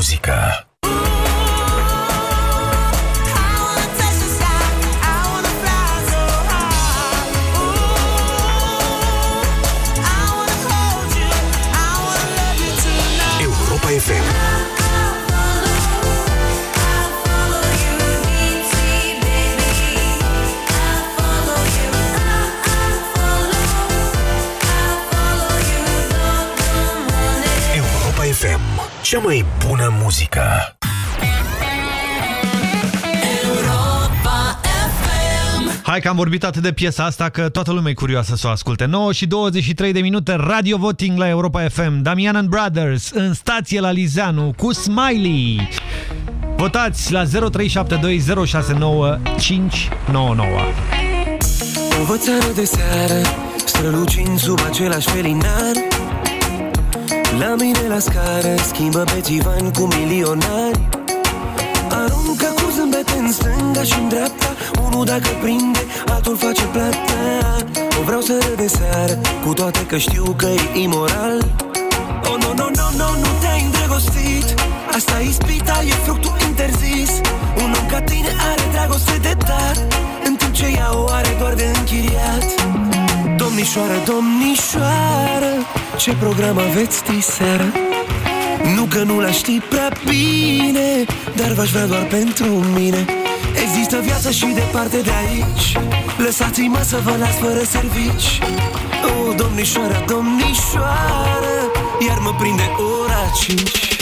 muzică. Cea mai bună muzică. Hai că am vorbit atât de piesa asta că toată lumea e curioasă să o asculte. 9 și 23 de minute, radio voting la Europa FM. Damian and Brothers în stație la Lizeanu cu Smiley. Votați la 0372069599. O vățară de seară Strălucind sub același felinar La mine la scară Schimbă pe divan cu milionari. Aruncă cu zâmbete în stânga și în dreapta Unul dacă prinde, altul face plata. O vreau să râd de seară Cu toate că știu că e imoral. Oh, no, no, no, no, nu te-ai îndrăgostit. Asta e ispita, e fructul interzis. Un om ca tine are dragoste de dar În timp ce ea o are doar de închiriat. Domnișoară, domnișoară Ce program aveți diseară? Nu că nu la știi prea bine Dar v-aș vrea doar pentru mine. Există viață și departe de aici. Lăsați-mă să vă las fără servici. Oh, domnișoară, domnișoară Iar mă prinde ora 5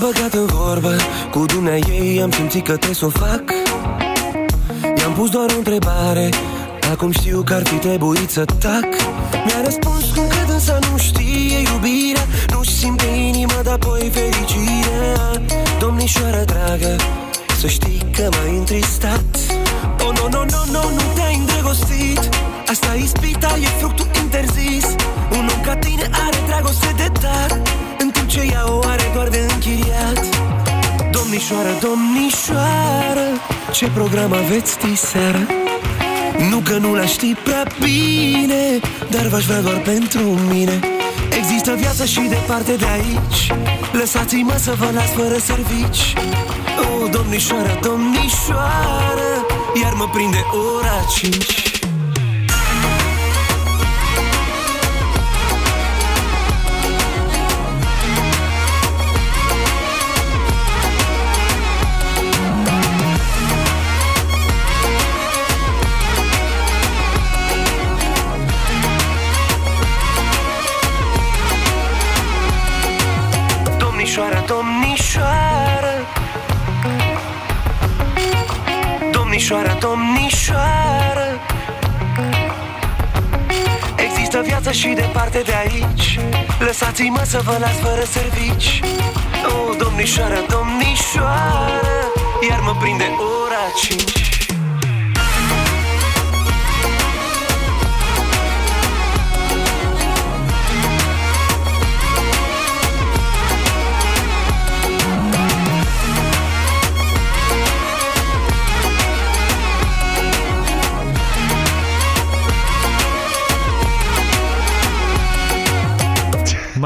m-am băgat în vorbă Cu dumnea ei am simțit că te s-o fac. I-am pus doar o întrebare Acum știu că ar fi trebuit să tac. Mi-a răspuns cum că dânsa nu știe iubirea Nu-și simte inima, dar apoi fericirea. Domnișoară dragă Să știi că m-ai întristat. Oh, no, no, no, no, nu te-ai îndrăgostit. Asta e ispita, e fructul interzis. Un om ca tine are dragoste de dar În timp ce ea o are doar de închiriat. Domnișoară, domnișoară Ce program aveți diseară? Nu că nu la știi prea bine Dar v-aș vrea doar pentru mine. Există viață și departe de aici. Lăsați-mă să vă las fără servici. Oh, domnișoară, domnișoară Iar mă prinde ora 5 domnișoara, domnișoară. Există viață și departe de aici. Lăsați-mă să vă las fără servici. O, domnișoara, domnișoară Iar mă prinde ora 5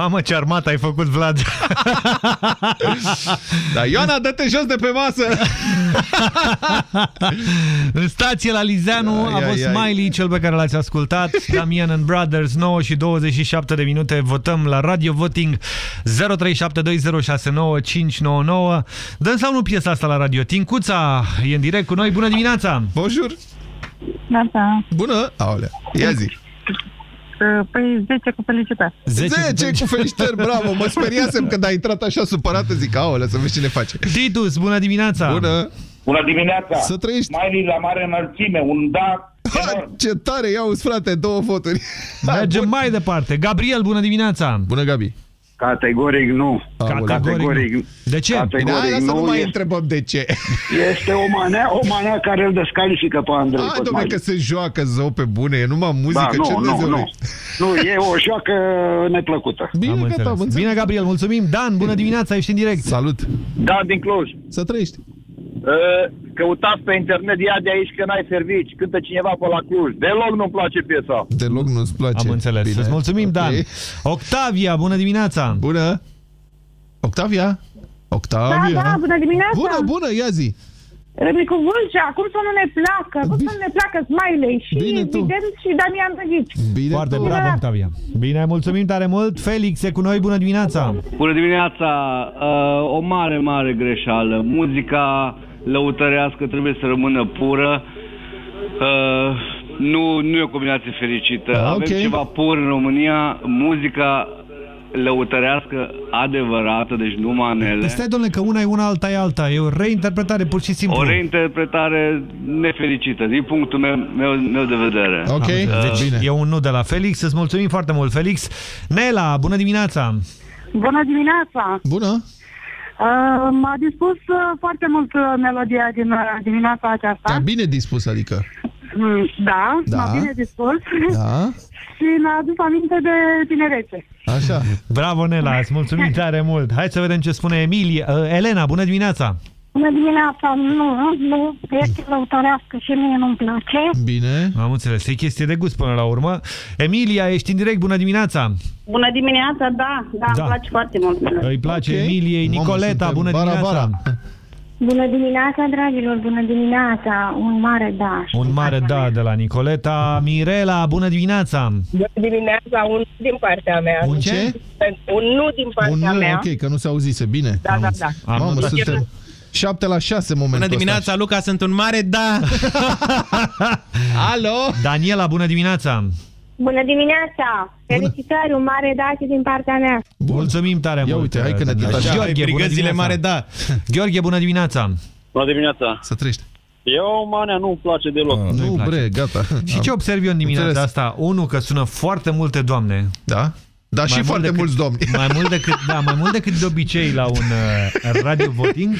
Mamă, ce armată ai făcut, Vlad! *laughs* Da, Ioana, dă-te jos de pe masă! În stație la Lizeanu Ai, a ai, fost ai. Miley, cel pe care l-ați ascultat, Damian and Brothers, 9 și 27 de minute. Votăm la Radio Voting 0372069599. Dăm sau nu piesa asta la radio? Tincuța e în direct cu noi. Bună dimineața! Bonjour! Gata. Bună! Aolea, ia zi! Păi 10 cu felicitări. 10, 10 cu felicitări, bravo! Mă *laughs* speriasem când ai intrat așa supărată, zic, aolea, să vezi cine face. Titus, bună dimineața! Bună! Bună dimineața! Să trăiești! Mai la mare înălțime, un da Ha, ce tare, ia uzi, frate, două voturi. Mergem mai departe. Gabriel, bună dimineața! Bună, Gabi! Categoric nu. Categoric nu. De ce? Categoric Bine, hai, lasă nu. nu mai este, întrebăm de ce. este o manea, o manea care îl descalifică pe Andrei. Hai, domnule, Cosmaș. că se joacă zău pe bune, e numai muzică, da, ce nu, nu, Dumnezeu nu. Nu, e o joacă neplăcută. Bine, Am gata, înțeles. am înțeles. Bine, Gabriel, mulțumim. Dan, bună dimineața, ești în direct. Salut! Da, din Cluj. Să trăiești! Uh, Căutați pe internet, ia de aici că n-ai servici. Cântă cineva pe la Cluj. Deloc nu-mi place piesa. Deloc nu-ți place. Am înțeles. Bine. Îți mulțumim, Ok. Dan. Octavia, bună dimineața! Bună! Octavia? Octavia? Da, da, bună dimineața. Bună, bună, ia zi! Râbicu Vâlcea, cum să nu ne placă? Cum să nu ne placă Smiley și Bine tu. evident și Damian Tăghici. Bine Foarte tu. bravo, Octavia. Bine, mulțumim tare mult. Felix e cu noi, bună dimineața! Bună dimineața! Uh, o mare, mare greșeală. Muzica lăutărească trebuie să rămână pură. Uh, nu, nu e o combinație fericită. Ah, Avem ok. ceva pur în România. Muzica lăutărească adevărată, deci nu manele. Păi stai, domnule, că una e una, alta e alta. E o reinterpretare, pur și simplu. O reinterpretare nefericită, din punctul meu, meu, meu de vedere. Ok, Am înțeles. Deci bine. e un nu de la Felix. Îți mulțumim foarte mult, Felix. Nela, bună dimineața! Bună dimineața! Bună! Uh, m-a dispus uh, foarte mult uh, melodia din uh, dimineața aceasta. Da, bine dispus, adică. Mm, Da, Da. m-a bine dispus. Da? *laughs* și mi-a adus aminte de tinerețe. Așa. Bravo, Nela, îți mulțumim tare mult. Hai să vedem ce spune Emilia. Uh, Elena, bună dimineața! Bună dimineața! Nu, nu, este lăutărească și mie nu-mi place. Bine. Am înțeles, e chestie de gust până la urmă. Emilia, ești în direct, bună dimineața! Bună dimineața, da, da, Da. îmi place foarte mult. Îi place Ok. Emiliei. Mamă, Nicoleta, suntem bună bara, dimineața! bara. Bună dimineața, dragilor, bună dimineața, un mare da. Un mare da de la Nicoleta. Mirela, bună dimineața! Bună dimineața, un din partea mea. Un ce? Un nu din partea Un nu, mea. ok, că nu se auzise. Bine. Da, da, da. Am Mamă, notat. suntem 7 la 6 momentul Bună ăsta. dimineața, Luca, sunt un mare da! *laughs* Alo? Daniela, bună dimineața! Bună dimineața! Felicitări, un mare da și din partea mea. Mulțumim tare Ia mult! uite, hai că ne Daniela. detașăm. Gheorghe, bună Brigăzile dimineața! mare da! Gheorghe, bună dimineața! Bună dimineața! Să trăiești. Eu, manea, nu-mi place deloc. Nu, Nu-i place. bre, gata. Și ce observ eu în dimineața Înțeles. asta? Unu, că sună foarte multe doamne. Da? Dar și Mai mult foarte decât- mulți domni. Mai mult decât, da, mai mult decât de obicei la un uh, radio voting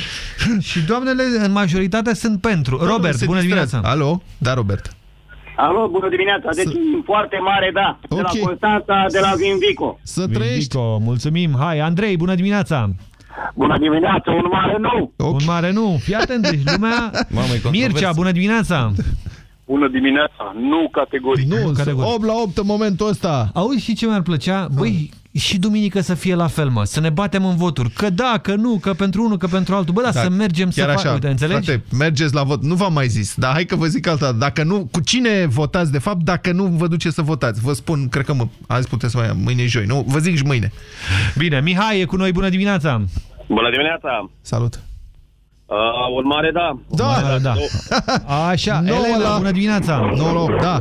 și doamnele în majoritate sunt pentru. Robert, Se bună distrează. dimineața! Alo? Da, Robert. Alo, bună dimineața! Deci, un foarte mare da. De Ok. la Constanța, de la Vinvico. Să trăiești. Vindico, mulțumim! Hai, Andrei, bună dimineața! Bună dimineața, un mare nu! Ok. Un mare nu! Fii atent, deci lumea... Mamă, e controversă. Mircea, bună dimineața! Bună dimineața, nu categoric. Nu, categoric. 8 la 8 în momentul ăsta. Auzi și ce mi-ar plăcea? Băi, și duminică să fie la fel, mă, să ne batem în voturi. Că da, că nu, că pentru unul, că pentru altul. Bă, da, să mergem să chiar facem. așa, Uite, înțelegi? Frate, mergeți la vot. Nu v-am mai zis, dar hai că vă zic alta. Dacă nu, cu cine votați de fapt, dacă nu vă duceți să votați? Vă spun, cred că mă, azi puteți să mai mâine e joi. Nu, vă zic și mâine. Bine, Mihai e cu noi, bună dimineața! Bună dimineața! Salut. Uh, un mare da. Da, Mare, da. Așa, Nouă Elena, la- bună dimineața! 9 la 8, da.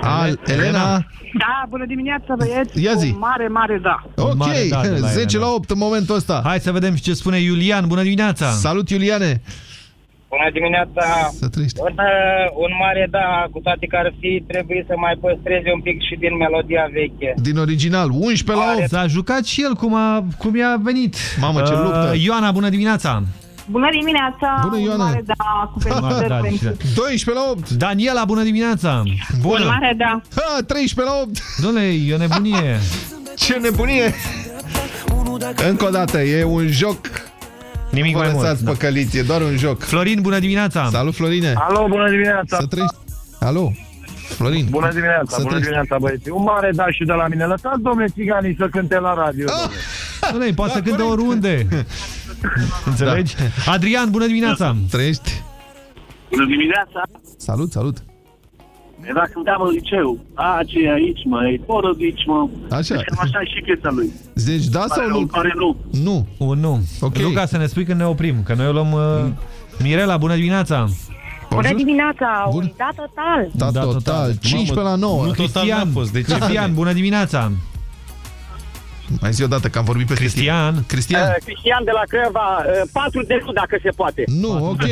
Al, Elena, Da, bună dimineața, băieți. Ia zi. Un mare, mare da. ok, mare da de la 10 Elena. la 8 în momentul ăsta. Hai să vedem și ce spune Iulian, bună dimineața! Salut, Iuliane. Bună dimineața! Să trăiești. Un, uh, un mare da, cu toate că ar fi, trebuie să mai păstreze un pic și din melodia veche. Din original, 11 la 8. S-a jucat și el cum, a, cum i-a venit. Mamă, ce luptă. Ioana, bună dimineața! Bună dimineața! Bună, Ioana! Un mare da, cu *laughs* felicitări da, pentru... 12 la 8. Daniela, bună dimineața! Un mare da! Ha, 13 la 8. Doamne, e o nebunie! Ce nebunie! Încă o dată, e un joc. Nimic Vă mai mult. lăsați păcăliți, e doar un joc. Florin, bună dimineața! Salut, Florine! Alo, bună dimineața! Să trăiești. Alo, Florin. Bună dimineața, Să bună trăiești. dimineața, băieți. Un mare da și de la mine. Lăsați, domnule Țiganii, să cânte la radio. Ah! Doamne, poate să cânte oriunde. *laughs* *laughs* Înțelegi? Adrian, bună dimineața! Trăiești? Bună dimineața! Salut, salut! Era cânteam în liceu. A, ce e aici, mă? E fără de aici, mă. Așa. Deci cam așa e și piesa lui. Deci da sau nu? Care nu. Nu. Un nu. Ok. Nu ca să ne spui când ne oprim, că noi o luăm... Uh... Mirela, bună dimineața! Bună dimineața! Un da total! Da, total. 15 la 9. Nu total n-a fost. De ce? Cristian, bună dimineața! Mai zi o dată că am vorbit pe Cristian. Cristian. Uh, Cristian de la Crăva, uh, 4 de nu dacă se poate. Nu, ok.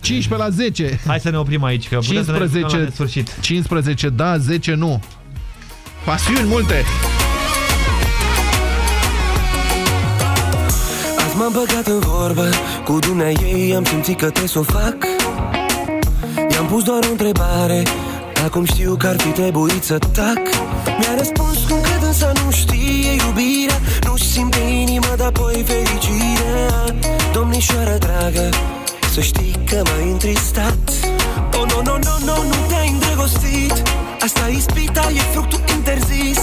15 la 10. Hai să ne oprim aici, că putem să ne răspundem la 15, nesfârșit. 15 da, 10 nu. Pasiuni multe. Azi m-am băgat în vorbă Cu dumnea ei am simțit că te s-o fac I-am pus doar o întrebare Acum știu că ar fi trebuit să tac. Mi-a răspuns cum că dânsa nu știe iubirea. Nu-și simte inima, dar apoi fericirea. Domnișoară dragă Să știi că m-ai întristat. Oh, no, no, no, no, nu te-ai îndrăgostit. Asta e ispita, e fructul interzis.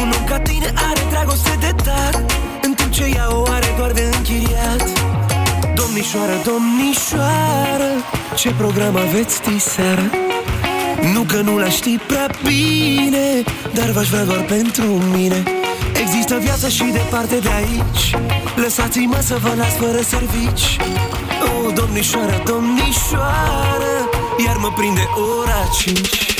Un om ca tine are dragoste de dat. În timp ce ea o are doar de închiriat Domnișoară, domnișoară Ce program aveți diseară? Nu că nu l ști prea bine Dar v-aș vrea doar pentru mine. Există viață și departe de aici. Lăsați-mă să vă las fără servici. Oh, domnișoară, domnișoară Iar mă prinde ora 5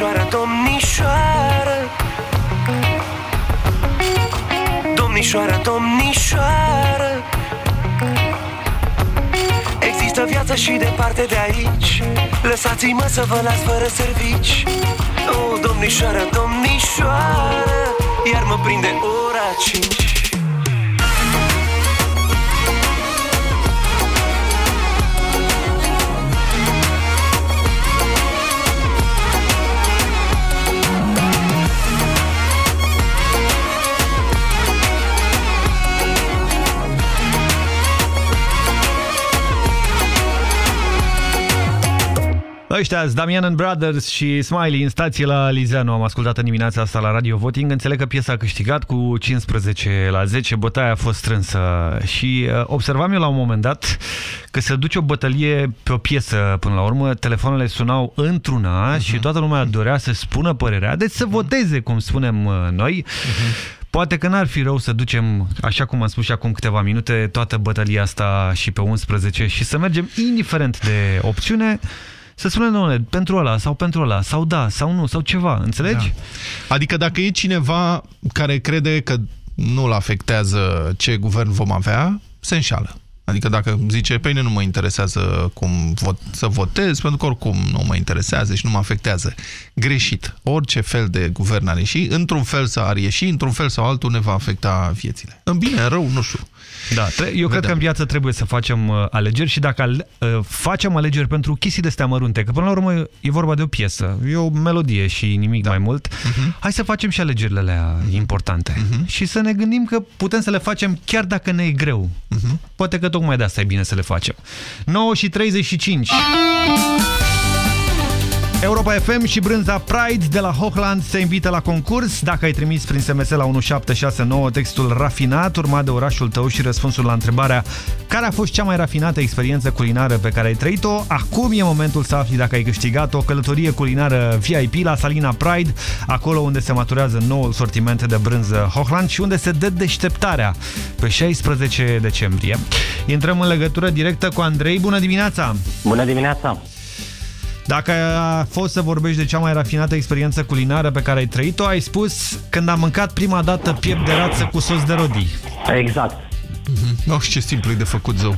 Domnișoară, domnișoară. Domnișoară, domnișoară. Există viață și departe de aici. Lăsați-mă să vă las fără servici. Oh, domnișoară, domnișoară. Iar mă prinde ora 5 Ăștia, Damian and Brothers și Smiley în stație la Lizeanu. Am ascultat în dimineața asta la Radio Voting. Înțeleg că piesa a câștigat cu 15 la 10. Bătaia a fost strânsă. Și uh, observam eu la un moment dat că se duce o bătălie pe o piesă până la urmă. Telefoanele sunau într-una și toată lumea dorea să spună părerea. Deci să voteze, cum spunem uh, noi. Poate că n-ar fi rău să ducem, așa cum am spus și acum câteva minute, toată bătălia asta și pe 11 și să mergem, indiferent de opțiune, să spunem, domnule, pentru ăla sau pentru ăla, sau da, sau nu, sau ceva, înțelegi? Da. Adică dacă e cineva care crede că nu-l afectează ce guvern vom avea, se înșală. Adică dacă zice, pe mine nu mă interesează cum vot, să votez, pentru că oricum nu mă interesează și nu mă afectează. Greșit. Orice fel de guvern ar ieși, într-un fel să ar ieși, într-un fel sau altul ne va afecta viețile. În bine, în rău, nu știu. Da, tre- eu cred că în viață trebuie să facem uh, alegeri și dacă ale- uh, facem alegeri pentru chestii de astea mărunte, că până la urmă e vorba de o piesă, e o melodie și nimic da. mai mult, uh-huh. hai să facem și alegerile alea importante uh-huh. și să ne gândim că putem să le facem chiar dacă ne e greu. Uh-huh. Poate că tocmai de asta e bine să le facem. 9 și 35. Europa FM și brânza Pride de la Hochland se invită la concurs. Dacă ai trimis prin SMS la 1769 textul rafinat, urmat de orașul tău și răspunsul la întrebarea care a fost cea mai rafinată experiență culinară pe care ai trăit-o, acum e momentul să afli dacă ai câștigat o călătorie culinară VIP la Salina Pride, acolo unde se maturează noul sortiment de brânză Hochland și unde se dă deșteptarea pe 16 decembrie. Intrăm în legătură directă cu Andrei. Bună dimineața! Bună dimineața! Dacă a fost să vorbești de cea mai rafinată experiență culinară pe care ai trăit-o, ai spus când am mâncat prima dată piept de rață cu sos de rodii. Exact. Oh, ce simplu e de făcut, zău.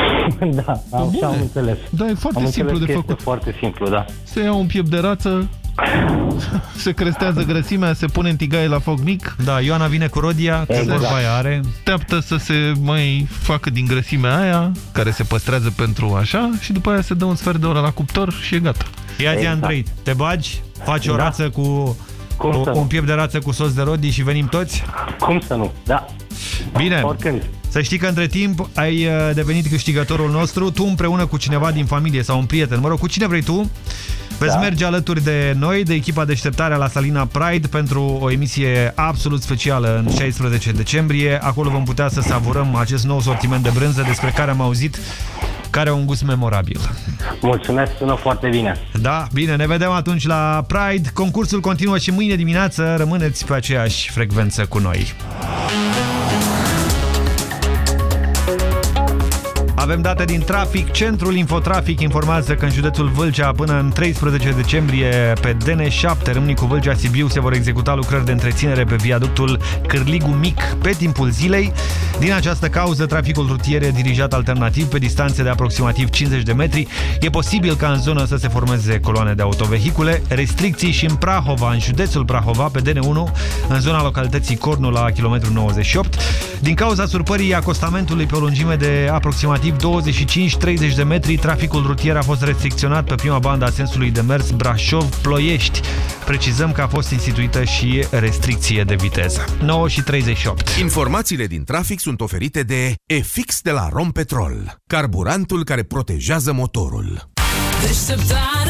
*laughs* da, am, Bune. am înțeles. Da, e foarte am simplu înțeles de că făcut. Este foarte simplu, da. Se ia un piept de rață, *laughs* se crestează grăsimea, se pune în tigaie la foc mic. Da, Ioana vine cu rodia, că Exact. vorba aia are. Teaptă să se mai facă din grăsimea aia, care se păstrează pentru așa, și după aia se dă un sfert de oră la cuptor și e gata. Ia zi, Exact. Andrei, te bagi, faci o Da. rață cu... Cum o- să nu? un piept de rață cu sos de rodii și venim toți? Cum să nu? Da. Bine. Oricând. Să știi că între timp ai uh, devenit câștigătorul nostru, tu împreună cu cineva din familie sau un prieten, mă rog, cu cine vrei tu, veți Da. merge alături de noi, de echipa deșteptarea la Salina Pride pentru o emisie absolut specială în 16 decembrie. Acolo vom putea să savurăm acest nou sortiment de brânză despre care am auzit care are un gust memorabil. Mulțumesc, sună foarte bine. Da, bine, ne vedem atunci la Pride. Concursul continuă și mâine dimineață. Rămâneți pe aceeași frecvență cu noi. Avem date din trafic. Centrul Infotrafic informează că în județul Vâlcea până în 13 decembrie pe DN7 Râmnicu Vâlcea Sibiu se vor executa lucrări de întreținere pe viaductul Cârligu Mic pe timpul zilei. Din această cauză, traficul rutier e dirijat alternativ pe distanțe de aproximativ 50 de metri. E posibil ca în zonă să se formeze coloane de autovehicule. Restricții și în Prahova, în județul Prahova, pe DN1, în zona localității Cornu la kilometrul 98. Din cauza surpării acostamentului pe o lungime de aproximativ 25-30 de metri, traficul rutier a fost restricționat pe prima bandă a sensului de mers Brașov-Ploiești. Precizăm că a fost instituită și restricție de viteză. 9 și 38. Informațiile din trafic sunt oferite de EFIX de la Rompetrol, carburantul care protejează motorul. Deșteptarea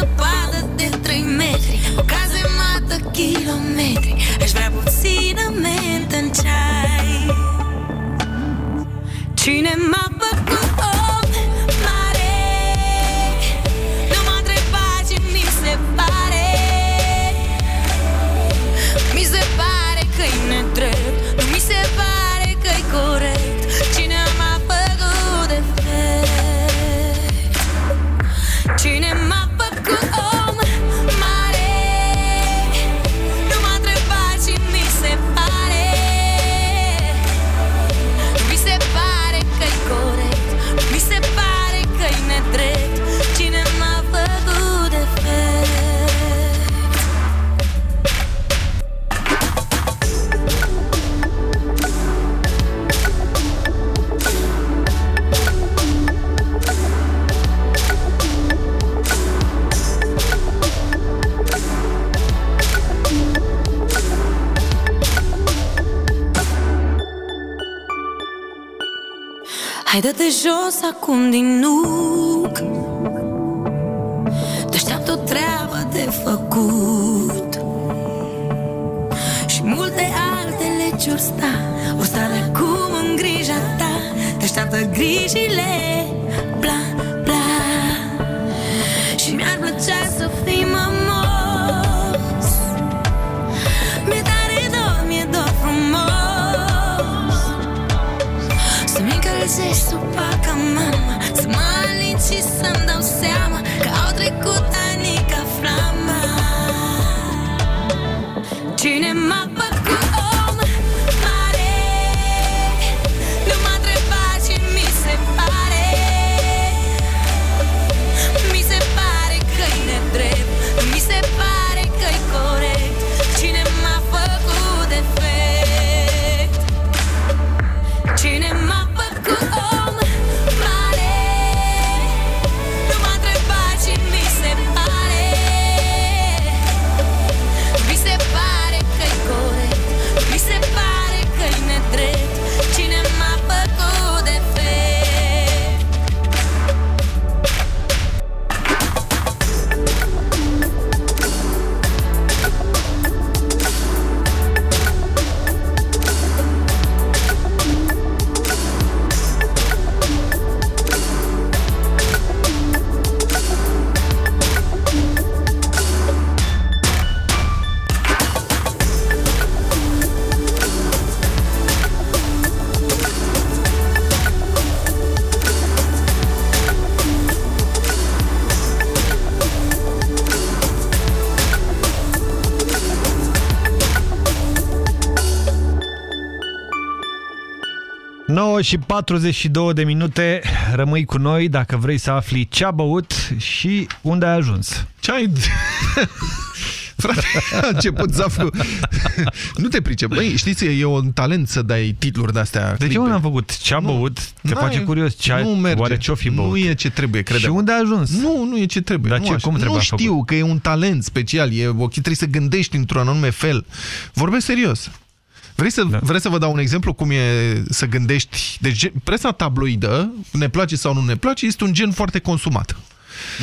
zăpadă de 3 metri O cazemată kilometri. Aș vrea puțină mentă în ceai. Cine m-a făcut Hai dă-te jos acum din nuc. Te așteaptă o treabă de făcut. Și multe alte legi or sta Or sta de acum în grija ta. Te așteaptă grijile 9 și 42 de minute, rămâi cu noi dacă vrei să afli ce a băut și unde ai ajuns. Ce ai... *laughs* Frate, a început Zaf Nu te pricep. Băi, știți, e un talent să dai titluri de-astea. De ce nu am făcut? Ce a băut? Te N-ai- face curios? Ce ai, nu merge. Oare ce-o fi băut? Nu e ce trebuie, cred. Și unde a ajuns? Nu, nu e ce trebuie. Dar nu ce, așa. cum trebuie Nu făcut? știu că e un talent special. E, o, trebuie să gândești într-un anume fel. Vorbesc serios. Vrei să, da. vrei să vă dau un exemplu cum e să gândești? Deci gen- presa tabloidă, ne place sau nu ne place, este un gen foarte consumat.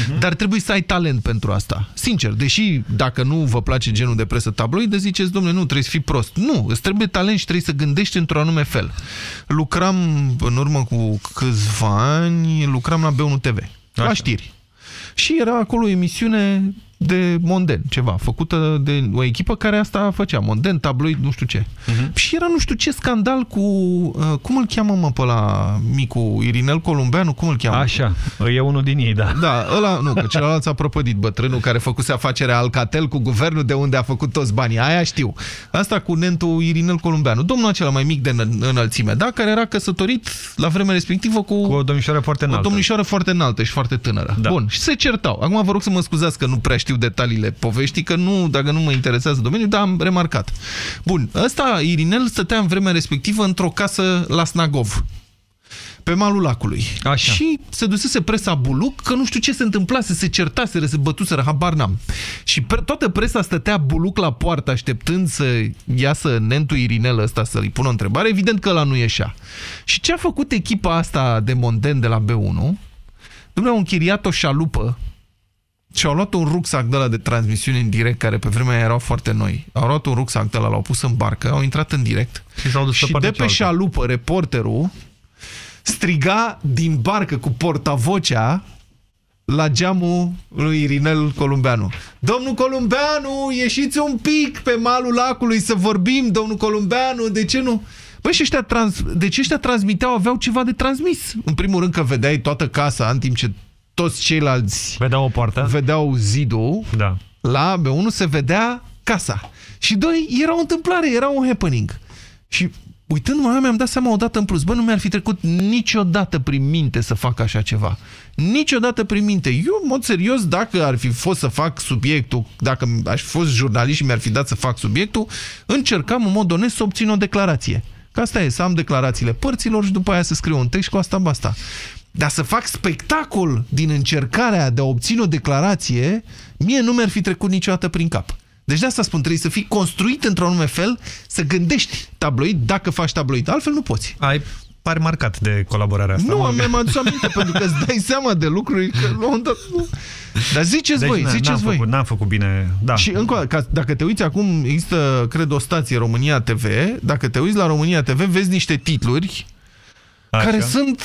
Mhm. Dar trebuie să ai talent pentru asta. Sincer, deși dacă nu vă place genul de presă tabloidă, ziceți, domnule, nu, trebuie să fii prost. Nu, îți trebuie talent și trebuie să gândești într-un anume fel. Lucram în urmă cu câțiva ani, lucram la B1 TV, la Așa. știri. Și era acolo o emisiune de Monden, ceva, făcută de o echipă care asta făcea, Monden, tabloid, nu știu ce. Mhm. Și era nu știu ce scandal cu, uh, cum îl cheamă mă pe la micu Irinel Columbeanu, cum îl cheamă? Așa, e unul din ei, da. Da, ăla, nu, că celălalt s-a prăpădit, bătrânul care făcuse afacerea Alcatel cu guvernul de unde a făcut toți banii. Aia știu. Asta cu nentul Irinel Columbeanu, domnul acela mai mic de în- înălțime, da, care era căsătorit la vremea respectivă cu, Cu o domnișoară foarte o înaltă. domnișoară foarte înaltă și foarte tânără. Da. Bun, și se certau. Acum vă rog să mă scuzați că nu prea știu detaliile poveștii, că nu, dacă nu mă interesează domeniul, dar am remarcat. Bun, ăsta, Irinel, stătea în vremea respectivă într-o casă la Snagov pe malul lacului. Așa. Și se dusese presa buluc că nu știu ce se întâmplase, se certaseră, se bătuseră, habar n-am. Și pre toată presa stătea buluc la poartă așteptând să iasă nentul Irinel ăsta să-i pună o întrebare, evident că ăla nu ieșea. Și ce a făcut echipa asta de Monden de la B1? Dumnezeu, au închiriat o șalupă și au luat un rucsac de la de transmisiune în direct, care pe vremea aia erau foarte noi. Au luat un rucsac de la, l-au pus în barcă, au intrat în direct Și s-au dus și pe partea de pe cealaltă. șalupă reporterul striga din barcă cu portavocea la geamul lui Irinel Columbeanu. Domnul Columbeanu, ieșiți un pic pe malul lacului să vorbim, domnul Columbeanu, de ce nu? Băi, și ăștia, trans... deci ăștia transmiteau, aveau ceva de transmis. În primul rând că vedeai toată casa, în timp ce toți ceilalți Vedeau o poartă? vedeau zidul, Da. la B1 se vedea casa. Și doi, era o întâmplare, era un happening. Și uitându-mă, la mi-am dat seama odată în plus, bă, nu mi-ar fi trecut niciodată prin minte să fac așa ceva. Niciodată prin minte. Eu, în mod serios, dacă ar fi fost să fac subiectul, dacă aș fi fost jurnalist și mi-ar fi dat să fac subiectul, încercam în mod onest să obțin o declarație. Că asta e, să am declarațiile părților și după aia să scriu un text și cu asta basta. Dar să fac spectacol din încercarea de a obține o declarație, mie nu mi-ar fi trecut niciodată prin cap. Deci de asta spun, trebuie să fii construit într-un anume fel, să gândești tabloid dacă faci tabloid. Altfel nu poți. Ai pare marcat de colaborarea asta. Nu, mă- am mi-am adus aminte, pentru că îți dai seama de lucruri că la un moment dat nu. Dar ziceți Deci voi, n- ziceți n-am voi. Făcut, n-am făcut bine. Da. Și încă o dată, ca, dacă te uiți acum, există, cred, o stație România TV, dacă te uiți la România TV, vezi niște titluri Așa. care sunt...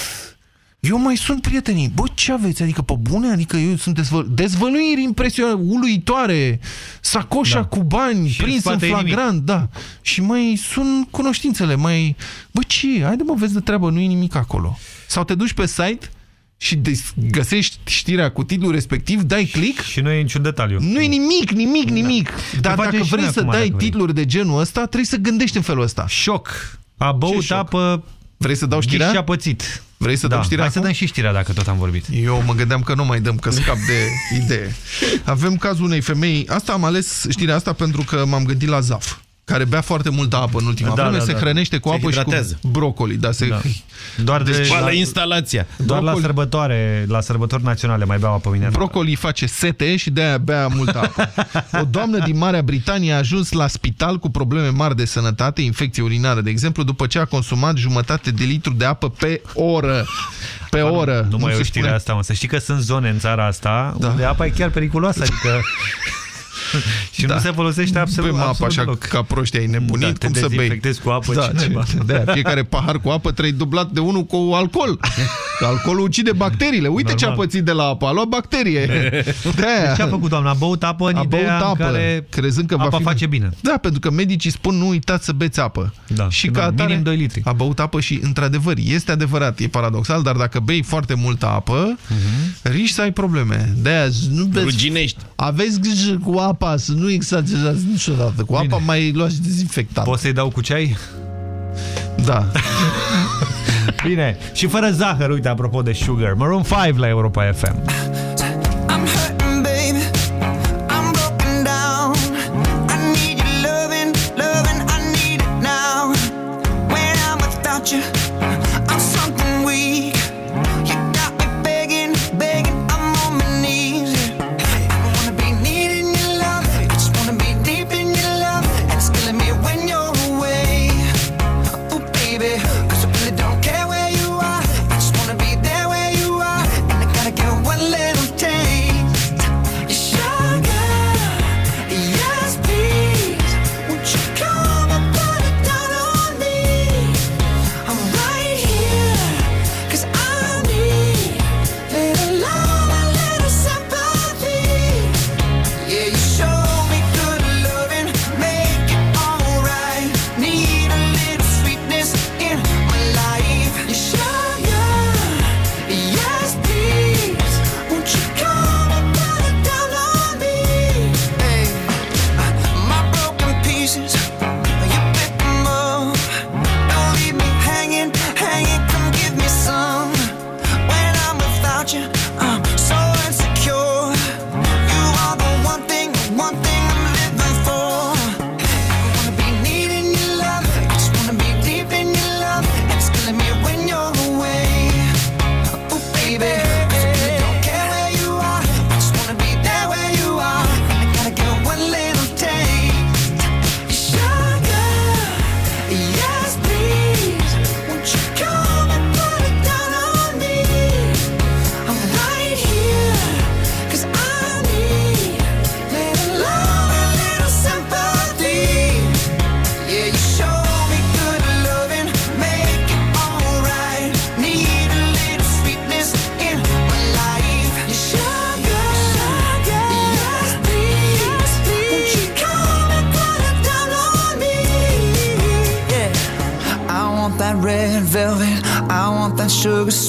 Eu mai sunt prietenii. Bă, ce aveți? Adică pe bune? Adică eu sunt dezvăl... dezvăluiri impresionante, uluitoare, sacoșa Da. cu bani, Și în prins în spate e flagrant, da. Și mai sunt cunoștințele, mai... Bă, ce? Haide mă, vezi de treabă, nu e nimic acolo. Sau te duci pe site și des- găsești știrea cu titlul respectiv, dai click Și nu e niciun detaliu. nu e nimic, nimic, nimic. Dar facem dacă și vrei noi să acum, dai dacă vrei. titluri de genul ăsta, trebuie să gândești în felul ăsta. Șoc. A băut șoc? apă... Vrei să dau Și știrea? a pățit. Vrei să da. dau știrea Hai să acum? dăm și știrea dacă tot am vorbit. Eu mă gândeam că nu mai dăm, că scap de *laughs* idee. Avem cazul unei femei, asta am ales știrea asta pentru că m-am gândit la Zaf, care bea foarte multă apă în ultima Da, vreme, da, se da. hrănește cu Se apă și hidratează. cu brocoli. Da, se... Da. Doar de... Spală la- instalația. Doar la Brocoli. sărbătoare, la sărbători naționale mai beau apă minerală. Brocoli face sete și de-aia bea multă apă. *laughs* O doamnă din Marea Britanie a ajuns la spital cu probleme mari de sănătate, infecție urinară, de exemplu, după ce a consumat jumătate de litru de apă pe oră. Pe oră. Nu mai e se o știre spune- asta, mă. Să știi că sunt zone în țara asta Da. unde apa e chiar periculoasă, adică... *laughs* *laughs* și Da. nu se folosește absolut, Bem apă absolut așa deloc. ca proști, ai nebunit, Da, te cum să bei? dezinfectezi cu apă, da, ce naiba? de fiecare pahar cu apă trebuie dublat de unul cu alcool. Că alcoolul ucide bacteriile. Uite Normal. ce a pățit de la apă, a luat bacterie. *laughs* De Ce a făcut doamna? A băut apă în a băut ideea în apă, care crezând că va apa fi... face bine. Da, pentru că medicii spun nu uitați să beți apă. Da, și da, ca atare, minim 2 litri. A băut apă și, într-adevăr, este adevărat, e paradoxal, dar dacă bei foarte multă apă, Mhm. riști să ai probleme. De-aia nu beți... Ruginești. Aveți grijă cu apa, să nu exagerați niciodată. Cu apa Bine. mai luați dezinfectant. Poți să-i dau cu ceai? Da. *laughs* Bine, și fără zahăr, uite, apropo de Sugar, Maroon 5 la Europa FM.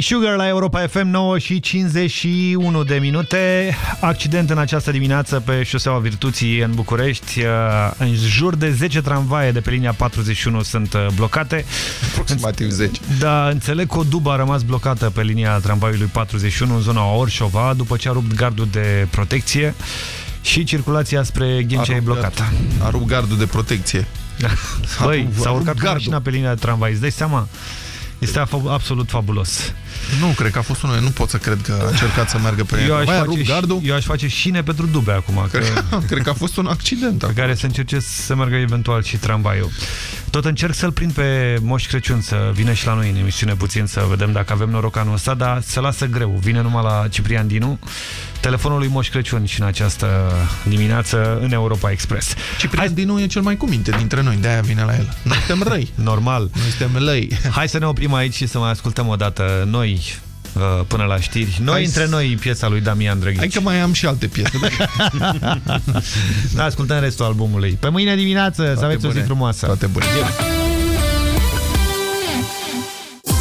și Sugar la Europa FM 9 și 51 de minute. Accident în această dimineață pe șoseaua Virtuții în București. În jur de 10 tramvaie de pe linia 41 sunt uh, blocate. Aproximativ 10. Da, înțeleg că o dubă a rămas blocată pe linia tramvaiului 41 în zona Orșova după ce a rupt gardul de protecție și circulația spre Ghencea e blocată. A rupt gardul de protecție. *laughs* Băi, A s-a rupt urcat cu gardul. mașina pe linia de tramvai, îți dai seama? Este af- absolut fabulos. Nu, cred că a fost unul. Nu pot să cred că a încercat să meargă pe *laughs* Eu el. aș, Mai a face, rupt gardul. eu aș face șine pentru dube acum. Că... Cred, *laughs* cred că a fost un accident. pe care să încerce să meargă eventual și tramvaiul. Tot încerc să-l prind pe Moș Crăciun să vină și la noi în emisiune puțin să vedem dacă avem noroc anul ăsta, dar se lasă greu. Vine numai la Ciprian Dinu, telefonul lui Moș Crăciun și în această dimineață în Europa Express. Ciprian Dinu e cel mai cuminte dintre noi, de-aia vine la el. Noi suntem răi. Normal. Noi suntem lăi. Hai să ne oprim aici și să mai ascultăm o dată noi uh, până la știri. Noi Hai între să- noi piesa lui Damian Drăghici. Hai că mai am și alte piese. da, *laughs* ascultăm restul albumului. Pe mâine dimineață să aveți o zi bune. frumoasă. Toate bune.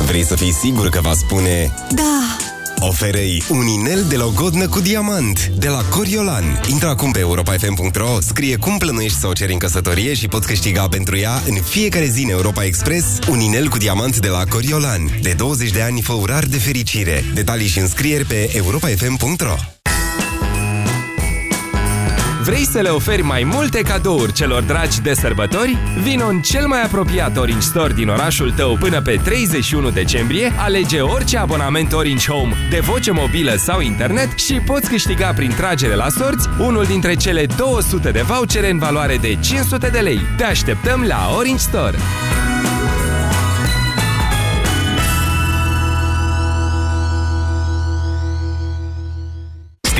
Vrei să fii sigur că va spune Da! Oferei un inel de logodnă cu diamant de la Coriolan. Intră acum pe europafm.ro, scrie cum plănuiești să o ceri în căsătorie și poți câștiga pentru ea în fiecare zi în Europa Express un inel cu diamant de la Coriolan. De 20 de ani fă urar de fericire. Detalii și înscrieri pe europafm.ro Vrei să le oferi mai multe cadouri celor dragi de sărbători? Vino în cel mai apropiat Orange Store din orașul tău până pe 31 decembrie, alege orice abonament Orange Home de voce mobilă sau internet și poți câștiga prin tragere la sorți unul dintre cele 200 de vouchere în valoare de 500 de lei. Te așteptăm la Orange Store!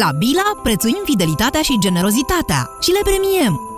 La Bila prețuim fidelitatea și generozitatea și le premiem.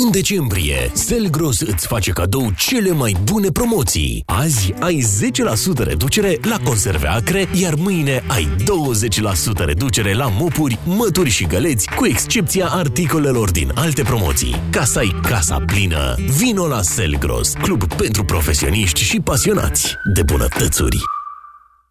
În decembrie, Selgros îți face cadou cele mai bune promoții. Azi ai 10% reducere la conserve acre, iar mâine ai 20% reducere la mopuri, mături și găleți, cu excepția articolelor din alte promoții. Ca să ai casa plină, vino la Selgros, club pentru profesioniști și pasionați de bunătățuri.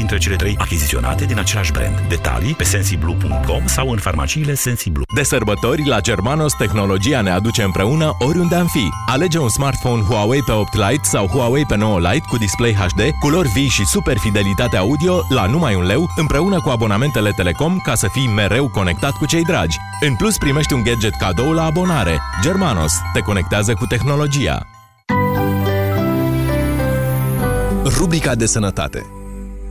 dintre cele trei achiziționate din același brand. Detalii pe sensiblu.com sau în farmaciile Sensiblu. De sărbători, la Germanos, tehnologia ne aduce împreună oriunde am fi. Alege un smartphone Huawei pe 8 Lite sau Huawei pe 9 Lite cu display HD, culori vii și super fidelitate audio la numai un leu, împreună cu abonamentele Telecom ca să fii mereu conectat cu cei dragi. În plus, primești un gadget cadou la abonare. Germanos te conectează cu tehnologia. Rubrica de sănătate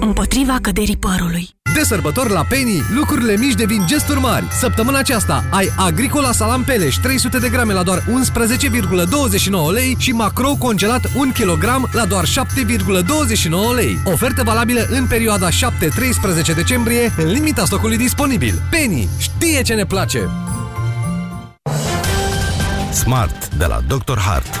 împotriva căderii părului. De sărbători la Penny, lucrurile mici devin gesturi mari. Săptămâna aceasta ai Agricola Salam Peleș 300 de grame la doar 11,29 lei și Macro congelat 1 kg la doar 7,29 lei. Ofertă valabilă în perioada 7-13 decembrie, în limita stocului disponibil. Penny știe ce ne place! Smart de la Dr. Hart.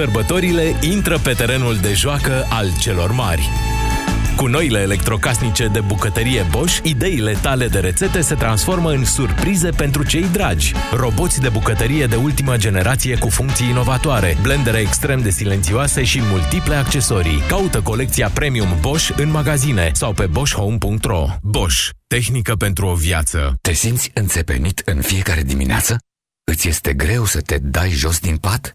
Sărbătorile intră pe terenul de joacă al celor mari. Cu noile electrocasnice de bucătărie Bosch, ideile tale de rețete se transformă în surprize pentru cei dragi. Roboți de bucătărie de ultimă generație cu funcții inovatoare, blendere extrem de silențioase și multiple accesorii. Caută colecția Premium Bosch în magazine sau pe boschhome.ro. Bosch. Tehnică pentru o viață. Te simți înțepenit în fiecare dimineață? Îți este greu să te dai jos din pat?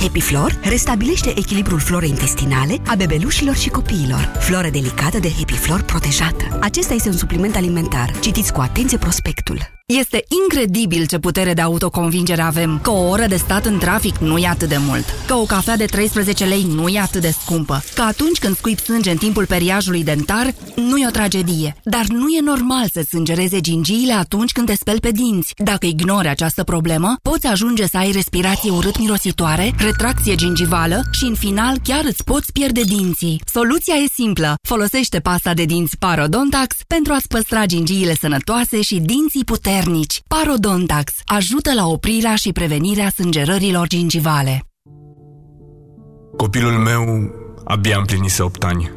HappyFlor restabilește echilibrul florei intestinale a bebelușilor și copiilor. Floră delicată de HappyFlor protejată. Acesta este un supliment alimentar. Citiți cu atenție prospectul. Este incredibil ce putere de autoconvingere avem. Că o oră de stat în trafic nu e atât de mult. Că o cafea de 13 lei nu e atât de scumpă. Că atunci când scuip sânge în timpul periajului dentar, nu e o tragedie. Dar nu e normal să sângereze gingiile atunci când te speli pe dinți. Dacă ignori această problemă, poți ajunge să ai respirație urât-mirositoare, retracție gingivală și în final chiar îți poți pierde dinții. Soluția e simplă. Folosește pasta de dinți Parodontax pentru a-ți păstra gingiile sănătoase și dinții puternici. Parodontax ajută la oprirea și prevenirea sângerărilor gingivale. Copilul meu abia împlinise 8 ani.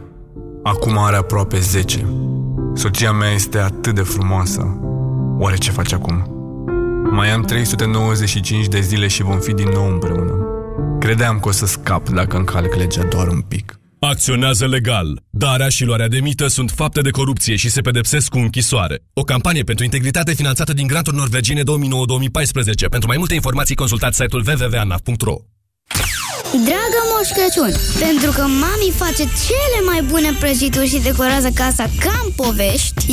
Acum are aproape 10. Soția mea este atât de frumoasă. Oare ce face acum? Mai am 395 de zile și vom fi din nou împreună. Credeam că o să scap dacă încalc legea doar un pic. Acționează legal. Darea și luarea de mită sunt fapte de corupție și se pedepsesc cu închisoare. O campanie pentru integritate finanțată din granturi norvegiene 2009-2014. Pentru mai multe informații consultați site-ul www.anaf.ro Dragă Moș Crăciun, pentru că mami face cele mai bune prăjituri și decorează casa ca în povești,